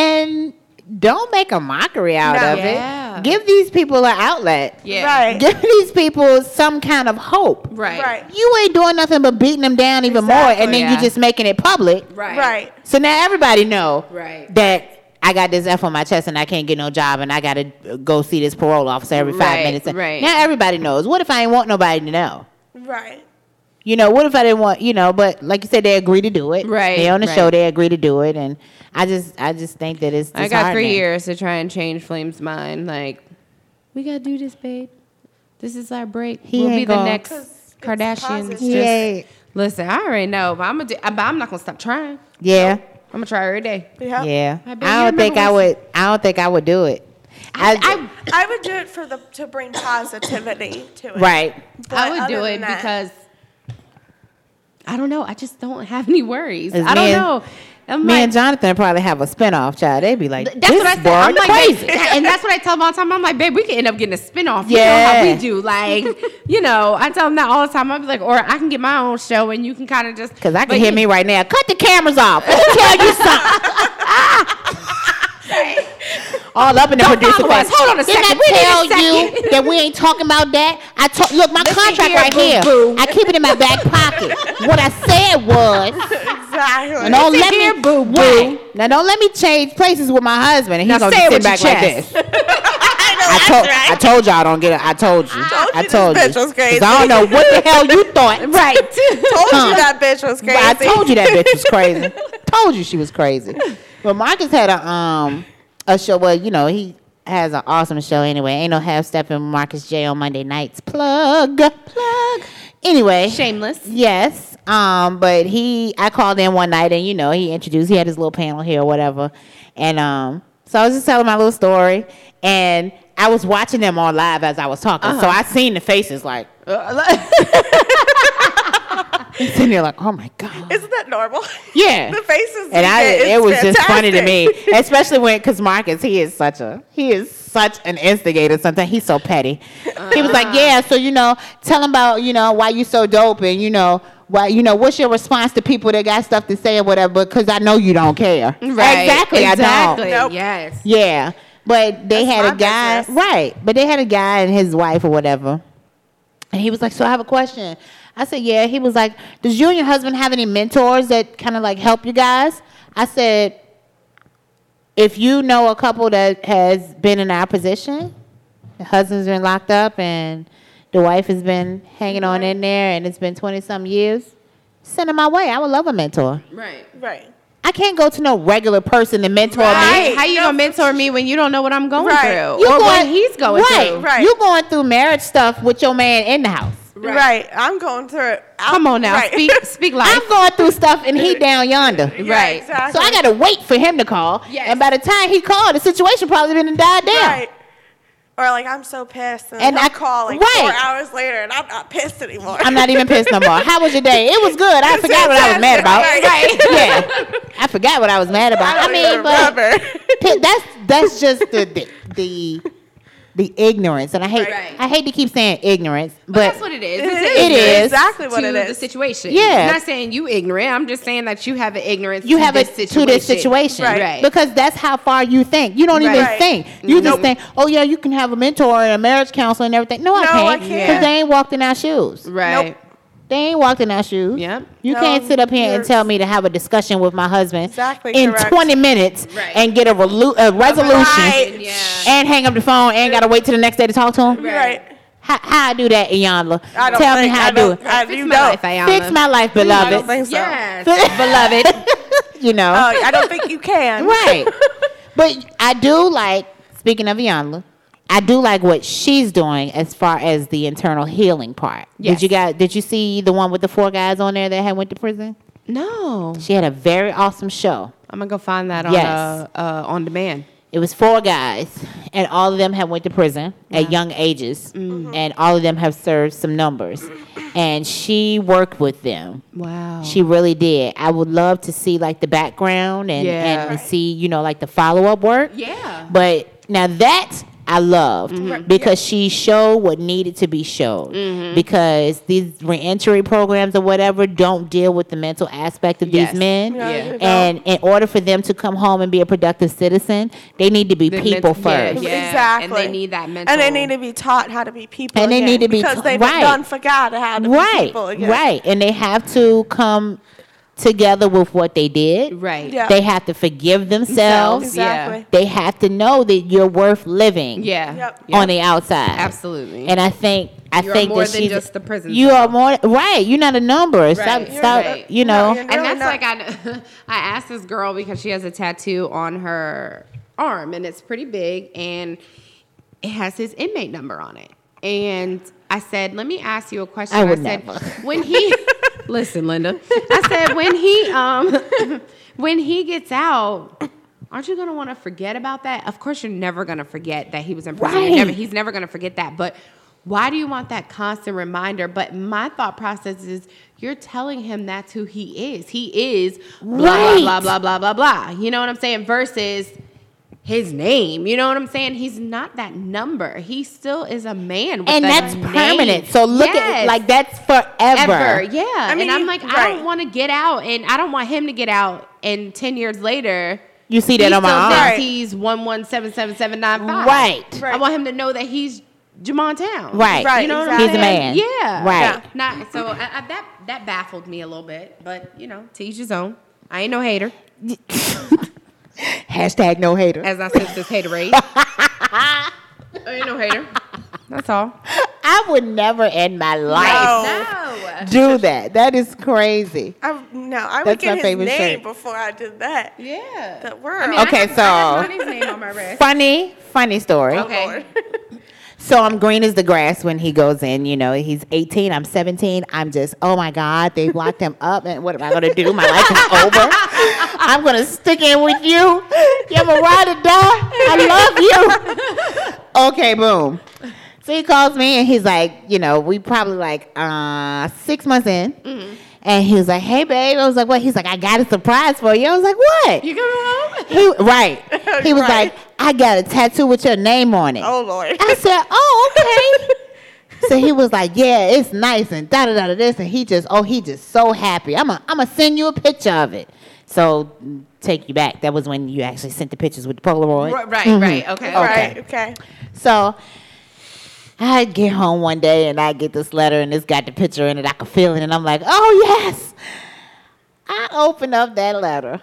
And don't make a mockery out No. of Yeah. it. Give these people an outlet. Yeah. Right. Give these people some kind of hope. Right. Right. You ain't doing nothing but beating them down even more, and then Yeah. you just making it public. Right. Right. So now everybody know Right. that I got this F on my chest and I can't get no job, and I got to go see this parole officer every five Right, minutes. right. Now everybody knows. What if I ain't want nobody to know? Right. You know, what if I didn't want, you know, but like you said, they agree to do it. Right, They on the right. show, they agree to do it. And I just, I just think that it's I got three years to try and change Flame's mind. Like, we gotta do this, babe. This is our break. He we'll be the gonna- next 'Cause it's Kardashians. positive. Just- Listen, I already know, but I'm gonna do. But I'm not gonna stop trying. Yeah. I'm gonna try every day. Yeah. Yeah. I I, don't think I would, I don't think I would do it. I, I I would do it for the to bring positivity to it. right. But I would do it that- because I don't know. I just don't have any worries. I don't know. I'm Me like, and Jonathan probably have a spinoff child. They'd be like, That's this what I said. I'm like, crazy. and that's what I tell them all the time. I'm like, babe, we can end up getting a spinoff. You know how Yeah. we do. Like, you know, I tell them that all the time. Be like, or I can get my own show and you can kind of just. Because I can hear me right now. Cut the cameras off. Let me tell you something. All up in the Don't producer us. Hold on a Didn't second. I We need a tell you that we ain't talking about that? I talk, look my Listen contract here, right here. boo-boo. I keep it in my back pocket. what I said was, Exactly. and don't Listen let here, me boo-boo. Right. Now don't let me change places with my husband. And he's Now gonna sit back like this. I told I told y'all I don't get it. I told you. I you told this you. bitch was crazy. I don't know what the hell you thought. Right. told Huh. you that bitch was crazy. I told you that bitch was crazy. told you she was crazy. But Marcus had a um a show Well, you know he has an awesome show anyway. Ain't no half stepping Marcus J on Monday nights. Plug plug. Anyway, Shameless. Yes. Um, but he I called in one night and you know, he introduced he had his little panel here or whatever. And um so I was just telling my little story and I was watching them on live as I was talking. So I seen the faces like he's sitting there like, oh my God. Isn't that normal? Yeah. the faces. And I, get it was just funny to me, especially when, because Marcus, he is such a, he is such an instigator. Sometimes he's so petty. He was Uh. like, yeah, so you know, tell him about, you know, why you so dope, and you know, why, you know, what's your response to people that got stuff to say or whatever? Because I know you don't care. Right. Exactly. I Exactly. don't. Nope. Yes. Yeah, but they That's had a guy, business. right? But they had a guy and his wife or whatever, and he was like, "So I have a question." I said, "Yeah." He was like, "Does you and your husband have any mentors that kind of like help you guys?" I said, "If you know a couple that has been in our position, the husband's been locked up and the wife has been hanging on in there, and it's been twenty some years." Send them my way. I would love a mentor. Right. Right. I can't go to no regular person to mentor Right. me. How you gonna mentor me when you don't know what I'm going Right. through You or what going- he's going right, through? Right. You going through marriage stuff with your man in the house. Right. I'm going through it. I'm- Come on now, Right. speak speak life. I'm going through stuff and he down yonder. Yeah, Right. Exactly. So I gotta wait for him to call. Yes. And by the time he called, the situation probably been died down. Right. Or like I'm so pissed, and, And I I- call like right. four hours later, and I'm not pissed anymore. I'm not even pissed no more. How was your day? It was good. I forgot what I was mad about. Right. Yeah. I forgot what I was mad about. I I, mean, but that's that's just the the the, the ignorance. And I hate Right. I hate to keep saying ignorance, But but that's what it is. It It's is. It ignorance is. exactly what to it The is. situation. Yeah. I'm not saying you ignorant. I'm just saying that you have an ignorance. you to have this it situation. to this situation Right. Right. because that's how far you think you don't even Right. think you just think oh yeah you can have a mentor and a marriage counselor and everything no, I can't I because can't. they ain't walked in our shoes Right. They ain't walked in our shoes. Yep. You No, can't sit up here and tell me to have a discussion with my husband Exactly in correct. 20 minutes Right. and get a, relu- a resolution Right. Yeah. and hang up the phone and gotta wait till the next day to talk to him. Right. How, how I do that, Iyanla? I don't Tell me how I I do it. I, Fix you my don't. life, Iyanla. Fix my life, I beloved. don't think so. Yes, beloved. you know. Oh, I don't think you can. right. But I do like, speaking of Iyanla, I do like what she's doing as far as the internal healing part. Yes. Did you guys did you see the one with the four guys on there that had went to prison? No, She had a very awesome show. I'm gonna go find that on Yes. uh, uh, on demand. It was four guys, and all of them have went to prison at young ages, Mm-hmm. and all of them have served some numbers. And she worked with them. Wow. She really did. I would love to see like the background and, Yeah. and see you know like the follow up work. Yeah. But now that I loved Mm-hmm. because she showed what needed to be showed. Because these reentry programs or whatever don't deal with the mental aspect of Yes. these men. Yeah, Yeah. they don't. And in order for them to come home and be a productive citizen, they need to be The people mental- yeah, first. yeah. Exactly. And they need that mental. And they need to be taught how to be people. And they again, need to be because ta- they've right. done forgot how to be Right. people again. Right. And they have to come together with what they did. Right. Yeah. They have to forgive themselves. Exactly. They have to know that you're worth living. Yeah. Yep. Yep. on the outside. Absolutely. And I think I You're think more that than she's just the prison You cell. are more right. You're not a number. Stop. Right. Stop. Right. You know. No, and that's not. like I, I asked this girl because she has a tattoo on her arm and it's pretty big and it has his inmate number on it. And I said, "Let me ask you a question." I would said, never. "When he listen, Linda," I said, "When he um when he gets out." Aren't you gonna want to forget about that? Of course, you're never gonna forget that he was in prison. Right. Never, he's never gonna forget that. But why do you want that constant reminder? But my thought process is you're telling him that's who he is. He is blah Right. blah blah blah blah blah blah. You know what I'm saying? Versus his name. You know what I'm saying? He's not that number. He still is a man. With and a that's name. permanent. So look at Yes. it like that's forever. Ever, yeah. I mean, and I'm you- like, I don't want to get out, and I don't want him to get out. And ten years later, You see he that on my still arm. thinks Right. he's one one seven seven seven nine five. Right. I want him to know that he's Jamon Town. Right. Right, You know what exactly. I'm He's a man. Yeah. Right. Yeah. Not so I, I, that that baffled me a little bit, but you know, to each his own. I ain't no hater, Hashtag no hater. as I said this haterade. I ain't no hater. That's all. I would never in my life No. do that. That is crazy. I, no, I would That's my get his favorite name shirt. before I did that. Yeah. That word. I mean, Okay, I have so- Ronnie's name on my wrist. Funny, funny story. Okay. Oh, So I'm green as the grass when he goes in. You know, he's 18. I'm 17. I'm just, oh my God, they locked him up. And what am I going to do? My life is over. I'm going to stick in with you. You're my ride or die. I love you. Okay, boom. So he calls me and he's like, you know, we probably like uh, six months in. Mm-hmm. And he was like, hey, babe. I was like, what? He's like, I got a surprise for you. I was like, what? You coming home? He, right. He was Right. like, I got a tattoo with your name on it. oh Lord. I said, "Oh, okay." so he was like, "Yeah, it's nice," and da da da da this, and he just, oh, he just so happy. I'm a, I'm gonna send you a picture of it. So mm, take you back. That was when you actually sent the pictures with the Polaroid. Right, right, Mhm. right. Okay. Right. Okay. So I get home one day and I get this letter and it's got the picture in it. I can feel it, and I'm like, "Oh yes." I open up that letter.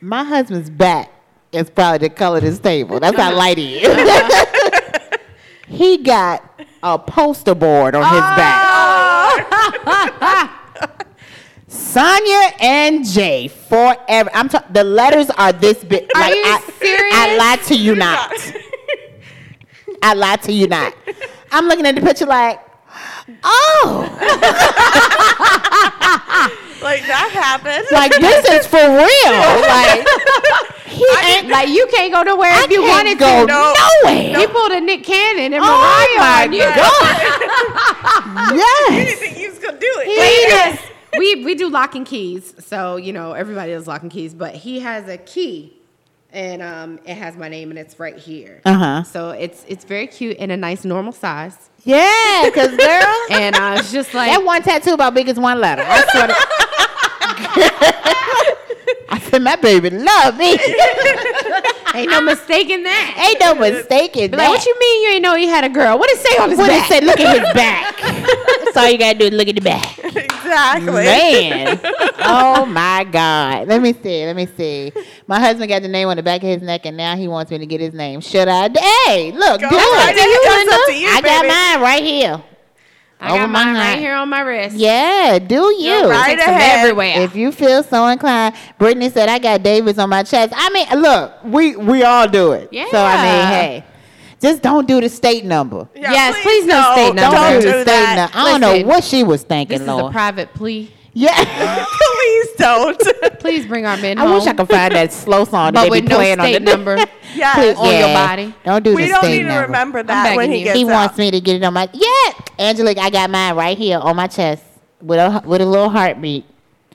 My husband's back is probably the color of this table. That's how light he is. he got a poster board on his back. Sonia and Jay forever. I'm the letters are this big. Are like, you I, serious? I lied to you not. I lied to you not. I'm looking at the picture like, oh, Like that happened. like this is for real. Like he ain't Like you can't go nowhere I if you can't wanted go to. nowhere. He pulled a Nick Cannon and Oh Mariah on you. god! you yes. didn't think you was gonna do it. He has- we we do lock and keys, so you know everybody does lock and keys. But he has a key, and um, it has my name and it's right here. Uh huh. So it's it's very cute and a nice normal size, Yeah, cause girl, and I was just like that one tattoo about big as one letter. I swear. to- I said my baby love me. ain't no mistaking that. Ain't no mistaking Be that. like, what you mean you ain't know he had a girl? What it say on his What it back? say? Look at his back. That's all you gotta do is look at the back. Exactly. Man. oh my God. Let me see. Let me see. My husband got the name on the back of his neck and now he wants me to get his name. Should I? Hey, look, Go do right it. ahead. It's up to you, I got mine right here. I Over got my mine right here on my wrist. Yeah, do you? right Takes them ahead. everywhere. If you feel so inclined, Brittany said I got Davis on my chest. I mean, look, we we all do it. Yeah. So I mean, hey, just don't do the state number. Yeah, Yes, please no don't. state number. Don't, Don't do the do state that. number. I don't know what she was thinking, This is a private plea. yeah. Please don't. Please bring our men I home. wish I could find that slow song that But they with be no playing on the number. Yes. Please, on your body. Don't do the state. we the don't state need to remember that when he you. gets He out. wants me to get it on my yeah, Angelique. I got mine right here on my chest with a with a little heartbeat.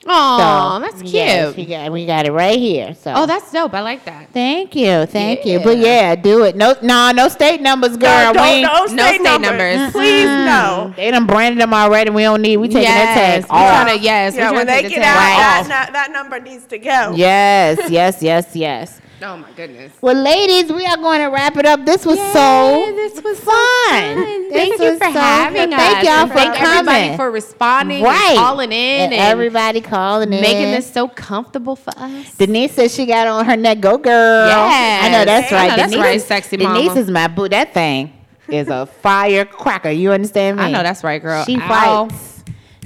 Oh, So, that's cute. yes, we got we got it right here. So oh, that's dope. I like that. thank you, thank you. But yeah, do it. No, no, no state numbers, girl. No, we ain't- don't, no no state, state numbers. numbers. Please, no. They done branded them already. We don't need. We taking yes, that we tag off. trying to, yes, we Yeah, trying when to they take the get tag out, off. that, that, that number needs to go. Yes, yes, yes, yes. Oh my goodness. Well, ladies, we are going to wrap it up. This was Yay, so this was so fun. fun. This Thank you was for so having fun. us. Thank y'all and for thank everybody coming. for responding, right, and calling in, and, and, everybody calling in, making this so comfortable for us. Denise says she got on her neck. Go girl. Yes. I know that's right. know that's Denise, right, sexy mama. Denise is my boo. That thing is a firecracker. You understand me? I know that's right, girl. She Ow. fights.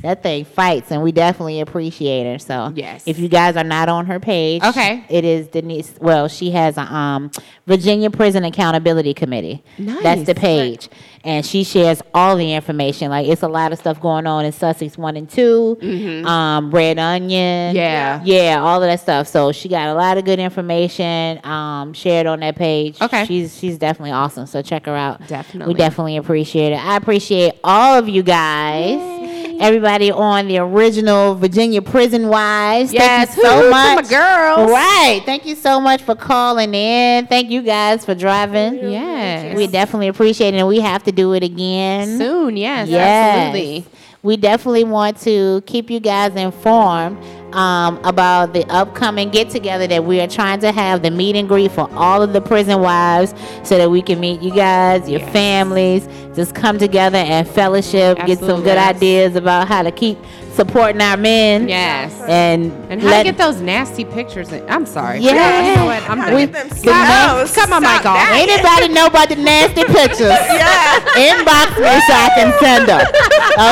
That thing fights, and we definitely appreciate her. So, Yes. if you guys are not on her page, Okay. it is Denise. Well, she has a um, Virginia Prison Accountability Committee. Nice. That's the page, and she shares all the information. Like it's a lot of stuff going on in Sussex one and 2 um, Red Onion, Mm-hmm. Yeah. yeah, all of that stuff. So she got a lot of good information um, shared on that page. Okay. she's she's definitely awesome. So check her out. Definitely. we definitely appreciate it. I appreciate all of you guys. Everybody on the original Virginia Prison Wives. Yes, Thank you so woo-hoo to much. my girls. Right. Thank you so much for calling in. Thank you guys for driving. Yes. We definitely appreciate it. And we have to do it again. Soon, yes, Yes. absolutely. We definitely want to keep you guys informed um, about the upcoming get together that we are trying to have the meet and greet for all of the prison wives so that we can meet you guys, your Yes. families, just come together and fellowship, get some good ideas about how to keep supporting our men. Yes. And, And how let- to get those nasty pictures? In. I'm sorry. Yeah. You know what? I'm How done. to get them the smells. cut my mic Stop off. that. Anybody know about the nasty pictures? Yeah. Inbox me so I can send them.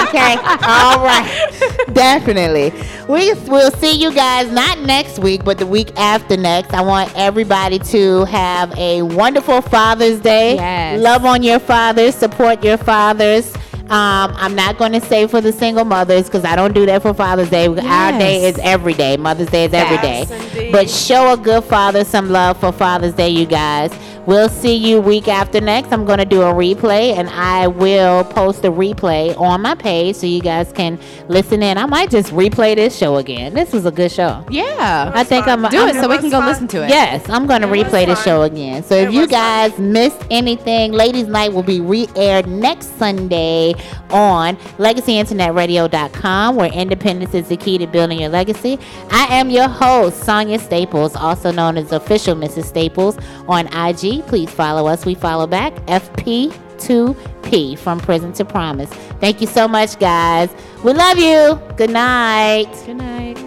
Okay. All right. Definitely. We will see you guys not next week, but the week after next. I want everybody to have a wonderful Father's Day. Yes. Love on your fathers. Support your fathers. Um, I'm not going to say for the single mothers because I don't do that for Father's Day. Our day is every day. Mother's Day is every day. Yes. But show a good father some love for Father's Day, you guys. We'll see you week after next. I'm going to do a replay and I will post a replay on my page so you guys can listen in. I might just replay this show again. This was a good show. Yeah. I think I'm Do I'm- it so we was can go fun. listen to it. Yes, I'm going to replay the fun. show again. So if you was fun. guys missed anything, Ladies Night will be re-aired next Sunday on legacyinternetradio.com where independence is the key to building your legacy. I am your host, Sonia Staples, also known as official Mrs. Staples on Please follow us. We follow back FP2P from Prison to Promise. Thank you so much, guys. We love you. Good night. Good night.